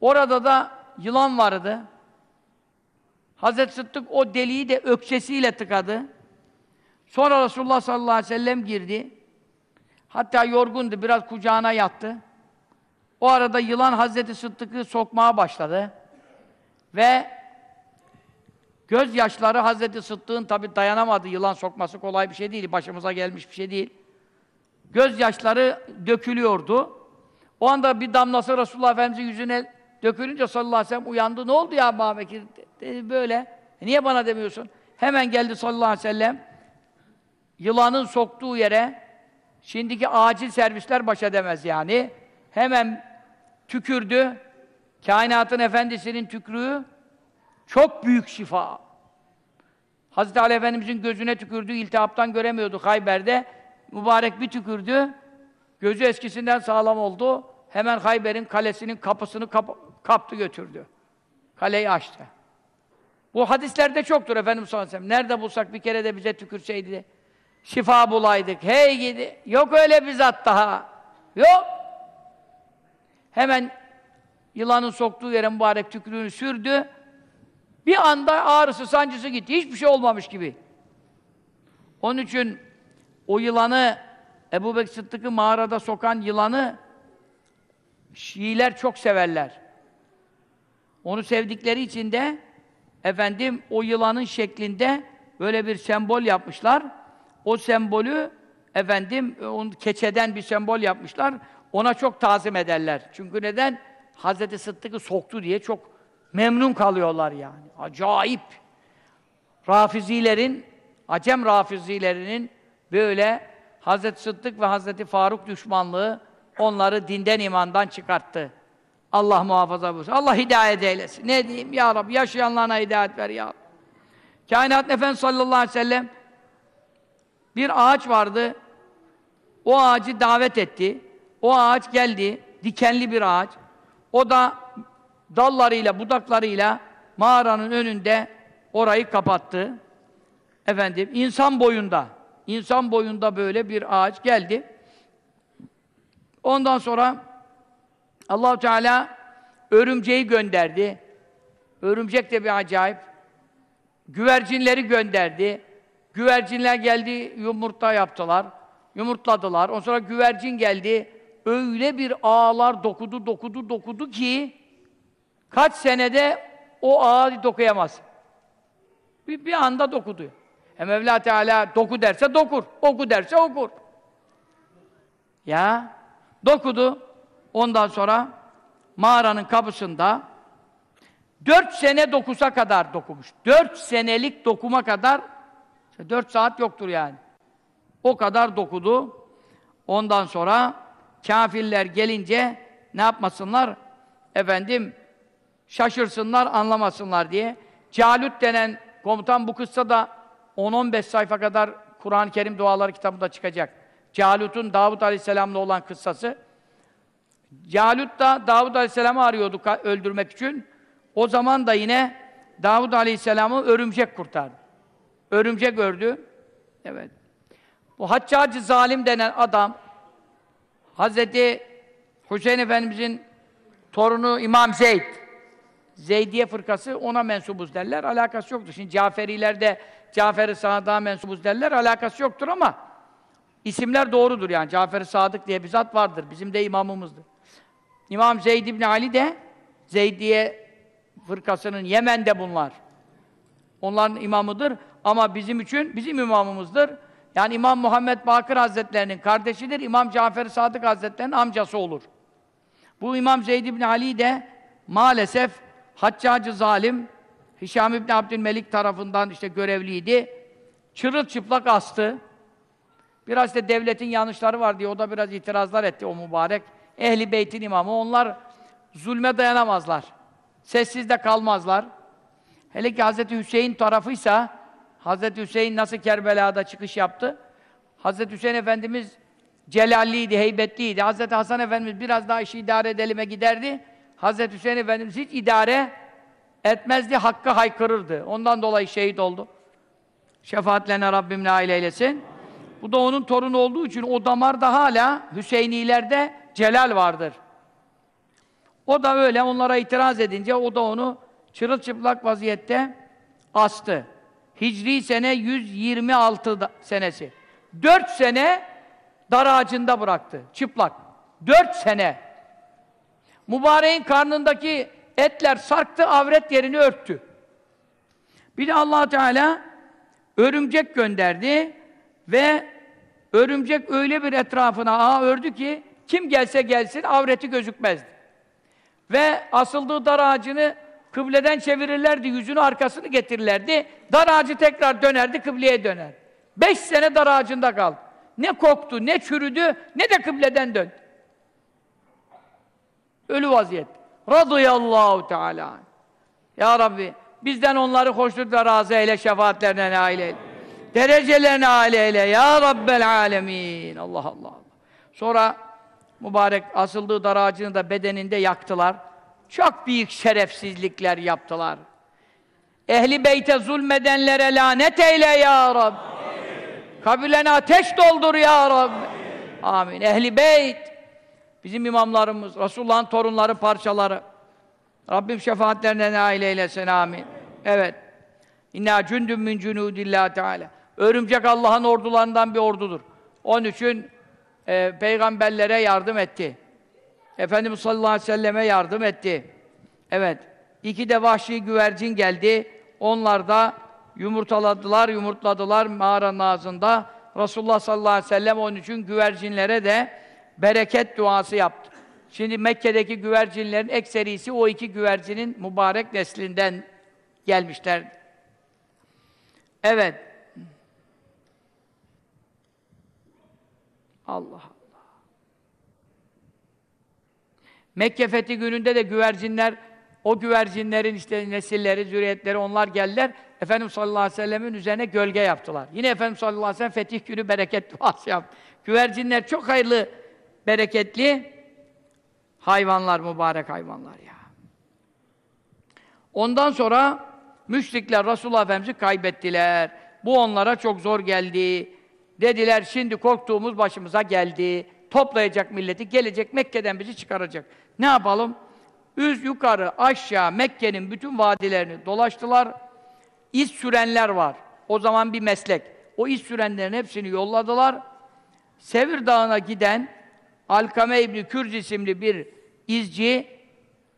Orada da yılan vardı. Hazreti Sıddık o deliği de öksesiyle tıkadı. Sonra Resulullah sallallahu aleyhi ve sellem girdi. Hatta yorgundu, biraz kucağına yattı. O arada yılan Hazreti Sıddık'ı sokmaya başladı. Ve gözyaşları Hazreti Sıddık'ın tabi dayanamadı. Yılan sokması kolay bir şey değil, başımıza gelmiş bir şey değil. Gözyaşları dökülüyordu. O anda bir damlası Resulullah Efendimiz'in yüzüne dökülünce sallallahu aleyhi ve sellem uyandı. Ne oldu ya Ebu Bekir? Dedi böyle. E niye bana demiyorsun? Hemen geldi sallallahu aleyhi ve sellem. Yılanın soktuğu yere şimdiki acil servisler baş edemez yani. Hemen tükürdü. Kainatın efendisinin tükrüğü çok büyük şifa. Hazreti Ali Efendimizin gözüne tükürdü, iltihaptan göremiyordu Hayber'de. Mübarek bir tükürdü. Gözü eskisinden sağlam oldu. Hemen Hayber'in kalesinin kapısını kap kaptı götürdü. Kaleyi açtı. Bu hadislerde çoktur Efendimiz sallallahu. Nerede bulsak bir kere de bize tükürseydi şifa bulaydık. Hey gidi. Yok öyle bir zat daha. Yok. Hemen yılanın soktuğu yere mübarek tükürüğünü sürdü. Bir anda ağrısı, sancısı gitti. Hiçbir şey olmamış gibi. Onun için o yılanı Ebu Bekir Sıddık'ı mağarada sokan yılanı Şiiler çok severler. Onu sevdikleri için de efendim o yılanın şeklinde böyle bir sembol yapmışlar. O sembolü efendim onu keçeden bir sembol yapmışlar. Ona çok tazim ederler. Çünkü neden? Hazreti Sıddık'ı soktu diye çok memnun kalıyorlar yani. Acayip. Rafizilerin, Acem Rafizilerinin böyle Hazreti Sıddık ve Hazreti Faruk düşmanlığı onları dinden imandan çıkarttı. Allah muhafaza buyursun. Allah hidayet eylesin. Ne diyeyim ya Rabbi? Yaşayanlarına hidayet ver ya Rabbi. Kainat Efendimiz sallallahu aleyhi ve sellem bir ağaç vardı. O ağacı davet etti. O ağaç geldi. Dikenli bir ağaç. O da dallarıyla, budaklarıyla mağaranın önünde orayı kapattı. Efendim, insan boyunda, insan boyunda böyle bir ağaç geldi. Ondan sonra Allahu Teala örümceği gönderdi. Örümcek de bir acayip. Güvercinleri gönderdi. Güvercinler geldi, yumurta yaptılar. Yumurtladılar. Ondan sonra güvercin geldi. Öyle bir ağlar dokudu, dokudu, dokudu ki kaç senede o ağı dokuyamaz. Bir, bir anda dokudu. E Mevla Teala doku derse dokur, oku derse okur. Ya dokudu. Ondan sonra mağaranın kapısında dört sene dokusa kadar dokumuş. Dört senelik dokuma kadar dört saat yoktur yani. O kadar dokudu. Ondan sonra kafirler gelince ne yapmasınlar? Efendim şaşırsınlar, anlamasınlar diye. Calut denen komutan bu kıssa da 10-15 sayfa kadar Kur'an-ı Kerim duaları kitabında çıkacak. Calut'un Davud Aleyhisselam'la olan kıssası. Calut da Davud Aleyhisselam'ı arıyordu öldürmek için. O zaman da yine Davud Aleyhisselam'ı örümcek kurtardı. Örümcek ördü. Evet. Bu Haccacı Zalim denen adam Hazreti Hüseyin Efendimizin torunu İmam Zeyd Zeydiye fırkası ona mensubuz derler. Alakası yoktur. Şimdi Caferilerde Cafer-i Sadık'a mensubuz derler. Alakası yoktur ama isimler doğrudur yani. Cafer-i Sadık diye bir zat vardır. Bizim de imamımızdır. İmam Zeyd İbni Ali de Zeydiye fırkasının Yemen'de bunlar. Onların imamıdır ama bizim için bizim imamımızdır. Yani İmam Muhammed Bakır Hazretlerinin kardeşidir. İmam Cafer-i Sadık Hazretlerinin amcası olur. Bu İmam Zeyd İbni Ali de maalesef Haccacı zalim Hişam İbni Abdülmelik tarafından işte görevliydi. Çırılçıplak astı. Biraz da devletin yanlışları var diye o da biraz itirazlar etti o mübarek. Ehli Beyt'in imamı. Onlar zulme dayanamazlar. Sessiz de kalmazlar. Hele ki Hazreti Hüseyin tarafıysa Hazreti Hüseyin nasıl Kerbela'da çıkış yaptı? Hazreti Hüseyin Efendimiz celalliydi, heybetliydi. Hazreti Hasan Efendimiz biraz daha işi idare edelime giderdi. Hazreti Hüseyin Efendimiz hiç idare etmezdi, hakkı haykırırdı. Ondan dolayı şehit oldu. Şefaatlerine Rabbim nail eylesin. Bu da onun torunu olduğu için o damarda hala Hüseyinilerde celal vardır. O da öyle onlara itiraz edince o da onu çırılçıplak vaziyette astı. Hicri sene 126 senesi. Dört sene dar ağacında bıraktı. Çıplak. Dört sene. Mübareğin karnındaki etler sarktı, avret yerini örttü. Bir de allah Teala örümcek gönderdi ve örümcek öyle bir etrafına ağ ördü ki kim gelse gelsin avreti gözükmezdi. Ve asıldığı dar ağacını kıbleden çevirirlerdi, yüzünü arkasını getirirlerdi. Dar ağacı tekrar dönerdi, kıbleye döner. Beş sene dar ağacında kaldı. Ne koktu, ne çürüdü, ne de kıbleden döndü. Ölü vaziyet. Radıyallahu Teala. Ya Rabbi, bizden onları hoşnutla razı eyle, şefaatlerine nail eyle. Derecelerine nail eyle. Ya Rabbel alemin. Allah Allah. Sonra mübarek asıldığı dar ağacını da bedeninde yaktılar. Çok büyük şerefsizlikler yaptılar. Ehli beyte zulmedenlere lanet eyle ya Rabbi. Kabirlerine ateş doldur ya Rabbi. Amin. Ehli beyt. Bizim imamlarımız, Resulullah'ın torunları, parçaları. Rabbim şefaatlerine nail eylesin. Amin. Evet. İnna cündüm min cunudillah Teala. Örümcek Allah'ın ordularından bir ordudur. Onun için e, peygamberlere yardım etti. Efendimiz sallallahu aleyhi ve selleme yardım etti. Evet. İki de vahşi güvercin geldi. Onlar da yumurtaladılar, yumurtladılar mağaranın ağzında. Resulullah sallallahu aleyhi ve sellem onun için güvercinlere de bereket duası yaptı. Şimdi Mekke'deki güvercinlerin ekserisi o iki güvercinin mübarek neslinden gelmişler. Evet. Allah Allah. Mekke fethi gününde de güvercinler, o güvercinlerin işte nesilleri, zürriyetleri onlar geldiler. Efendimiz sallallahu aleyhi ve sellemin üzerine gölge yaptılar. Yine Efendimiz sallallahu aleyhi ve sellem fetih günü bereket duası yaptı. Güvercinler çok hayırlı, bereketli hayvanlar, mübarek hayvanlar ya. Ondan sonra müşrikler Resulullah Efendimiz'i kaybettiler. Bu onlara çok zor geldi. Dediler şimdi korktuğumuz başımıza geldi. Toplayacak milleti, gelecek Mekke'den bizi çıkaracak. Ne yapalım? Üz yukarı, aşağı Mekke'nin bütün vadilerini dolaştılar. İz sürenler var. O zaman bir meslek. O iz sürenlerin hepsini yolladılar. Sevir Dağı'na giden Alkame İbni Kürz isimli bir izci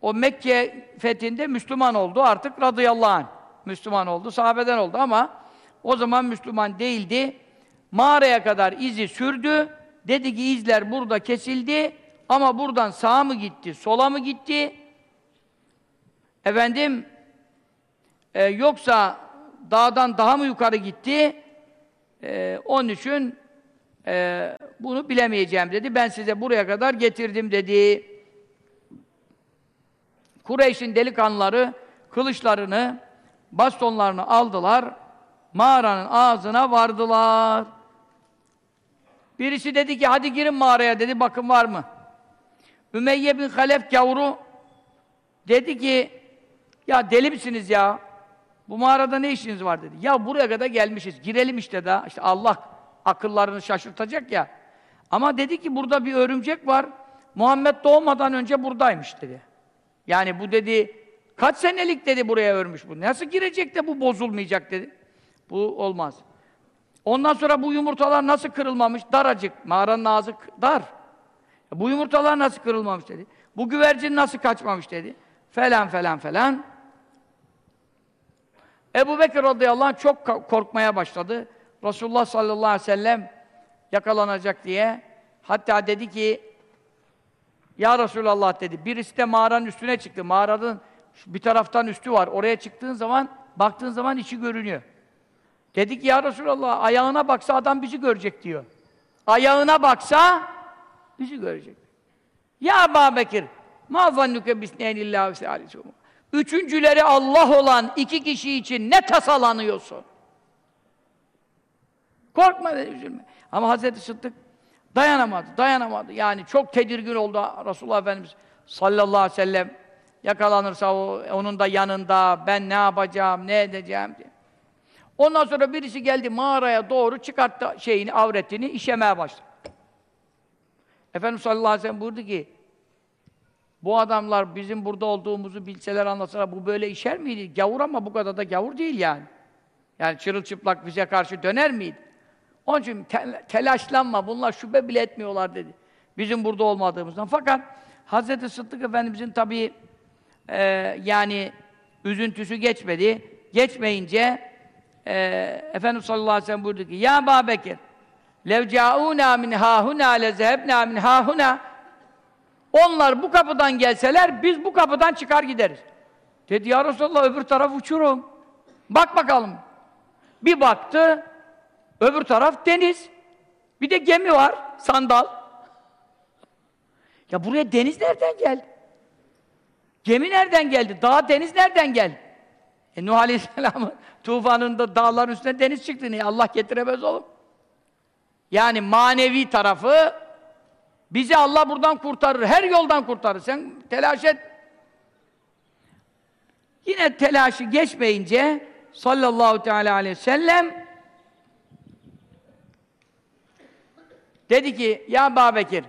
o Mekke fethinde Müslüman oldu. Artık radıyallahu anh Müslüman oldu. Sahabeden oldu ama o zaman Müslüman değildi. Mağaraya kadar izi sürdü. Dedi ki izler burada kesildi ama buradan sağa mı gitti, sola mı gitti? Efendim e, yoksa dağdan daha mı yukarı gitti? E, onun için e, bunu bilemeyeceğim dedi. Ben size buraya kadar getirdim dedi. Kureyş'in delikanlıları kılıçlarını, bastonlarını aldılar. Mağaranın ağzına vardılar. Birisi dedi ki hadi girin mağaraya dedi bakın var mı? Ümeyye bin Halef gavuru dedi ki ya deli misiniz ya? Bu mağarada ne işiniz var dedi. Ya buraya kadar gelmişiz. Girelim işte daha. İşte Allah akıllarını şaşırtacak ya. Ama dedi ki burada bir örümcek var. Muhammed doğmadan önce buradaymış dedi. Yani bu dedi kaç senelik dedi buraya örmüş bu. Nasıl girecek de bu bozulmayacak dedi. Bu olmaz. Ondan sonra bu yumurtalar nasıl kırılmamış? Daracık. Mağaranın ağzı dar. Bu yumurtalar nasıl kırılmamış dedi. Bu güvercin nasıl kaçmamış dedi. Falan falan falan. Ebu Bekir radıyallahu anh çok korkmaya başladı. Resulullah sallallahu aleyhi ve sellem yakalanacak diye. Hatta dedi ki Ya Resulallah dedi. Birisi de mağaranın üstüne çıktı. Mağaranın bir taraftan üstü var. Oraya çıktığın zaman baktığın zaman içi görünüyor. Dedi ki ya Resulallah ayağına baksa adam bizi görecek diyor. Ayağına baksa bizi görecek. Ya Ebu Bekir ma zannuke bisneynillâhi ve Üçüncüleri Allah olan iki kişi için ne tasalanıyorsun? Korkma dedi, üzülme. Ama Hazreti Sıddık dayanamadı, dayanamadı. Yani çok tedirgin oldu Resulullah Efendimiz sallallahu aleyhi ve sellem. Yakalanırsa o, onun da yanında, ben ne yapacağım, ne edeceğim diye. Ondan sonra birisi geldi mağaraya doğru çıkarttı şeyini, avretini, işemeye başladı. Efendimiz sallallahu aleyhi ve sellem buyurdu ki, bu adamlar bizim burada olduğumuzu bilseler anlasalar bu böyle işer miydi? Gavur ama bu kadar da gavur değil yani. Yani çırılçıplak bize karşı döner miydi? Onun için te telaşlanma, bunlar şüphe bile etmiyorlar dedi. Bizim burada olmadığımızdan. Fakat Hz. Sıddık Efendimizin tabii e, yani üzüntüsü geçmedi. Geçmeyince e, Efendimiz sallallahu aleyhi ve sellem buyurdu ki Ya Babekir lev ca'ûnâ min hâhunâ lezehebnâ min hâhunâ onlar bu kapıdan gelseler biz bu kapıdan çıkar gideriz. Dedi ya Resulallah öbür taraf uçurum. Bak bakalım. Bir baktı öbür taraf deniz. Bir de gemi var, sandal. Ya buraya deniz nereden geldi? Gemi nereden geldi? Dağ, deniz nereden geldi? E Nuh Aleyhisselam'ın tufanında dağların üstüne deniz çıktı. Niye? Allah getiremez oğlum. Yani manevi tarafı bizi Allah buradan kurtarır. Her yoldan kurtarır. Sen telaş et. Yine telaşı geçmeyince sallallahu teala aleyhi ve sellem dedi ki ya Babekir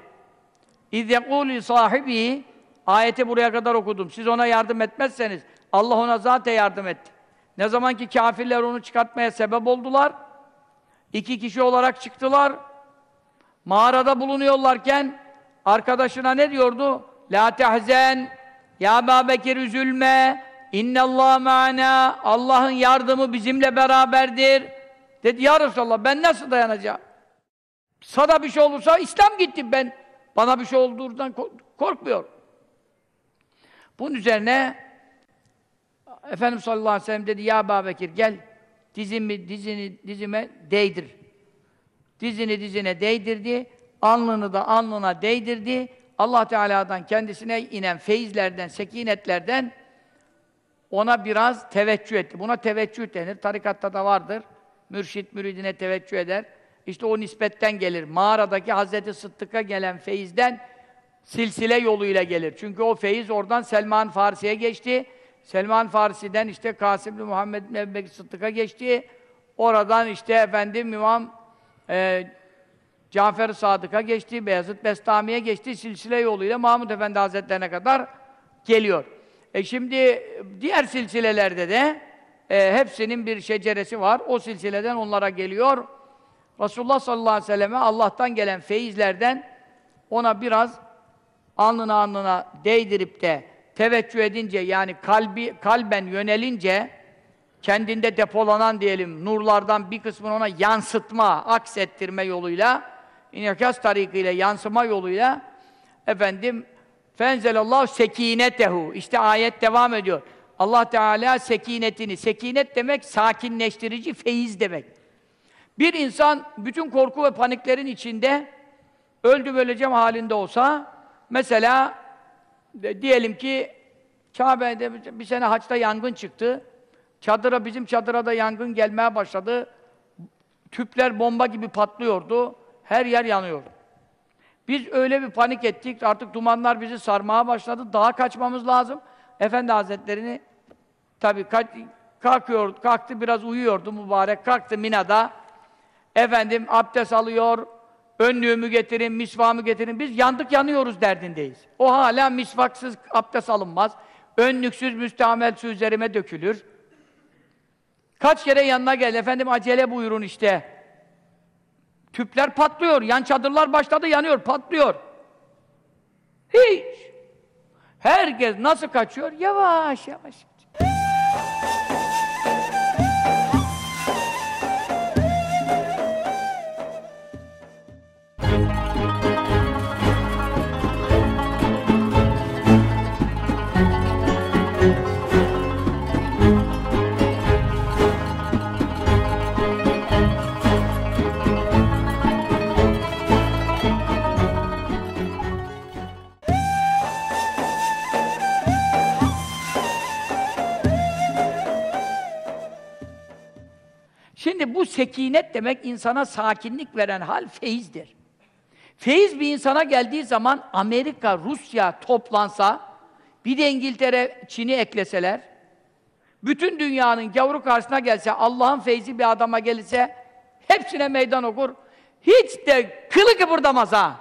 İz yekûlü sahibi ayeti buraya kadar okudum. Siz ona yardım etmezseniz Allah ona zaten yardım etti. Ne zaman ki kafirler onu çıkartmaya sebep oldular. iki kişi olarak çıktılar. Mağarada bulunuyorlarken arkadaşına ne diyordu? La tehzen Ya Babekir üzülme İnnallâh ma'ana Allah'ın yardımı bizimle beraberdir. Dedi ya Resulallah ben nasıl dayanacağım? Sada bir şey olursa İslam gitti ben. Bana bir şey olduğundan korkmuyor. Bunun üzerine Efendimiz sallallahu aleyhi ve sellem dedi ya Babekir gel dizimi dizini dizime değdir. Dizini dizine değdirdi. Alnını da alnına değdirdi. Allah Teala'dan kendisine inen feyizlerden, sekinetlerden ona biraz teveccüh etti. Buna teveccüh denir. Tarikatta da vardır. Mürşit müridine teveccüh eder. İşte o nispetten gelir. Mağaradaki Hazreti Sıddık'a gelen feyizden silsile yoluyla gelir. Çünkü o feyiz oradan Selman Farisi'ye geçti. Selman Farisi'den işte Kasım Muhammed Ebu Sıddık'a geçti. Oradan işte efendim İmam e, Cafer Sadık'a geçti, Beyazıt Bestami'ye geçti, silsile yoluyla Mahmud Efendi Hazretlerine kadar geliyor. E şimdi diğer silsilelerde de e, hepsinin bir şeceresi var. O silsileden onlara geliyor. Resulullah sallallahu aleyhi ve selleme Allah'tan gelen feyizlerden ona biraz alnına alnına değdirip de teveccüh edince yani kalbi kalben yönelince kendinde depolanan diyelim nurlardan bir kısmını ona yansıtma, aksettirme yoluyla inikas tarikıyla, yansıma yoluyla efendim fenzelallahu sekinetehu işte ayet devam ediyor. Allah Teala sekinetini, sekinet demek sakinleştirici feyiz demek. Bir insan bütün korku ve paniklerin içinde öldü öleceğim halinde olsa mesela diyelim ki Kabe'de bir sene haçta yangın çıktı. Çadıra bizim çadıra da yangın gelmeye başladı. Tüpler bomba gibi patlıyordu. Her yer yanıyor. Biz öyle bir panik ettik, artık dumanlar bizi sarmaya başladı, daha kaçmamız lazım. Efendi Hazretlerini tabii kalkıyor, kalktı biraz uyuyordu mübarek, kalktı Mina'da. Efendim abdest alıyor, önlüğümü getirin, misvamı getirin. Biz yandık yanıyoruz derdindeyiz. O hala misvaksız abdest alınmaz. Önlüksüz müstamel su üzerime dökülür. Kaç kere yanına gel, efendim acele buyurun işte. Tüpler patlıyor, yan çadırlar başladı yanıyor, patlıyor. Hiç. Herkes nasıl kaçıyor? Yavaş yavaş. Şimdi bu sekinet demek insana sakinlik veren hal feyizdir. Feyiz bir insana geldiği zaman Amerika, Rusya toplansa, bir de İngiltere, Çin'i ekleseler, bütün dünyanın gavuru karşısına gelse, Allah'ın feyzi bir adama gelirse, hepsine meydan okur, hiç de kılı kıpırdamaz ha.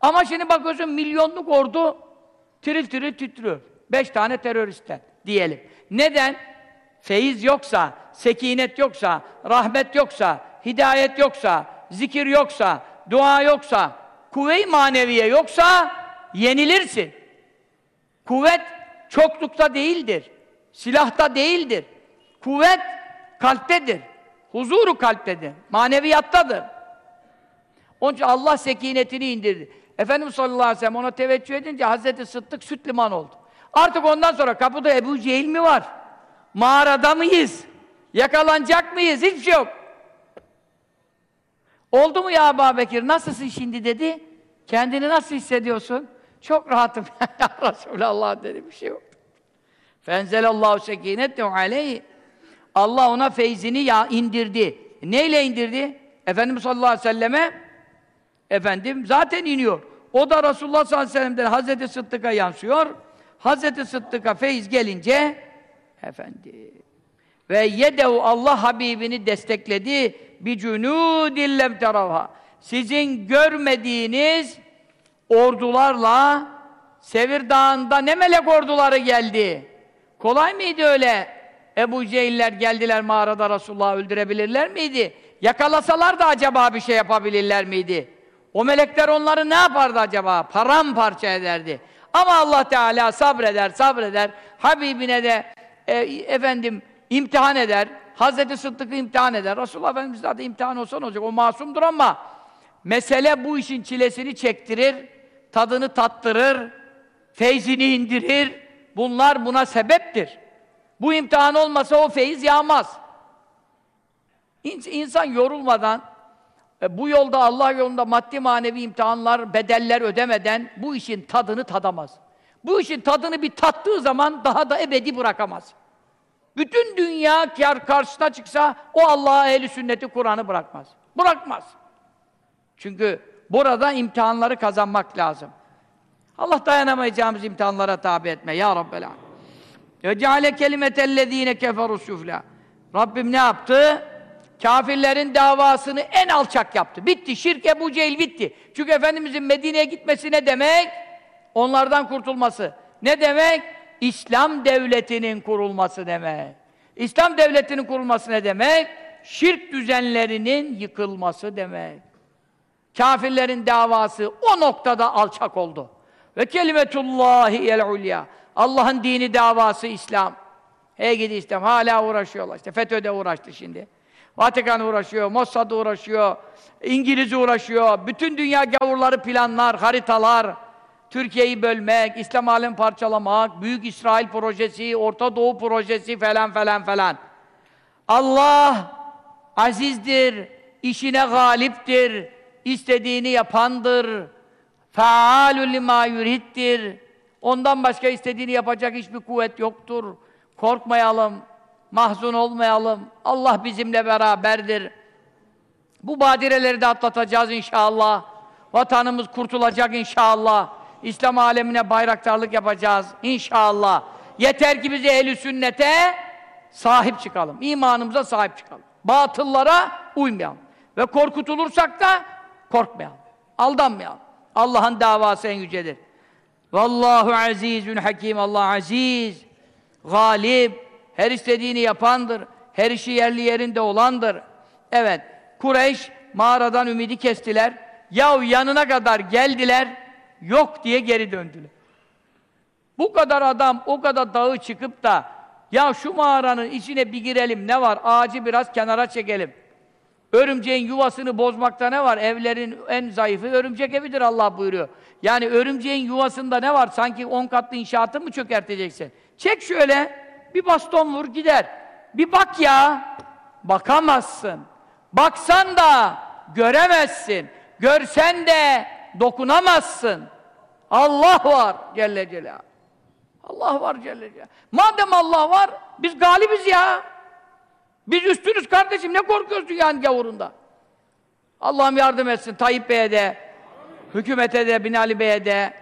Ama şimdi bakıyorsun milyonluk ordu tiril tiril titriyor. Beş tane teröristten diyelim. Neden? Feyiz yoksa, sekinet yoksa, rahmet yoksa, hidayet yoksa, zikir yoksa, dua yoksa, kuvve-i maneviye yoksa yenilirsin. Kuvvet çoklukta değildir. Silahta değildir. Kuvvet kalptedir. Huzuru kalptedir. Maneviyattadır. Onun için Allah sekinetini indirdi. Efendimiz sallallahu aleyhi ve sellem ona teveccüh edince Hazreti Sıddık süt liman oldu. Artık ondan sonra kapıda Ebu Cehil mi var? Mağarada mıyız? Yakalanacak mıyız? Hiçbir şey yok. Oldu mu ya Ebu Bekir? Nasılsın şimdi dedi. Kendini nasıl hissediyorsun? Çok rahatım. ya Resulallah dedi bir şey yok. Fenzelallahu sekinetu aleyhi. Allah ona feyzini ya indirdi. Neyle indirdi? Efendimiz sallallahu aleyhi ve selleme efendim zaten iniyor. O da Resulullah sallallahu aleyhi ve sellem'den Hazreti Sıddık'a yansıyor. Hazreti Sıddık'a feyiz gelince efendi ve yedev Allah Habibini destekledi bir cunudin lem teravha. Sizin görmediğiniz ordularla Sevir Dağı'nda ne melek orduları geldi. Kolay mıydı öyle? Ebu Cehiller geldiler mağarada Resulullah'ı öldürebilirler miydi? Yakalasalar da acaba bir şey yapabilirler miydi? O melekler onları ne yapardı acaba? Paramparça ederdi. Ama Allah Teala sabreder, sabreder. Habibine de e, efendim imtihan eder. Hazreti Sıddık'ı imtihan eder. Resulullah Efendimiz zaten imtihan olsa ne olacak? O masumdur ama mesele bu işin çilesini çektirir, tadını tattırır, feyzini indirir. Bunlar buna sebeptir. Bu imtihan olmasa o feyiz yağmaz. İnsan yorulmadan, e, bu yolda Allah yolunda maddi manevi imtihanlar, bedeller ödemeden bu işin tadını tadamaz. Bu işin tadını bir tattığı zaman daha da ebedi bırakamaz. Bütün dünya kar karşısına çıksa o Allah'a ehli sünneti Kur'an'ı bırakmaz. Bırakmaz. Çünkü burada imtihanları kazanmak lazım. Allah dayanamayacağımız imtihanlara tabi etme ya Rabbel Alem. Ve ceale kelimetellezine keferu süfla. Rabbim ne yaptı? Kafirlerin davasını en alçak yaptı. Bitti. Şirk Ebu Cehil bitti. Çünkü Efendimizin Medine'ye gitmesi ne demek? Onlardan kurtulması. Ne demek? İslam devletinin kurulması demek. İslam devletinin kurulması ne demek? Şirk düzenlerinin yıkılması demek. Kafirlerin davası o noktada alçak oldu. Ve kelimetullahi el ulya. Allah'ın dini davası İslam. Hey gidi İslam hala uğraşıyorlar. İşte FETÖ'de uğraştı şimdi. Vatikan uğraşıyor, Mossad uğraşıyor, İngiliz uğraşıyor. Bütün dünya gavurları planlar, haritalar. Türkiye'yi bölmek, İslam alem parçalamak, Büyük İsrail projesi, Orta Doğu projesi falan falan falan. Allah azizdir, işine galiptir, istediğini yapandır. Faalü lima yuriddir. Ondan başka istediğini yapacak hiçbir kuvvet yoktur. Korkmayalım, mahzun olmayalım. Allah bizimle beraberdir. Bu badireleri de atlatacağız inşallah. Vatanımız kurtulacak inşallah. İslam alemine bayraktarlık yapacağız inşallah. Yeter ki bize ehl sünnete sahip çıkalım. İmanımıza sahip çıkalım. Batıllara uymayalım. Ve korkutulursak da korkmayalım. Aldanmayalım. Allah'ın davası en yücedir. Vallahu azizün hakim. Allah aziz, galip, her istediğini yapandır. Her işi yerli yerinde olandır. Evet, Kureyş mağaradan ümidi kestiler. Yahu yanına kadar geldiler, yok diye geri döndüler. Bu kadar adam o kadar dağı çıkıp da ya şu mağaranın içine bir girelim ne var? Ağacı biraz kenara çekelim. Örümceğin yuvasını bozmakta ne var? Evlerin en zayıfı örümcek evidir Allah buyuruyor. Yani örümceğin yuvasında ne var? Sanki on katlı inşaatı mı çökerteceksin? Çek şöyle, bir baston vur gider. Bir bak ya, bakamazsın. Baksan da göremezsin. Görsen de dokunamazsın. Allah var Celle Celaluhu. Allah var Celle Celaluhu. Madem Allah var, biz galibiz ya. Biz üstünüz kardeşim, ne korkuyorsun dünyanın gavurunda? Allah'ım yardım etsin Tayyip Bey'e de, hükümete de, Binali Bey'e de,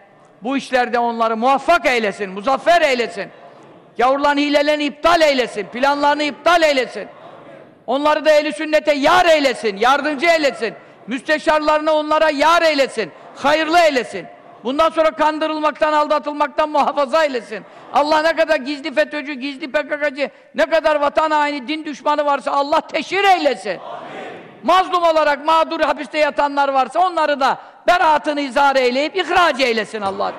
bu işlerde onları muvaffak eylesin, muzaffer eylesin. Gavurların hilelerini iptal eylesin, planlarını iptal eylesin. Onları da eli sünnete yar eylesin, yardımcı eylesin. Müsteşarlarını onlara yar eylesin, hayırlı eylesin. Bundan sonra kandırılmaktan, aldatılmaktan muhafaza eylesin. Allah ne kadar gizli FETÖ'cü, gizli PKK'cı, ne kadar vatan haini, din düşmanı varsa Allah teşhir eylesin. Amin. Mazlum olarak mağdur hapiste yatanlar varsa onları da beraatını izah eyleyip ihraç eylesin Allah.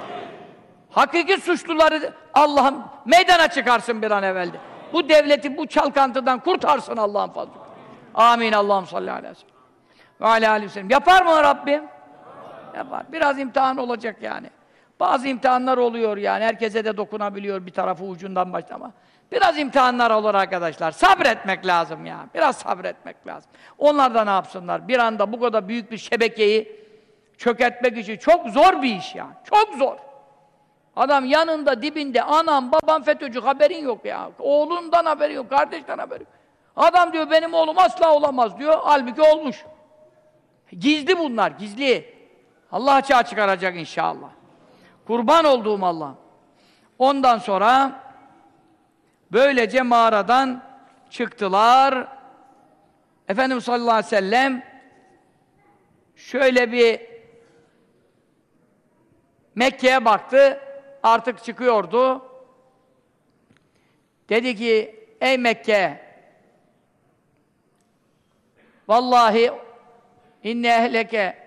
Hakiki suçluları Allah'ım meydana çıkarsın bir an evvelde. Bu devleti bu çalkantıdan kurtarsın Allah'ın fazlı. Amin. Allah'ım salli aleyhi ve sellem. Ve aleyhi ve sellem. Yapar mı Rabbim? Yapar. Biraz imtihan olacak yani. Bazı imtihanlar oluyor yani. Herkese de dokunabiliyor bir tarafı ucundan başlama. Biraz imtihanlar olur arkadaşlar. Sabretmek lazım ya. Biraz sabretmek lazım. Onlar da ne yapsınlar? Bir anda bu kadar büyük bir şebekeyi çökertmek için çok zor bir iş ya. Çok zor. Adam yanında, dibinde, anam, babam FETÖ'cü haberin yok ya. Oğlundan haberi yok, kardeşten haberi yok. Adam diyor benim oğlum asla olamaz diyor. Halbuki olmuş. Gizli bunlar, gizli. Allah açığa çıkaracak inşallah. Kurban olduğum Allah. Ondan sonra böylece mağaradan çıktılar. Efendimiz sallallahu aleyhi ve sellem şöyle bir Mekke'ye baktı, artık çıkıyordu. Dedi ki, ey Mekke, vallahi inne ehleke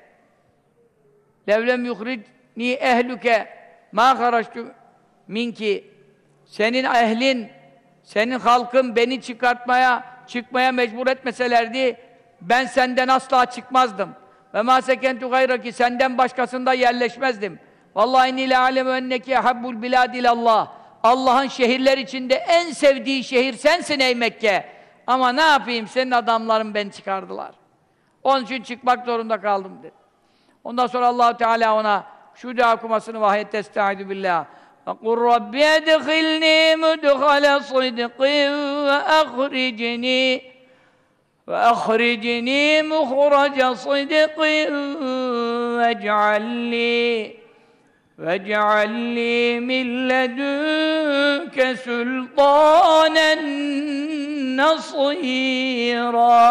levlem yuhridni ehluke ma haraçtu minki senin ehlin, senin halkın beni çıkartmaya, çıkmaya mecbur etmeselerdi ben senden asla çıkmazdım. Ve ma sekentu gayraki senden başkasında yerleşmezdim. Vallahi inni le alemu enneki habbul bilad ilallah. Allah'ın şehirler içinde en sevdiği şehir sensin ey Mekke. Ama ne yapayım senin adamların beni çıkardılar. Onun için çıkmak zorunda kaldım dedi. Ondan sonra Allah Teala ona şu dua okumasını vahiyet estaizu billah. وَقُلْ رَبِّ اَدْخِلْنِي مُدْخَلَ صِدْقٍ وَأَخْرِجْنِي وَأَخْرِجْنِي مُخْرَجَ صِدْقٍ وَاجْعَلْ لِي وَاجْعَلْ لِي مِنْ لَدُنْكَ سُلْطَانًا نَصِيرًا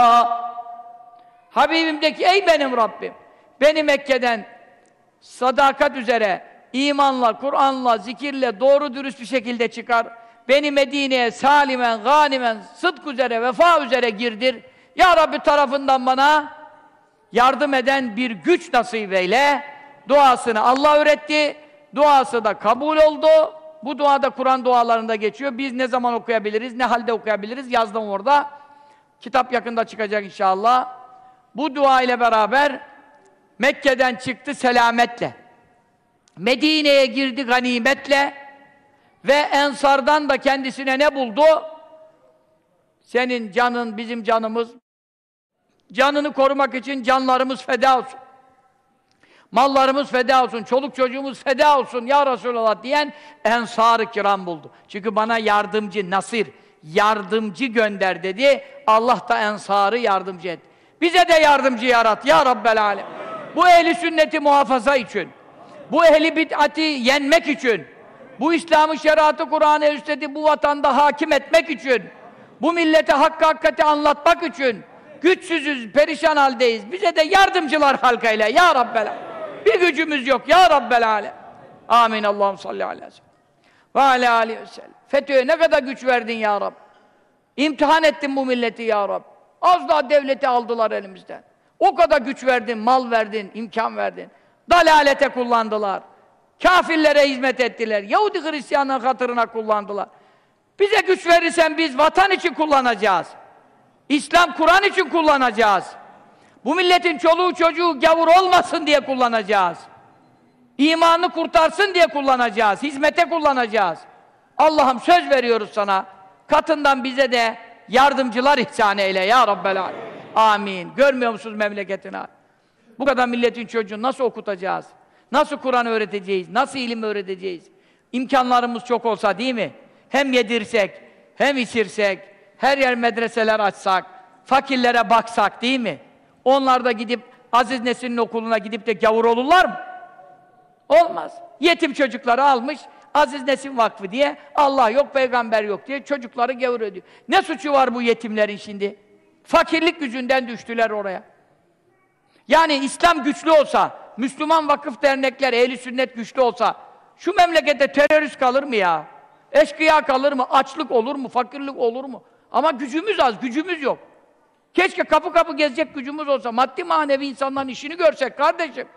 Habibimdeki ey benim Rabbim, Beni Mekke'den sadakat üzere, imanla, Kur'an'la, zikirle doğru dürüst bir şekilde çıkar. Beni Medine'ye salimen, ganimen, sıdk üzere, vefa üzere girdir. Ya Rabbi tarafından bana yardım eden bir güç nasip eyle. Duasını Allah öğretti. Duası da kabul oldu. Bu duada Kur'an dualarında geçiyor. Biz ne zaman okuyabiliriz, ne halde okuyabiliriz yazdım orada. Kitap yakında çıkacak inşallah. Bu dua ile beraber Mekke'den çıktı selametle. Medine'ye girdi ganimetle ve Ensar'dan da kendisine ne buldu? Senin canın, bizim canımız. Canını korumak için canlarımız feda olsun. Mallarımız feda olsun, çoluk çocuğumuz feda olsun ya Resulallah diyen Ensar-ı Kiram buldu. Çünkü bana yardımcı, nasir, yardımcı gönder dedi. Allah da Ensar'ı yardımcı etti. Bize de yardımcı yarat ya Rabbel Alem. Bu ehli sünneti muhafaza için, bu ehli bid'ati yenmek için, bu İslam'ı, şeriatı, Kur'an'ı üstedi bu vatanda hakim etmek için, bu millete hakkı hakikati anlatmak için, güçsüzüz, perişan haldeyiz. Bize de yardımcılar halkayla ya Rabbel. Bir gücümüz yok ya Rabbel Alem. Amin. Allah'ım salli aleyhi ve sellem. Ve aleyhi ve sellem. FETÖ'ye ne kadar güç verdin ya Rab. İmtihan ettin bu milleti ya Rab. Az daha devleti aldılar elimizden. O kadar güç verdin, mal verdin, imkan verdin. Dalalete kullandılar. Kafirlere hizmet ettiler. Yahudi Hristiyanların hatırına kullandılar. Bize güç verirsen biz vatan için kullanacağız. İslam, Kur'an için kullanacağız. Bu milletin çoluğu çocuğu gavur olmasın diye kullanacağız. İmanı kurtarsın diye kullanacağız. Hizmete kullanacağız. Allah'ım söz veriyoruz sana. Katından bize de yardımcılar ihsan eyle ya Rabbel Alem. Amin. Görmüyor musunuz memleketini? Bu kadar milletin çocuğunu nasıl okutacağız? Nasıl Kur'an öğreteceğiz? Nasıl ilim öğreteceğiz? İmkanlarımız çok olsa değil mi? Hem yedirsek, hem içirsek, her yer medreseler açsak, fakirlere baksak değil mi? Onlar da gidip Aziz Nesin'in okuluna gidip de gavur olurlar mı? Olmaz. Yetim çocukları almış, Aziz Nesin Vakfı diye, Allah yok, peygamber yok diye çocukları gavur ediyor. Ne suçu var bu yetimlerin şimdi? Fakirlik yüzünden düştüler oraya. Yani İslam güçlü olsa, Müslüman vakıf dernekler, ehli sünnet güçlü olsa, şu memlekette terörist kalır mı ya? Eşkıya kalır mı? Açlık olur mu? Fakirlik olur mu? Ama gücümüz az, gücümüz yok. Keşke kapı kapı gezecek gücümüz olsa, maddi manevi insanların işini görsek kardeşim.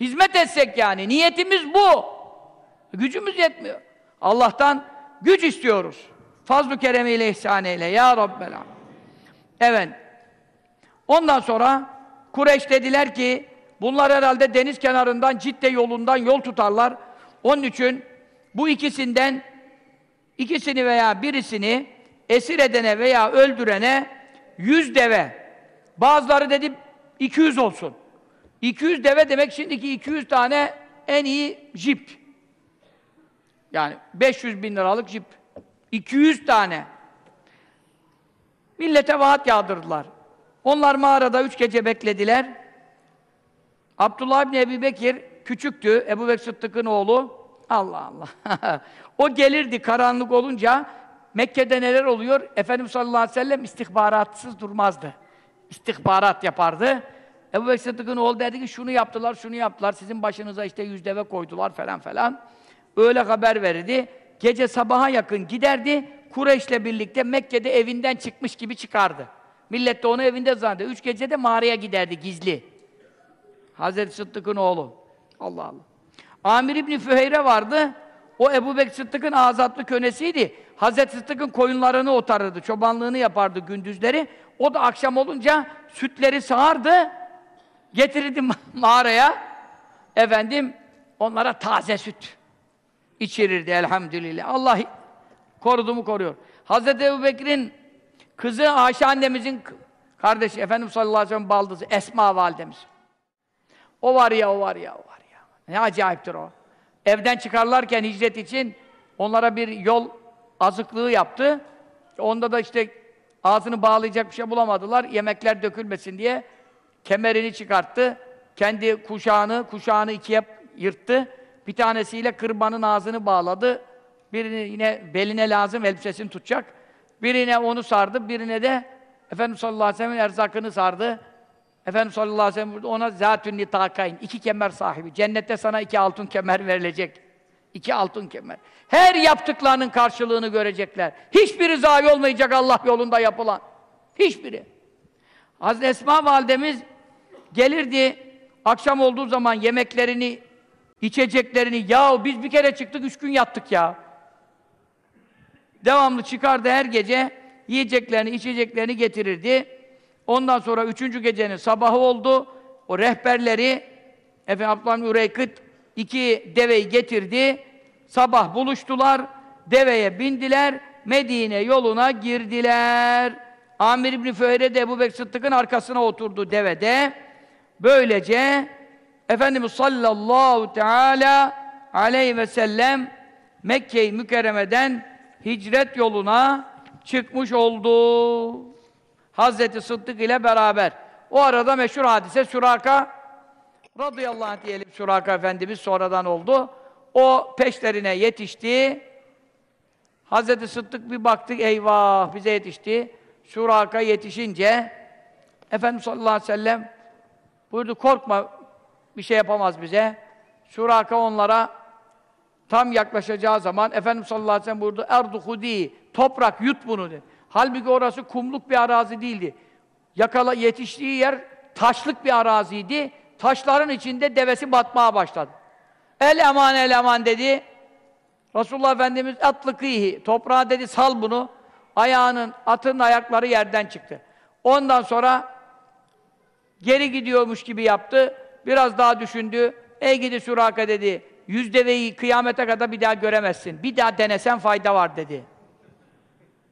Hizmet etsek yani, niyetimiz bu. Gücümüz yetmiyor. Allah'tan güç istiyoruz. Fazl-ı keremiyle ihsan eyle ya Rabbel Alem. Evet. Ondan sonra Kureyş dediler ki bunlar herhalde deniz kenarından Cidde yolundan yol tutarlar. Onun için bu ikisinden ikisini veya birisini esir edene veya öldürene yüz deve. Bazıları dedi 200 olsun. 200 deve demek şimdiki 200 tane en iyi jip. Yani 500 bin liralık jip. 200 tane. Millete vaat yağdırdılar. Onlar mağarada üç gece beklediler. Abdullah bin Ebi Bekir küçüktü, Ebu Bekir Sıddık'ın oğlu. Allah Allah. o gelirdi karanlık olunca Mekke'de neler oluyor? Efendimiz sallallahu aleyhi ve sellem istihbaratsız durmazdı. İstihbarat yapardı. Ebu Bekir Sıddık'ın oğlu dedi ki şunu yaptılar, şunu yaptılar, sizin başınıza işte yüz deve koydular falan falan. Öyle haber verirdi. Gece sabaha yakın giderdi, Kureyş'le birlikte Mekke'de evinden çıkmış gibi çıkardı. Millet de onu evinde zannediyor. Üç gecede mağaraya giderdi gizli. Hazreti Sıddık'ın oğlu. Allah Allah. Amir İbni Füheyre vardı. O Ebu Bekir Sıddık'ın azatlı könesiydi. Hazreti Sıddık'ın koyunlarını otarırdı, çobanlığını yapardı gündüzleri. O da akşam olunca sütleri sağardı, getirirdi mağaraya. Efendim, onlara taze süt içirirdi elhamdülillah. Allah korudu mu koruyor. Hazreti Ebu Bekir'in kızı Ayşe annemizin kardeşi, Efendimiz sallallahu aleyhi ve sellem baldızı, Esma validemiz. O var ya, o var ya, o var ya. Ne acayiptir o. Evden çıkarlarken hicret için onlara bir yol azıklığı yaptı. Onda da işte ağzını bağlayacak bir şey bulamadılar. Yemekler dökülmesin diye kemerini çıkarttı. Kendi kuşağını, kuşağını ikiye yırttı. Bir tanesiyle kırbanın ağzını bağladı. Birini yine beline lazım, elbisesini tutacak. Birine onu sardı, birine de Efendimiz sallallahu aleyhi ve sellem erzakını sardı. Efendimiz sallallahu aleyhi ve sellem ona zatün nitakayn, iki kemer sahibi. Cennette sana iki altın kemer verilecek. İki altın kemer. Her yaptıklarının karşılığını görecekler. Hiçbiri zayi olmayacak Allah yolunda yapılan. Hiçbiri. Hazreti Esma validemiz gelirdi, akşam olduğu zaman yemeklerini, içeceklerini, ya biz bir kere çıktık, üç gün yattık ya. Devamlı çıkardı her gece, yiyeceklerini, içeceklerini getirirdi. Ondan sonra üçüncü gecenin sabahı oldu. O rehberleri, Efendim Abdullah Üreykıt iki deveyi getirdi. Sabah buluştular. Deveye bindiler. Medine yoluna girdiler. Amir İbni Füheyre de Ebu Bekir Sıddık'ın arkasına oturdu devede. Böylece Efendimiz sallallahu teala aleyhi ve sellem Mekke-i Mükerreme'den hicret yoluna çıkmış oldu. Hazreti Sıddık ile beraber. O arada meşhur hadise Suraka radıyallahu anh diyelim Suraka Efendimiz sonradan oldu. O peşlerine yetişti. Hazreti Sıddık bir baktık eyvah bize yetişti. Suraka yetişince Efendimiz sallallahu aleyhi ve sellem buyurdu korkma bir şey yapamaz bize. Suraka onlara tam yaklaşacağı zaman Efendimiz sallallahu aleyhi ve sellem buyurdu erdu hudi toprak yut bunu dedi. Halbuki orası kumluk bir arazi değildi. Yakala yetiştiği yer taşlık bir araziydi. Taşların içinde devesi batmaya başladı. El eman el eman dedi. Resulullah Efendimiz atlıkıhi. Toprağa dedi sal bunu. Ayağının, atın ayakları yerden çıktı. Ondan sonra geri gidiyormuş gibi yaptı. Biraz daha düşündü. Ey gidi Suraka dedi. Yüz deveyi kıyamete kadar bir daha göremezsin. Bir daha denesen fayda var dedi.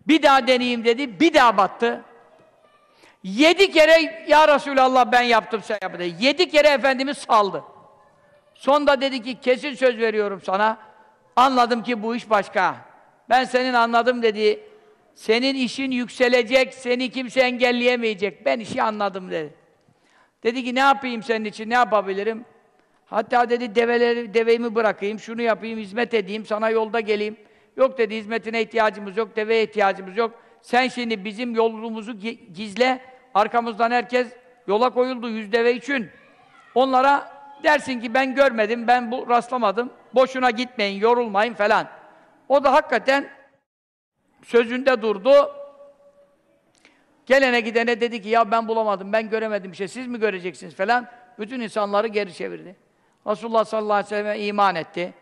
Bir daha deneyeyim dedi. Bir daha battı. Yedi kere ya Resulallah ben yaptım sen yap dedi. Yedi kere Efendimiz saldı. Sonda dedi ki kesin söz veriyorum sana. Anladım ki bu iş başka. Ben senin anladım dedi. Senin işin yükselecek, seni kimse engelleyemeyecek. Ben işi anladım dedi. Dedi ki ne yapayım senin için, ne yapabilirim? Hatta dedi develeri, deveyimi bırakayım, şunu yapayım, hizmet edeyim, sana yolda geleyim. Yok dedi hizmetine ihtiyacımız yok, deveye ihtiyacımız yok. Sen şimdi bizim yolumuzu gizle, arkamızdan herkes yola koyuldu yüz deve için. Onlara dersin ki ben görmedim, ben bu rastlamadım, boşuna gitmeyin, yorulmayın falan. O da hakikaten sözünde durdu. Gelene gidene dedi ki ya ben bulamadım, ben göremedim bir şey, siz mi göreceksiniz falan. Bütün insanları geri çevirdi. Resulullah sallallahu aleyhi ve selleme iman etti.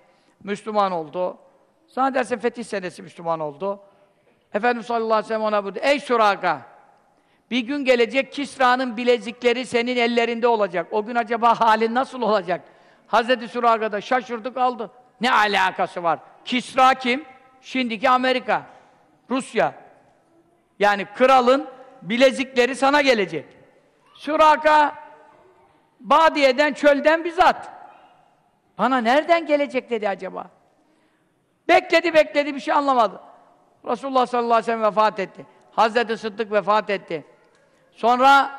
Müslüman oldu. Sana derse fetih senesi Müslüman oldu. Efendimiz sallallahu aleyhi ve sellem ona buyurdu. Ey Suraka! Bir gün gelecek Kisra'nın bilezikleri senin ellerinde olacak. O gün acaba halin nasıl olacak? Hazreti Suraka da şaşırdı kaldı. Ne alakası var? Kisra kim? Şimdiki Amerika. Rusya. Yani kralın bilezikleri sana gelecek. Suraka Badiye'den, çölden bizzat. Bana nereden gelecek dedi acaba? Bekledi bekledi bir şey anlamadı. Resulullah sallallahu aleyhi ve sellem vefat etti. Hazreti Sıddık vefat etti. Sonra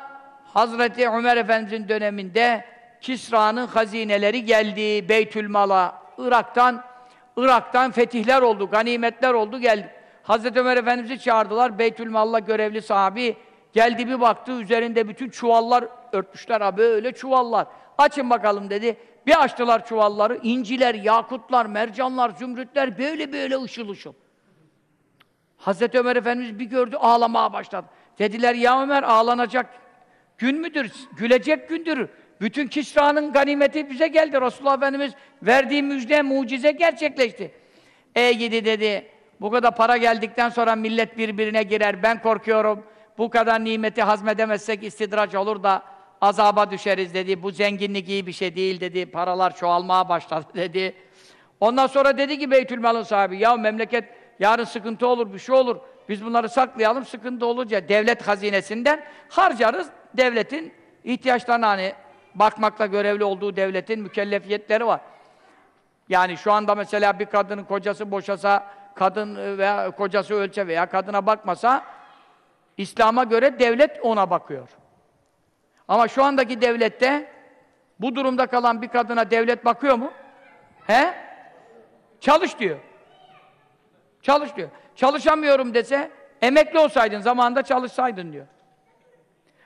Hazreti Ömer Efendimizin döneminde Kisra'nın hazineleri geldi Beytülmal'a. Irak'tan Irak'tan fetihler oldu, ganimetler oldu, geldi. Hazreti Ömer Efendimiz'i çağırdılar, Beytülmallah'a görevli sahabi geldi bir baktı, üzerinde bütün çuvallar örtmüşler ha böyle çuvallar. Açın bakalım dedi. Bir açtılar çuvalları, inciler, yakutlar, mercanlar, zümrütler böyle böyle ışıl ışıl. Hazreti Ömer Efendimiz bir gördü, ağlamaya başladı. Dediler, ya Ömer ağlanacak gün müdür, gülecek gündür. Bütün Kisra'nın ganimeti bize geldi. Resulullah Efendimiz verdiği müjde, mucize gerçekleşti. Ey gidi dedi, bu kadar para geldikten sonra millet birbirine girer, ben korkuyorum. Bu kadar nimeti hazmedemezsek istidraç olur da azaba düşeriz dedi. Bu zenginlik iyi bir şey değil dedi. Paralar çoğalmaya başladı dedi. Ondan sonra dedi ki Beytülmal'ın sahibi, ya memleket yarın sıkıntı olur, bir şey olur. Biz bunları saklayalım, sıkıntı olunca devlet hazinesinden harcarız. Devletin ihtiyaçlarına hani bakmakla görevli olduğu devletin mükellefiyetleri var. Yani şu anda mesela bir kadının kocası boşasa, kadın veya kocası ölçe veya kadına bakmasa İslam'a göre devlet ona bakıyor. Ama şu andaki devlette bu durumda kalan bir kadına devlet bakıyor mu? He? Çalış diyor. Çalış diyor. Çalışamıyorum dese, emekli olsaydın, zamanında çalışsaydın diyor.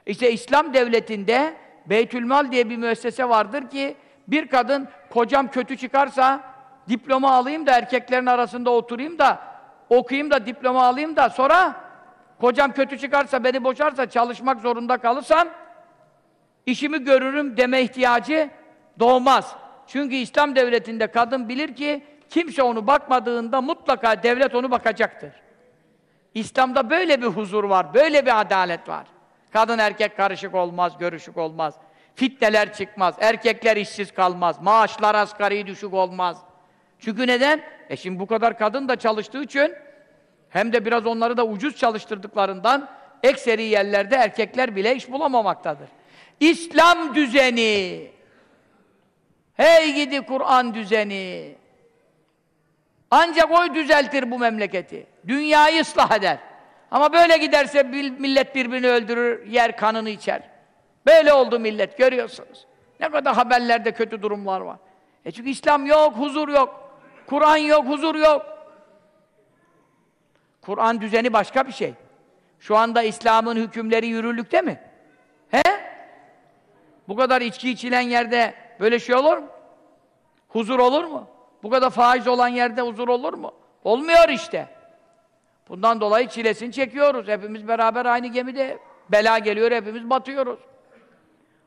İşte İslam devletinde Beytülmal diye bir müessese vardır ki bir kadın kocam kötü çıkarsa diploma alayım da erkeklerin arasında oturayım da okuyayım da diploma alayım da sonra kocam kötü çıkarsa beni boşarsa çalışmak zorunda kalırsam işimi görürüm deme ihtiyacı doğmaz. Çünkü İslam devletinde kadın bilir ki kimse onu bakmadığında mutlaka devlet onu bakacaktır. İslam'da böyle bir huzur var, böyle bir adalet var. Kadın erkek karışık olmaz, görüşük olmaz. Fitneler çıkmaz, erkekler işsiz kalmaz, maaşlar asgari düşük olmaz. Çünkü neden? E şimdi bu kadar kadın da çalıştığı için hem de biraz onları da ucuz çalıştırdıklarından ekseri yerlerde erkekler bile iş bulamamaktadır. İslam düzeni Hey gidi Kur'an düzeni ancak o düzeltir bu memleketi. Dünyayı ıslah eder. Ama böyle giderse millet birbirini öldürür, yer kanını içer. Böyle oldu millet, görüyorsunuz. Ne kadar haberlerde kötü durumlar var. E çünkü İslam yok, huzur yok. Kur'an yok, huzur yok. Kur'an düzeni başka bir şey. Şu anda İslam'ın hükümleri yürürlükte mi? He? Bu kadar içki içilen yerde böyle şey olur mu? Huzur olur mu? Bu kadar faiz olan yerde huzur olur mu? Olmuyor işte. Bundan dolayı çilesini çekiyoruz. Hepimiz beraber aynı gemide. Bela geliyor, hepimiz batıyoruz.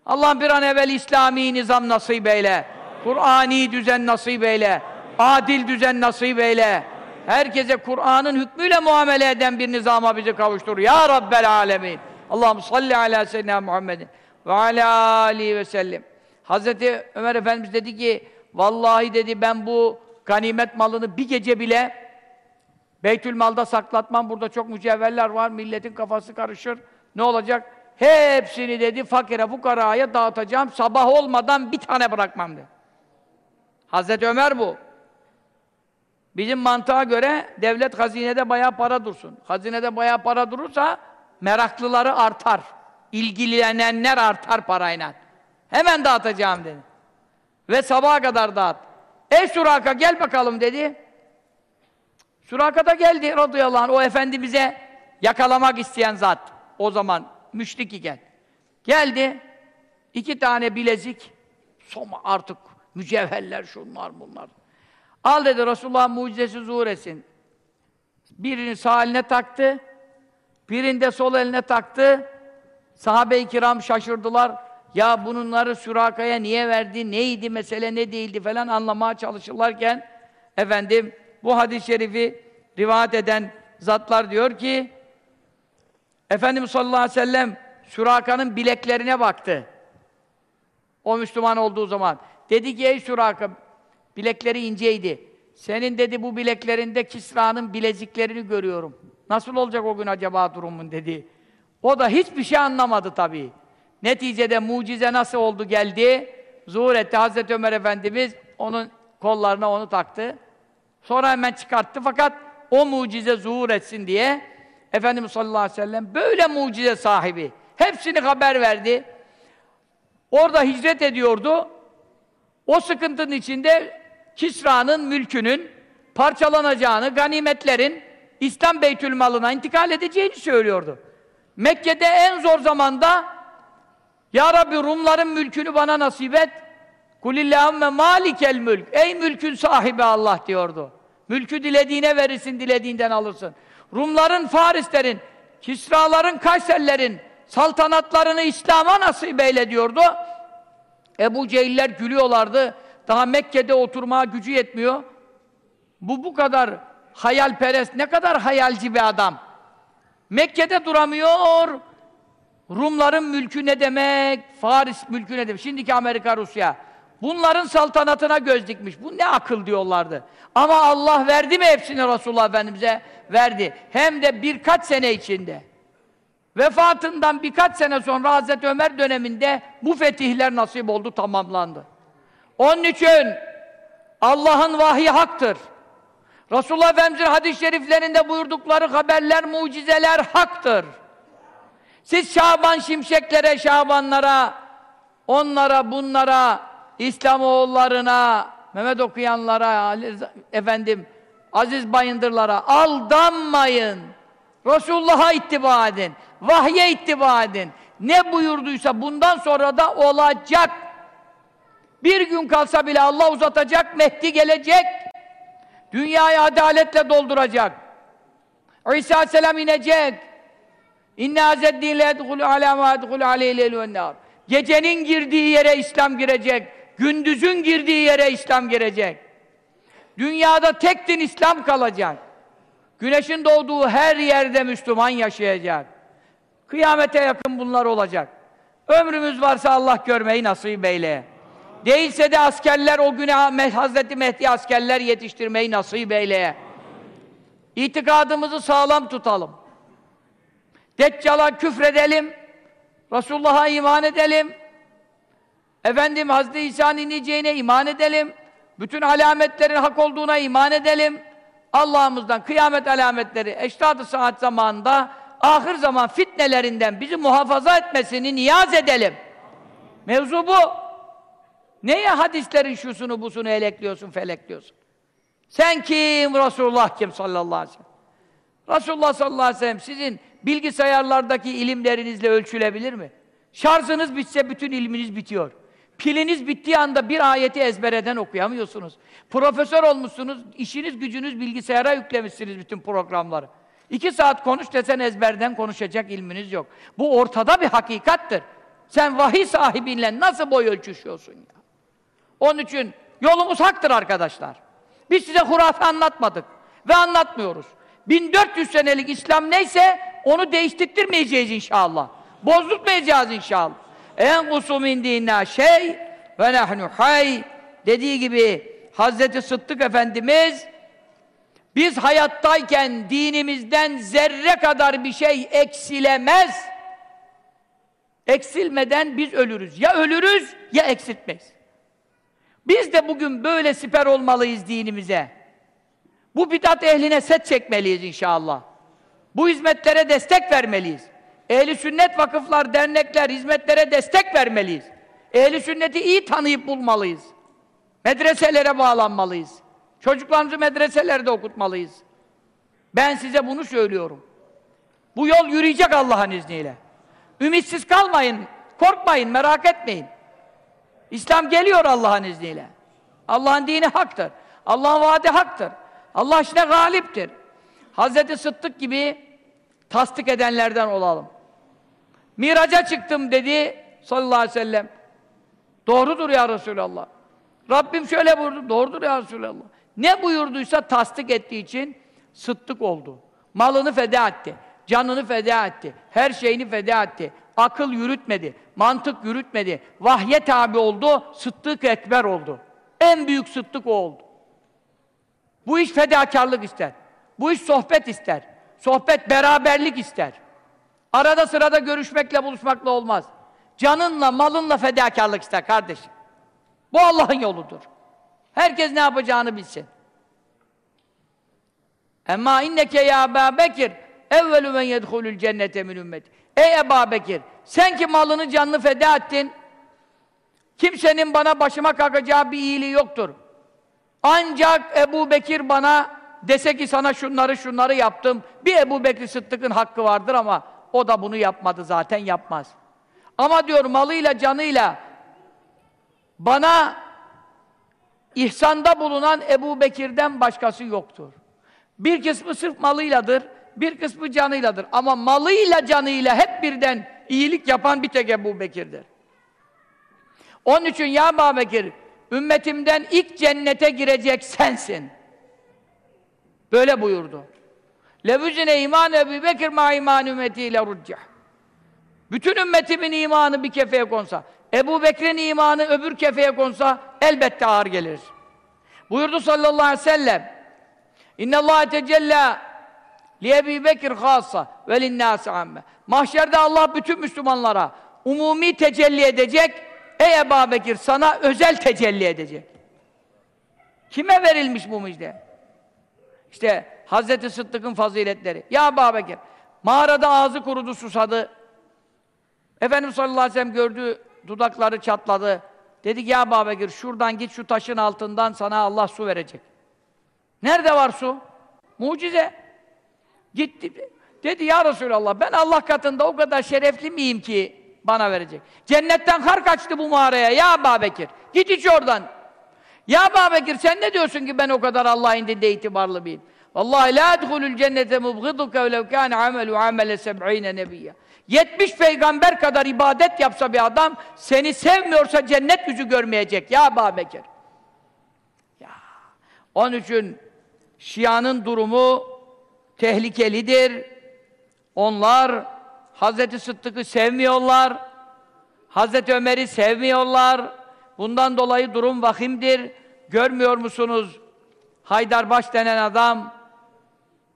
Allah bir an evvel İslami nizam nasip eyle. Kur'ani düzen nasip eyle. Adil düzen nasip eyle. Herkese Kur'an'ın hükmüyle muamele eden bir nizama bizi kavuştur. Ya Rabbel Alemin. Allah'ım salli ala seyyidina Muhammedin ve ala alihi ve sellem. Hazreti Ömer Efendimiz dedi ki, vallahi dedi ben bu ganimet malını bir gece bile Beytül malda saklatmam, burada çok mücevherler var, milletin kafası karışır. Ne olacak? Hepsini dedi fakire, fukaraya dağıtacağım, sabah olmadan bir tane bırakmam dedi. Hazreti Ömer bu. Bizim mantığa göre devlet hazinede bayağı para dursun. Hazinede bayağı para durursa meraklıları artar. İlgilenenler artar parayla. Hemen dağıtacağım dedi. Ve sabaha kadar dağıt. Ey Suraka gel bakalım dedi. Suraka da geldi radıyallahu anh. O Efendimiz'e yakalamak isteyen zat. O zaman müşrik iken. Geldi. iki tane bilezik. Soma artık mücevherler şunlar bunlar. Al dedi Resulullah mucizesi zuhur etsin. Birini sağ eline taktı. Birinde sol eline taktı. Sahabe-i kiram şaşırdılar. Ya bunları Süraka'ya niye verdi, neydi mesele, ne değildi falan anlamaya çalışırlarken efendim bu hadis-i şerifi rivayet eden zatlar diyor ki Efendimiz sallallahu aleyhi ve sellem Süraka'nın bileklerine baktı. O Müslüman olduğu zaman. Dedi ki ey Süraka bilekleri inceydi. Senin dedi bu bileklerinde Kisra'nın bileziklerini görüyorum. Nasıl olacak o gün acaba durumun dedi. O da hiçbir şey anlamadı tabii. Neticede mucize nasıl oldu geldi. Zuhur etti Hazreti Ömer Efendimiz onun kollarına onu taktı. Sonra hemen çıkarttı fakat o mucize zuhur etsin diye Efendimiz sallallahu aleyhi ve sellem böyle mucize sahibi. Hepsini haber verdi. Orada hicret ediyordu. O sıkıntının içinde Kisra'nın mülkünün parçalanacağını, ganimetlerin İslam Beytülmalına intikal edeceğini söylüyordu. Mekke'de en zor zamanda Ya Rabbi Rumların mülkünü bana nasip et. Kulillahümme malikel mülk. Ey mülkün sahibi Allah diyordu. Mülkü dilediğine verirsin, dilediğinden alırsın. Rumların, Farislerin, Kisraların, Kayserlerin saltanatlarını İslam'a nasip eyle diyordu. Ebu Cehiller gülüyorlardı. Daha Mekke'de oturmaya gücü yetmiyor. Bu bu kadar hayalperest, ne kadar hayalci bir adam. Mekke'de duramıyor. Rumların mülkü ne demek? Faris mülkü ne demek? Şimdiki Amerika, Rusya. Bunların saltanatına göz dikmiş. Bu ne akıl diyorlardı. Ama Allah verdi mi hepsini Resulullah Efendimiz'e? Verdi. Hem de birkaç sene içinde. Vefatından birkaç sene sonra Hazreti Ömer döneminde bu fetihler nasip oldu, tamamlandı. Onun için Allah'ın vahyi haktır. Resulullah Efendimiz'in hadis-i şeriflerinde buyurdukları haberler, mucizeler haktır. Siz Şaban şimşeklere, Şabanlara, onlara, bunlara, İslamoğullarına, Mehmet okuyanlara, efendim, Aziz Bayındırlara aldanmayın. Resulullah'a ittiba edin. Vahye ittiba edin. Ne buyurduysa bundan sonra da olacak. Bir gün kalsa bile Allah uzatacak, Mehdi gelecek. Dünyayı adaletle dolduracak. İsa Aleyhisselam inecek. İnne azeddin le edhulü alâ mâ edhulü aleyhi Gecenin girdiği yere İslam girecek. Gündüzün girdiği yere İslam girecek. Dünyada tek din İslam kalacak. Güneşin doğduğu her yerde Müslüman yaşayacak. Kıyamete yakın bunlar olacak. Ömrümüz varsa Allah görmeyi nasip eyle. Değilse de askerler o güne Hazreti Mehdi askerler yetiştirmeyi nasip eyle. İtikadımızı sağlam tutalım. Deccal'a küfredelim. Resulullah'a iman edelim. Efendim Hazreti İsa'nın ineceğine iman edelim. Bütün alametlerin hak olduğuna iman edelim. Allah'ımızdan kıyamet alametleri eşrat saat zamanında ahir zaman fitnelerinden bizi muhafaza etmesini niyaz edelim. Mevzu bu. Neye hadislerin şusunu busunu elekliyorsun, felekliyorsun? Sen kim? Resulullah kim sallallahu aleyhi ve sellem? Resulullah sallallahu aleyhi ve sellem sizin bilgisayarlardaki ilimlerinizle ölçülebilir mi? Şarjınız bitse bütün ilminiz bitiyor. Piliniz bittiği anda bir ayeti ezbereden okuyamıyorsunuz. Profesör olmuşsunuz, işiniz gücünüz bilgisayara yüklemişsiniz bütün programları. İki saat konuş desen ezberden konuşacak ilminiz yok. Bu ortada bir hakikattır. Sen vahiy sahibinle nasıl boy ölçüşüyorsun ya? Onun için yolumuz haktır arkadaşlar. Biz size hurafe anlatmadık ve anlatmıyoruz. 1400 senelik İslam neyse onu değiştirtmeyeceğiz inşallah. Bozdurtmayacağız inşallah. En kusum indiğinna şey ve nehnu hay dediği gibi Hazreti Sıddık Efendimiz biz hayattayken dinimizden zerre kadar bir şey eksilemez. Eksilmeden biz ölürüz. Ya ölürüz ya eksiltmeyiz. Biz de bugün böyle siper olmalıyız dinimize. Bu bidat ehline set çekmeliyiz inşallah. Bu hizmetlere destek vermeliyiz. Ehli sünnet vakıflar, dernekler, hizmetlere destek vermeliyiz. Ehli sünneti iyi tanıyıp bulmalıyız. Medreselere bağlanmalıyız. Çocuklarımızı medreselerde okutmalıyız. Ben size bunu söylüyorum. Bu yol yürüyecek Allah'ın izniyle. Ümitsiz kalmayın, korkmayın, merak etmeyin. İslam geliyor Allah'ın izniyle. Allah'ın dini haktır. Allah'ın vaadi haktır. Allah işte galiptir. Hazreti Sıddık gibi tasdik edenlerden olalım. Miraca çıktım dedi sallallahu aleyhi ve sellem. Doğrudur ya Resulallah. Rabbim şöyle buyurdu. Doğrudur ya Resulallah. Ne buyurduysa tasdik ettiği için sıddık oldu. Malını feda etti. Canını feda etti. Her şeyini feda etti. Akıl yürütmedi. Mantık yürütmedi. Vahye tabi oldu. Sıddık ekber oldu. En büyük sıddık o oldu. Bu iş fedakarlık ister. Bu iş sohbet ister. Sohbet beraberlik ister. Arada sırada görüşmekle buluşmakla olmaz. Canınla, malınla fedakarlık ister kardeşim. Bu Allah'ın yoludur. Herkes ne yapacağını bilsin. Emma inneke ya Ebu Bekir evvelü men yedhulül cennete min ümmeti. Ey Ebu Bekir, sen ki malını canını feda ettin, kimsenin bana başıma kalkacağı bir iyiliği yoktur. Ancak Ebu Bekir bana dese ki sana şunları şunları yaptım, bir Ebu Bekir Sıddık'ın hakkı vardır ama o da bunu yapmadı zaten yapmaz. Ama diyor malıyla canıyla bana ihsanda bulunan Ebu Bekir'den başkası yoktur. Bir kısmı sırf malıyladır, bir kısmı canıyladır. Ama malıyla canıyla hep birden iyilik yapan bir tek Ebu Bekir'dir. Onun için ya Ebu Bekir, ümmetimden ilk cennete girecek sensin. Böyle buyurdu. Levüzine iman Ebu Bekir ma iman ümmetiyle ruccah. Bütün ümmetimin imanı bir kefeye konsa, Ebu Bekir'in imanı öbür kefeye konsa elbette ağır gelir. Buyurdu sallallahu aleyhi ve sellem İnne Allah Bekir hassa ve linnâsi amme. Mahşerde Allah bütün Müslümanlara umumi tecelli edecek. Ey Ebu Bekir sana özel tecelli edecek. Kime verilmiş bu müjde? İşte Hazreti Sıddık'ın faziletleri. Ya Ebu Bekir, mağarada ağzı kurudu, susadı. Efendimiz sallallahu aleyhi ve sellem gördü, dudakları çatladı. Dedi ki ya Ebu Bekir, şuradan git şu taşın altından sana Allah su verecek. Nerede var su? Mucize. Gitti. Dedi ya Resulallah ben Allah katında o kadar şerefli miyim ki bana verecek. Cennetten kar kaçtı bu mağaraya ya Ebu Bekir. Git iç oradan. Ya Ebu Bekir sen ne diyorsun ki ben o kadar Allah indinde itibarlı mıyım? Vallahi la edhulul cennete mubghiduke ve lev kâne amelu amele seb'ine nebiyye. 70 peygamber kadar ibadet yapsa bir adam seni sevmiyorsa cennet yüzü görmeyecek ya Ebu Bekir. Ya. Onun için Şia'nın durumu tehlikelidir. Onlar Hazreti Sıddık'ı sevmiyorlar. Hazreti Ömer'i sevmiyorlar. Bundan dolayı durum vahimdir. Görmüyor musunuz? Haydarbaş denen adam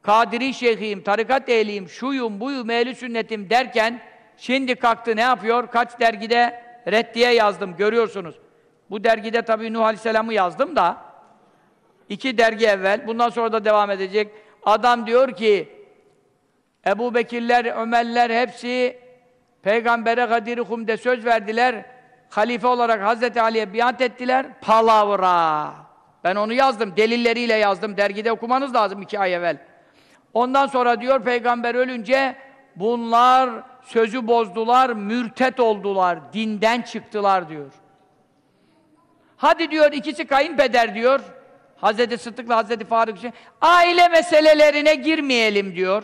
Kadiri şeyhiyim, tarikat ehliyim, şuyum, buyum, ehli sünnetim derken şimdi kalktı ne yapıyor? Kaç dergide reddiye yazdım görüyorsunuz. Bu dergide tabii Nuh Aleyhisselam'ı yazdım da iki dergi evvel, bundan sonra da devam edecek. Adam diyor ki Ebu Bekirler, Ömerler hepsi Peygambere Kadir-i Hum'de söz verdiler. Halife olarak Hazreti Ali'ye biat ettiler. Palavra. Ben onu yazdım. Delilleriyle yazdım. Dergide okumanız lazım iki ay evvel. Ondan sonra diyor peygamber ölünce bunlar sözü bozdular, mürtet oldular, dinden çıktılar diyor. Hadi diyor ikisi kayınpeder diyor. Hazreti Sıddık'la Hazreti Faruk için aile meselelerine girmeyelim diyor.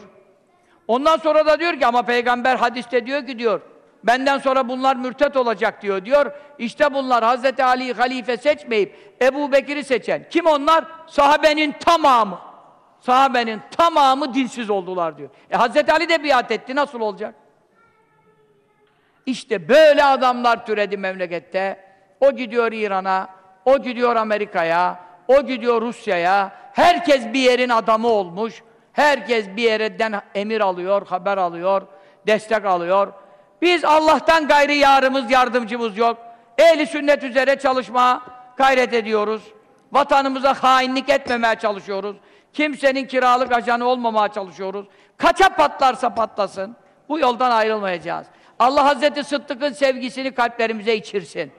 Ondan sonra da diyor ki ama peygamber hadiste diyor ki diyor benden sonra bunlar mürtet olacak diyor diyor. İşte bunlar Hazreti Ali'yi halife seçmeyip Ebu Bekir'i seçen. Kim onlar? Sahabenin tamamı. Sahabenin tamamı dinsiz oldular diyor. E Hazreti Ali de biat etti. Nasıl olacak? İşte böyle adamlar türedi memlekette. O gidiyor İran'a, o gidiyor Amerika'ya, o gidiyor Rusya'ya. Herkes bir yerin adamı olmuş. Herkes bir yerden emir alıyor, haber alıyor, destek alıyor. Biz Allah'tan gayri yarımız, yardımcımız yok. Ehli sünnet üzere çalışma gayret ediyoruz. Vatanımıza hainlik etmemeye çalışıyoruz. Kimsenin kiralık ajanı olmamaya çalışıyoruz. Kaça patlarsa patlasın. Bu yoldan ayrılmayacağız. Allah Hazreti Sıddık'ın sevgisini kalplerimize içirsin.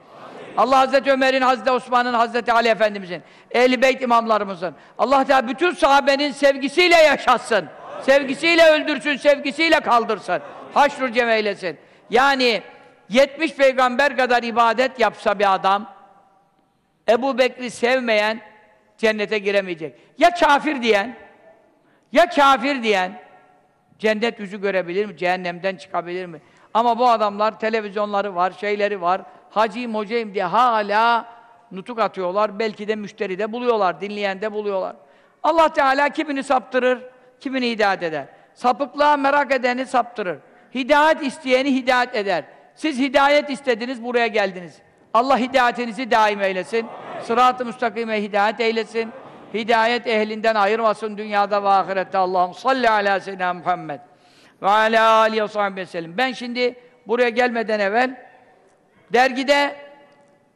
Allah Hazreti Ömer'in, Hazreti Osman'ın, Hazreti Ali Efendimiz'in, Ehl-i Beyt imamlarımızın, Allah Teala bütün sahabenin sevgisiyle yaşatsın. Sevgisiyle öldürsün, sevgisiyle kaldırsın. Haşr-ı cem eylesin. Yani 70 peygamber kadar ibadet yapsa bir adam, Ebu Bekri sevmeyen cennete giremeyecek. Ya kafir diyen, ya kafir diyen cennet yüzü görebilir mi? Cehennemden çıkabilir mi? Ama bu adamlar televizyonları var, şeyleri var. Hacıyım, hocayım diye hala nutuk atıyorlar. Belki de müşteri de buluyorlar, dinleyen de buluyorlar. Allah Teala kimini saptırır, kimini hidayet eder. Sapıklığa merak edeni saptırır. Hidayet isteyeni hidayet eder. Siz hidayet istediniz, buraya geldiniz. Allah hidayetinizi daim eylesin. Sırat-ı müstakime hidayet eylesin. Hidayet ehlinden ayırmasın dünyada ve ahirette. Allah'ım salli ala seyyidina Muhammed ve ala alihi ve sellem. Ben şimdi buraya gelmeden evvel dergide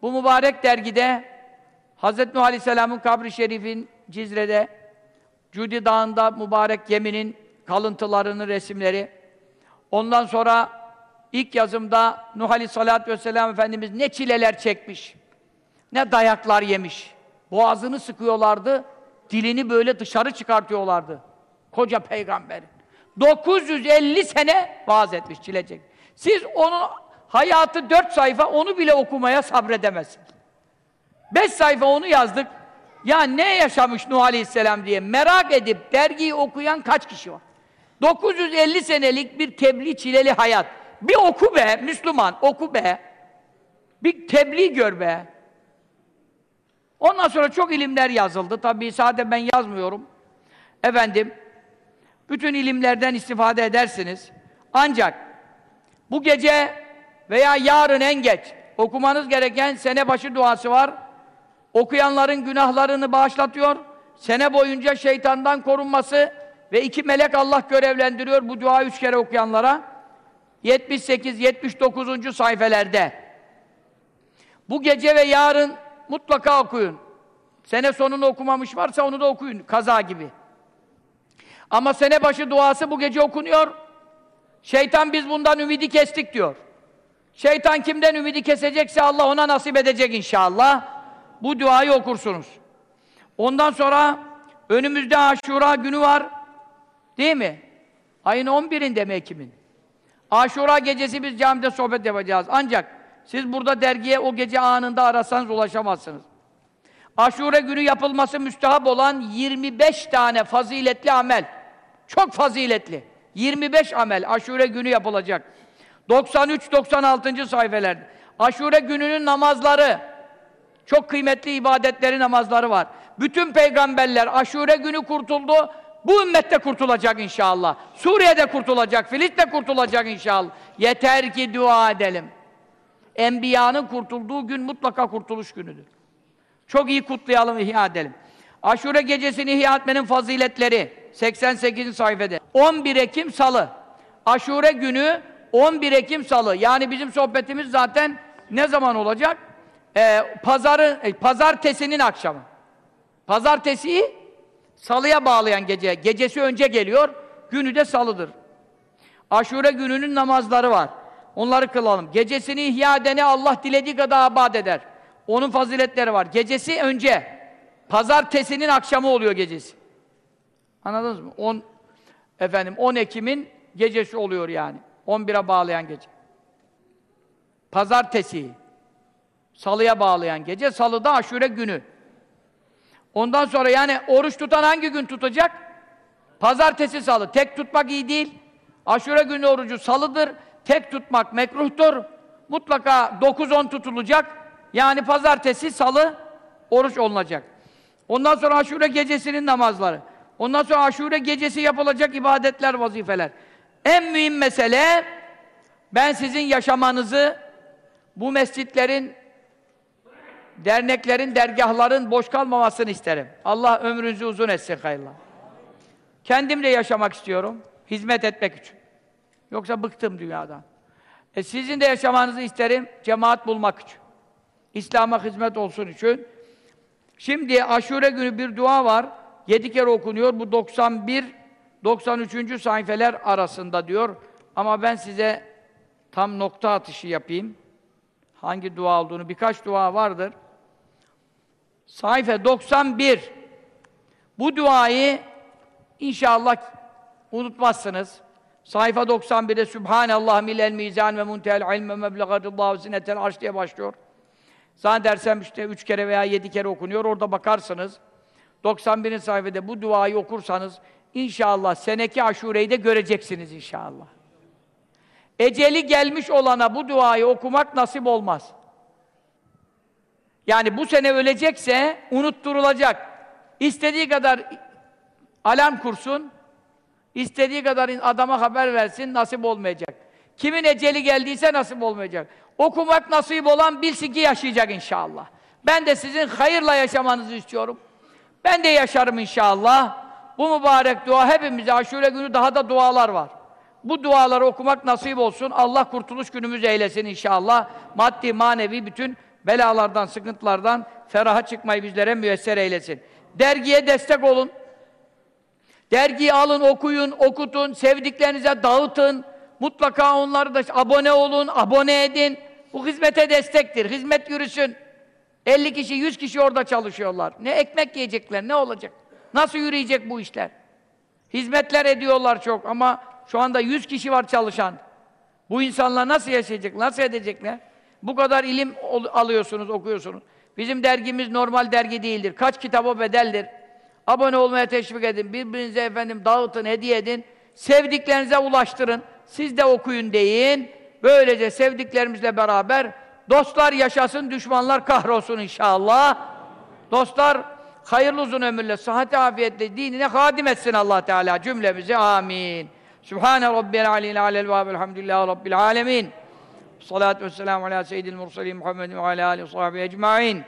bu mübarek dergide Hazreti Nuh Aleyhisselam'ın kabri şerifin Cizre'de Cudi Dağı'nda mübarek geminin kalıntılarını, resimleri ondan sonra ilk yazımda Nuh Aleyhisselatü Vesselam Efendimiz ne çileler çekmiş ne dayaklar yemiş. Boğazını sıkıyorlardı, dilini böyle dışarı çıkartıyorlardı. Koca peygamberin. 950 sene vaaz etmiş, çilecek. Siz onun hayatı dört sayfa, onu bile okumaya sabredemezsiniz. Beş sayfa onu yazdık. Ya ne yaşamış Nuh Aleyhisselam diye merak edip dergiyi okuyan kaç kişi var? 950 senelik bir tebliğ çileli hayat. Bir oku be Müslüman, oku be. Bir tebliğ gör be. Ondan sonra çok ilimler yazıldı. Tabii sadece ben yazmıyorum. Efendim, bütün ilimlerden istifade edersiniz. Ancak bu gece veya yarın en geç okumanız gereken sene başı duası var. Okuyanların günahlarını bağışlatıyor. Sene boyunca şeytandan korunması ve iki melek Allah görevlendiriyor bu duayı üç kere okuyanlara. 78-79. sayfelerde. Bu gece ve yarın mutlaka okuyun. Sene sonunu okumamış varsa onu da okuyun. Kaza gibi. Ama sene başı duası bu gece okunuyor. Şeytan biz bundan ümidi kestik diyor. Şeytan kimden ümidi kesecekse Allah ona nasip edecek inşallah. Bu duayı okursunuz. Ondan sonra önümüzde Aşura günü var. Değil mi? Ayın 11'inde mi Ekim'in? Aşura gecesi biz camide sohbet yapacağız. Ancak siz burada dergiye o gece anında arasanız ulaşamazsınız. Aşure günü yapılması müstehap olan 25 tane faziletli amel. Çok faziletli. 25 amel aşure günü yapılacak. 93-96. sayfelerde. Aşure gününün namazları. Çok kıymetli ibadetleri namazları var. Bütün peygamberler aşure günü kurtuldu. Bu ümmette kurtulacak inşallah. Suriye'de kurtulacak, Filistin'de kurtulacak inşallah. Yeter ki dua edelim. Enbiyanın kurtulduğu gün mutlaka kurtuluş günüdür. Çok iyi kutlayalım, ihya edelim. Aşure gecesini ihya etmenin faziletleri 88. sayfede. 11 Ekim Salı. Aşure günü 11 Ekim Salı. Yani bizim sohbetimiz zaten ne zaman olacak? Ee, pazarı, e, pazartesinin akşamı. Pazartesiyi salıya bağlayan gece. Gecesi önce geliyor, günü de salıdır. Aşure gününün namazları var. Onları kılalım. Gecesini ihya edene Allah dilediği kadar abad eder. Onun faziletleri var. Gecesi önce. Pazartesinin akşamı oluyor gecesi. Anladınız mı? 10 efendim 10 Ekim'in gecesi oluyor yani. 11'e bağlayan gece. Pazartesi. Salıya bağlayan gece. Salıda aşure günü. Ondan sonra yani oruç tutan hangi gün tutacak? Pazartesi salı. Tek tutmak iyi değil. Aşure günü orucu salıdır. Tek tutmak mekruhtur. Mutlaka 9-10 tutulacak. Yani pazartesi, salı oruç olunacak. Ondan sonra aşure gecesinin namazları. Ondan sonra aşure gecesi yapılacak ibadetler, vazifeler. En mühim mesele ben sizin yaşamanızı bu mescitlerin derneklerin, dergahların boş kalmamasını isterim. Allah ömrünüzü uzun etsin hayırlı. Kendim de yaşamak istiyorum. Hizmet etmek için. Yoksa bıktım dünyadan. E sizin de yaşamanızı isterim. Cemaat bulmak için. İslam'a hizmet olsun için. Şimdi aşure günü bir dua var. Yedi kere okunuyor. Bu 91 93. sayfeler arasında diyor. Ama ben size tam nokta atışı yapayım. Hangi dua olduğunu, birkaç dua vardır. Sayfa 91. Bu duayı inşallah unutmazsınız. Sayfa 91'de Sübhanallah milel mizan ve muntehel ilm ve meblegatullahu zinetel arş diye başlıyor. Zannedersem işte üç kere veya yedi kere okunuyor. Orada bakarsınız. 91. sayfada bu duayı okursanız inşallah seneki aşureyi de göreceksiniz inşallah. Eceli gelmiş olana bu duayı okumak nasip olmaz. Yani bu sene ölecekse unutturulacak. İstediği kadar alarm kursun, istediği kadar adama haber versin, nasip olmayacak. Kimin eceli geldiyse nasip olmayacak. Okumak nasip olan bilsin ki yaşayacak inşallah. Ben de sizin hayırla yaşamanızı istiyorum. Ben de yaşarım inşallah. Bu mübarek dua hepimize aşure günü daha da dualar var. Bu duaları okumak nasip olsun. Allah kurtuluş günümüz eylesin inşallah. Maddi, manevi bütün belalardan, sıkıntılardan feraha çıkmayı bizlere müyesser eylesin. Dergiye destek olun. Dergiyi alın, okuyun, okutun, sevdiklerinize dağıtın. Mutlaka onları da abone olun, abone edin. Bu hizmete destektir. Hizmet yürüsün. 50 kişi, 100 kişi orada çalışıyorlar. Ne ekmek yiyecekler, ne olacak? Nasıl yürüyecek bu işler? Hizmetler ediyorlar çok ama şu anda 100 kişi var çalışan. Bu insanlar nasıl yaşayacak, nasıl edecekler? Bu kadar ilim alıyorsunuz, okuyorsunuz. Bizim dergimiz normal dergi değildir. Kaç kitaba bedeldir. Abone olmaya teşvik edin. Birbirinize efendim dağıtın, hediye edin. Sevdiklerinize ulaştırın. Siz de okuyun deyin. Böylece sevdiklerimizle beraber dostlar yaşasın, düşmanlar kahrolsun inşallah. Dostlar hayırlı uzun ömürle, sıhhat afiyetle dinine hadim etsin Allah Teala cümlemizi. Amin. Sübhane Rabbiyel Aliyyil Alel ve Elhamdülillahi Rabbil Alemin. Salatu vesselamu ala seyyidil mursalin Muhammedin ve ala alihi ve sahbihi ecma'in.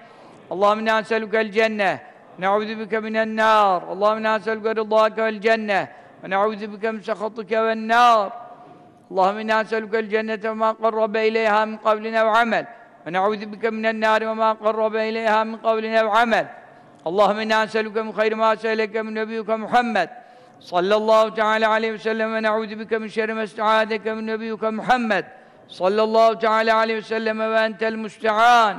Allahümme inna neselükel cenne. Ne'udhu bike minen nar. Allahümme inna neselüke rıdâke vel cenne. Ve ne'udhu bike min sehatike ven nar. Allahümme inna neselükel cennete ve ma qarrabe ileyha min kavline ve amel. Ve ne'udhu bike minen nar ve ma qarrabe ileyha min kavline ve amel. Allahümme inna neselüke min hayri ma seyleke min nebiyyuke Muhammed. Sallallahu teala aleyhi ve sellem ve ne'udhu bike min şerri ma ista'adeke min nebiyyuke Muhammed. Sallallahu teala aleyhi ve sellem ve entel müste'an.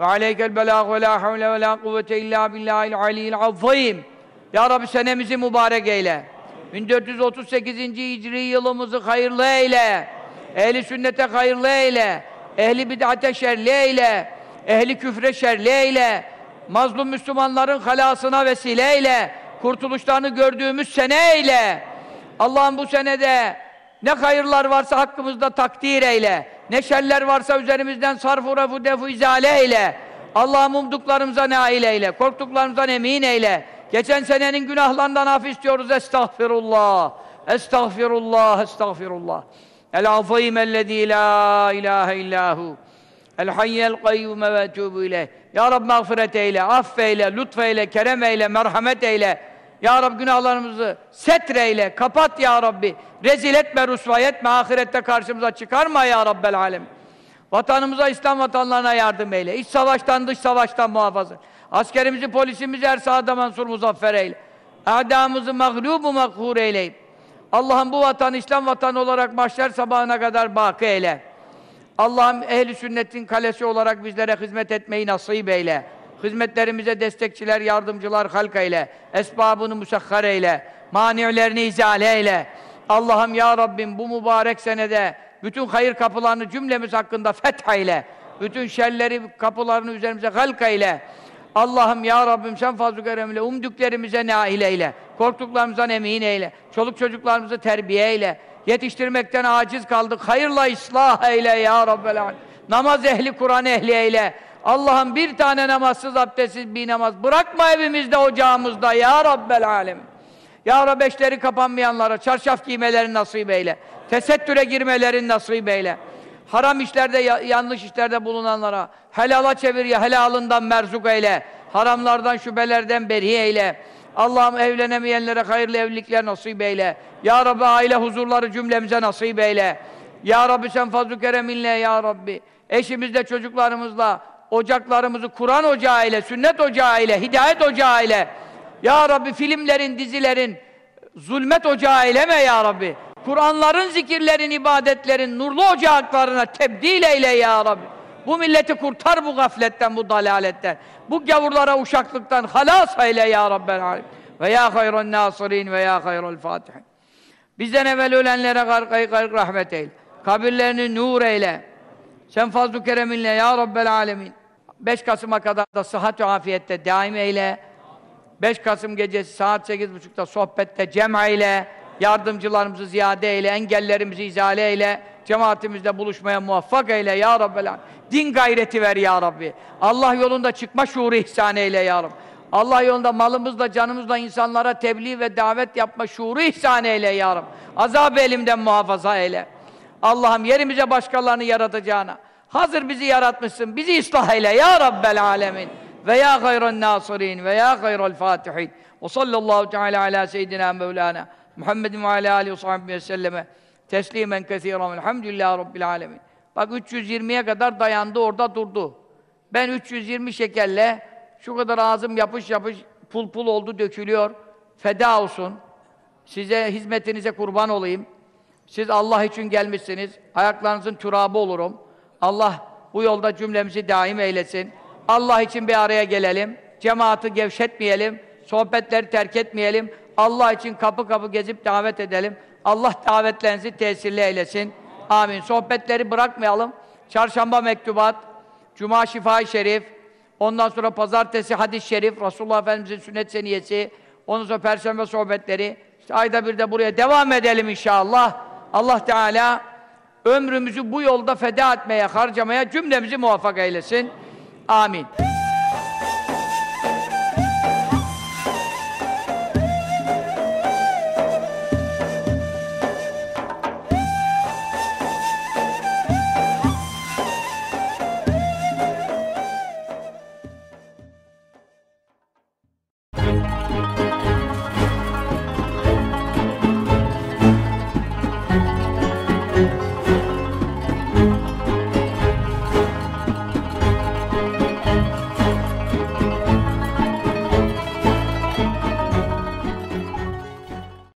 Ve aleykel belâh ve la havle ve la kuvvete illa billahil aliyyil azîm. Ya Rabbi senemizi mübarek eyle. 1438. Hicri yılımızı hayırlı eyle. Ehli sünnete hayırlı eyle. Ehli bid'ate şerli eyle. Ehli küfre şerli eyle. Mazlum Müslümanların halasına vesile eyle. Kurtuluşlarını gördüğümüz sene eyle. Allah'ım bu senede ne hayırlar varsa hakkımızda takdir eyle. Ne şerler varsa üzerimizden sarfu refu defu izale eyle. Allah'ım umduklarımıza nail eyle. Korktuklarımızdan emin eyle. Geçen senenin günahlarından af istiyoruz. Estağfirullah. Estağfirullah. Estağfirullah. El-azîm ellezî la ilahe illahu. El-hayyel kayyume ve etûbü ileyh. Ya Rab mağfiret eyle, affeyle, lütfeyle, kerem eyle, merhamet eyle. Ya Rab günahlarımızı setreyle, kapat ya Rabbi. Rezil etme, rusvay etme, ahirette karşımıza çıkarma ya Rabbel alem. Vatanımıza, İslam vatanlarına yardım eyle. İç savaştan, dış savaştan muhafaza. Askerimizi, polisimizi her sahada mansur muzaffer eyle. Adamımızı mağlubu makhur eyleyip. Allah'ım bu vatan, İslam vatanı olarak mahşer sabahına kadar baki eyle. Allah'ım ehli sünnetin kalesi olarak bizlere hizmet etmeyi nasip eyle. Hizmetlerimize destekçiler, yardımcılar halk eyle. Esbabını musahhar eyle. Mani'lerini izale eyle. Allah'ım ya Rabbim bu mübarek senede bütün hayır kapılarını cümlemiz hakkında fetheyle. Bütün şerleri kapılarını üzerimize halk eyle. Allah'ım ya Rabbim sen fazl-ı keremle umdüklerimize nail eyle. Korktuklarımızdan emin eyle. Çoluk çocuklarımızı terbiye eyle. Yetiştirmekten aciz kaldık. Hayırla ıslah eyle ya Rabbel. Namaz ehli, Kur'an ehli eyle. Allah'ım bir tane namazsız, abdestsiz bir namaz bırakma evimizde, ocağımızda ya Rabbel alem. Ya Rabbi eşleri kapanmayanlara çarşaf giymeleri nasip eyle. Tesettüre girmeleri nasip eyle. Haram işlerde, yanlış işlerde bulunanlara helala çevir ya helalından merzuk eyle. Haramlardan, şüphelerden beri eyle. Allah'ım evlenemeyenlere hayırlı evlilikler nasip eyle. Ya Rabbi aile huzurları cümlemize nasip eyle. Ya Rabbi sen fazl-ı kereminle ya Rabbi. Eşimizle, çocuklarımızla, ocaklarımızı Kur'an ocağı ile, sünnet ocağı ile, hidayet ocağı ile. Ya Rabbi filmlerin, dizilerin zulmet ocağı eyleme ya Rabbi. Kur'anların, zikirlerin, ibadetlerin nurlu ocaklarına tebdil eyle ya Rabbi. Bu milleti kurtar bu gafletten, bu dalaletten. Bu gavurlara uşaklıktan halas eyle ya Rabbel alem. Ve ya hayran nasirin ve ya hayral fatihin. Bizden evvel ölenlere gargayı garg rahmet eyle. Kabirlerini nur eyle. Sen fazl-ı kereminle ya Rabbel alemin. 5 Kasım'a kadar da sıhhat ve afiyette daim eyle. 5 Kasım gecesi saat 8.30'da sohbette cem eyle. Yardımcılarımızı ziyade eyle, engellerimizi izale eyle. Cemaatimizle buluşmaya muvaffak eyle ya Rabbel. Din gayreti ver ya Rabbi. Allah yolunda çıkma şuuru ihsan eyle ya Rabbi. Allah yolunda malımızla, canımızla insanlara tebliğ ve davet yapma şuuru ihsan eyle ya Rabbi. Azab elimden muhafaza eyle. Allah'ım yerimize başkalarını yaratacağına, hazır bizi yaratmışsın, bizi ıslah eyle ya Rabbel alemin. Ve ya hayran nasirin ve ya hayral fatihin. Ve sallallahu teala ala seyyidina mevlana Muhammedin ve ala alihi ve sahbihi ve selleme teslimen kethiren elhamdülillahi rabbil alemin. Bak 320'ye kadar dayandı orada durdu. Ben 320 şekerle şu kadar ağzım yapış yapış pul pul oldu dökülüyor. Feda olsun. Size hizmetinize kurban olayım. Siz Allah için gelmişsiniz. Ayaklarınızın türabı olurum. Allah bu yolda cümlemizi daim eylesin. Allah için bir araya gelelim. Cemaati gevşetmeyelim. Sohbetleri terk etmeyelim. Allah için kapı kapı gezip davet edelim. Allah davetlerinizi tesirli eylesin. Amin. Sohbetleri bırakmayalım. Çarşamba mektubat, Cuma şifa-i şerif, ondan sonra pazartesi hadis-i şerif, Resulullah Efendimiz'in sünnet seniyesi, ondan sonra perşembe sohbetleri. İşte ayda bir de buraya devam edelim inşallah. Allah Teala ömrümüzü bu yolda feda etmeye, harcamaya cümlemizi muvaffak eylesin. Amin.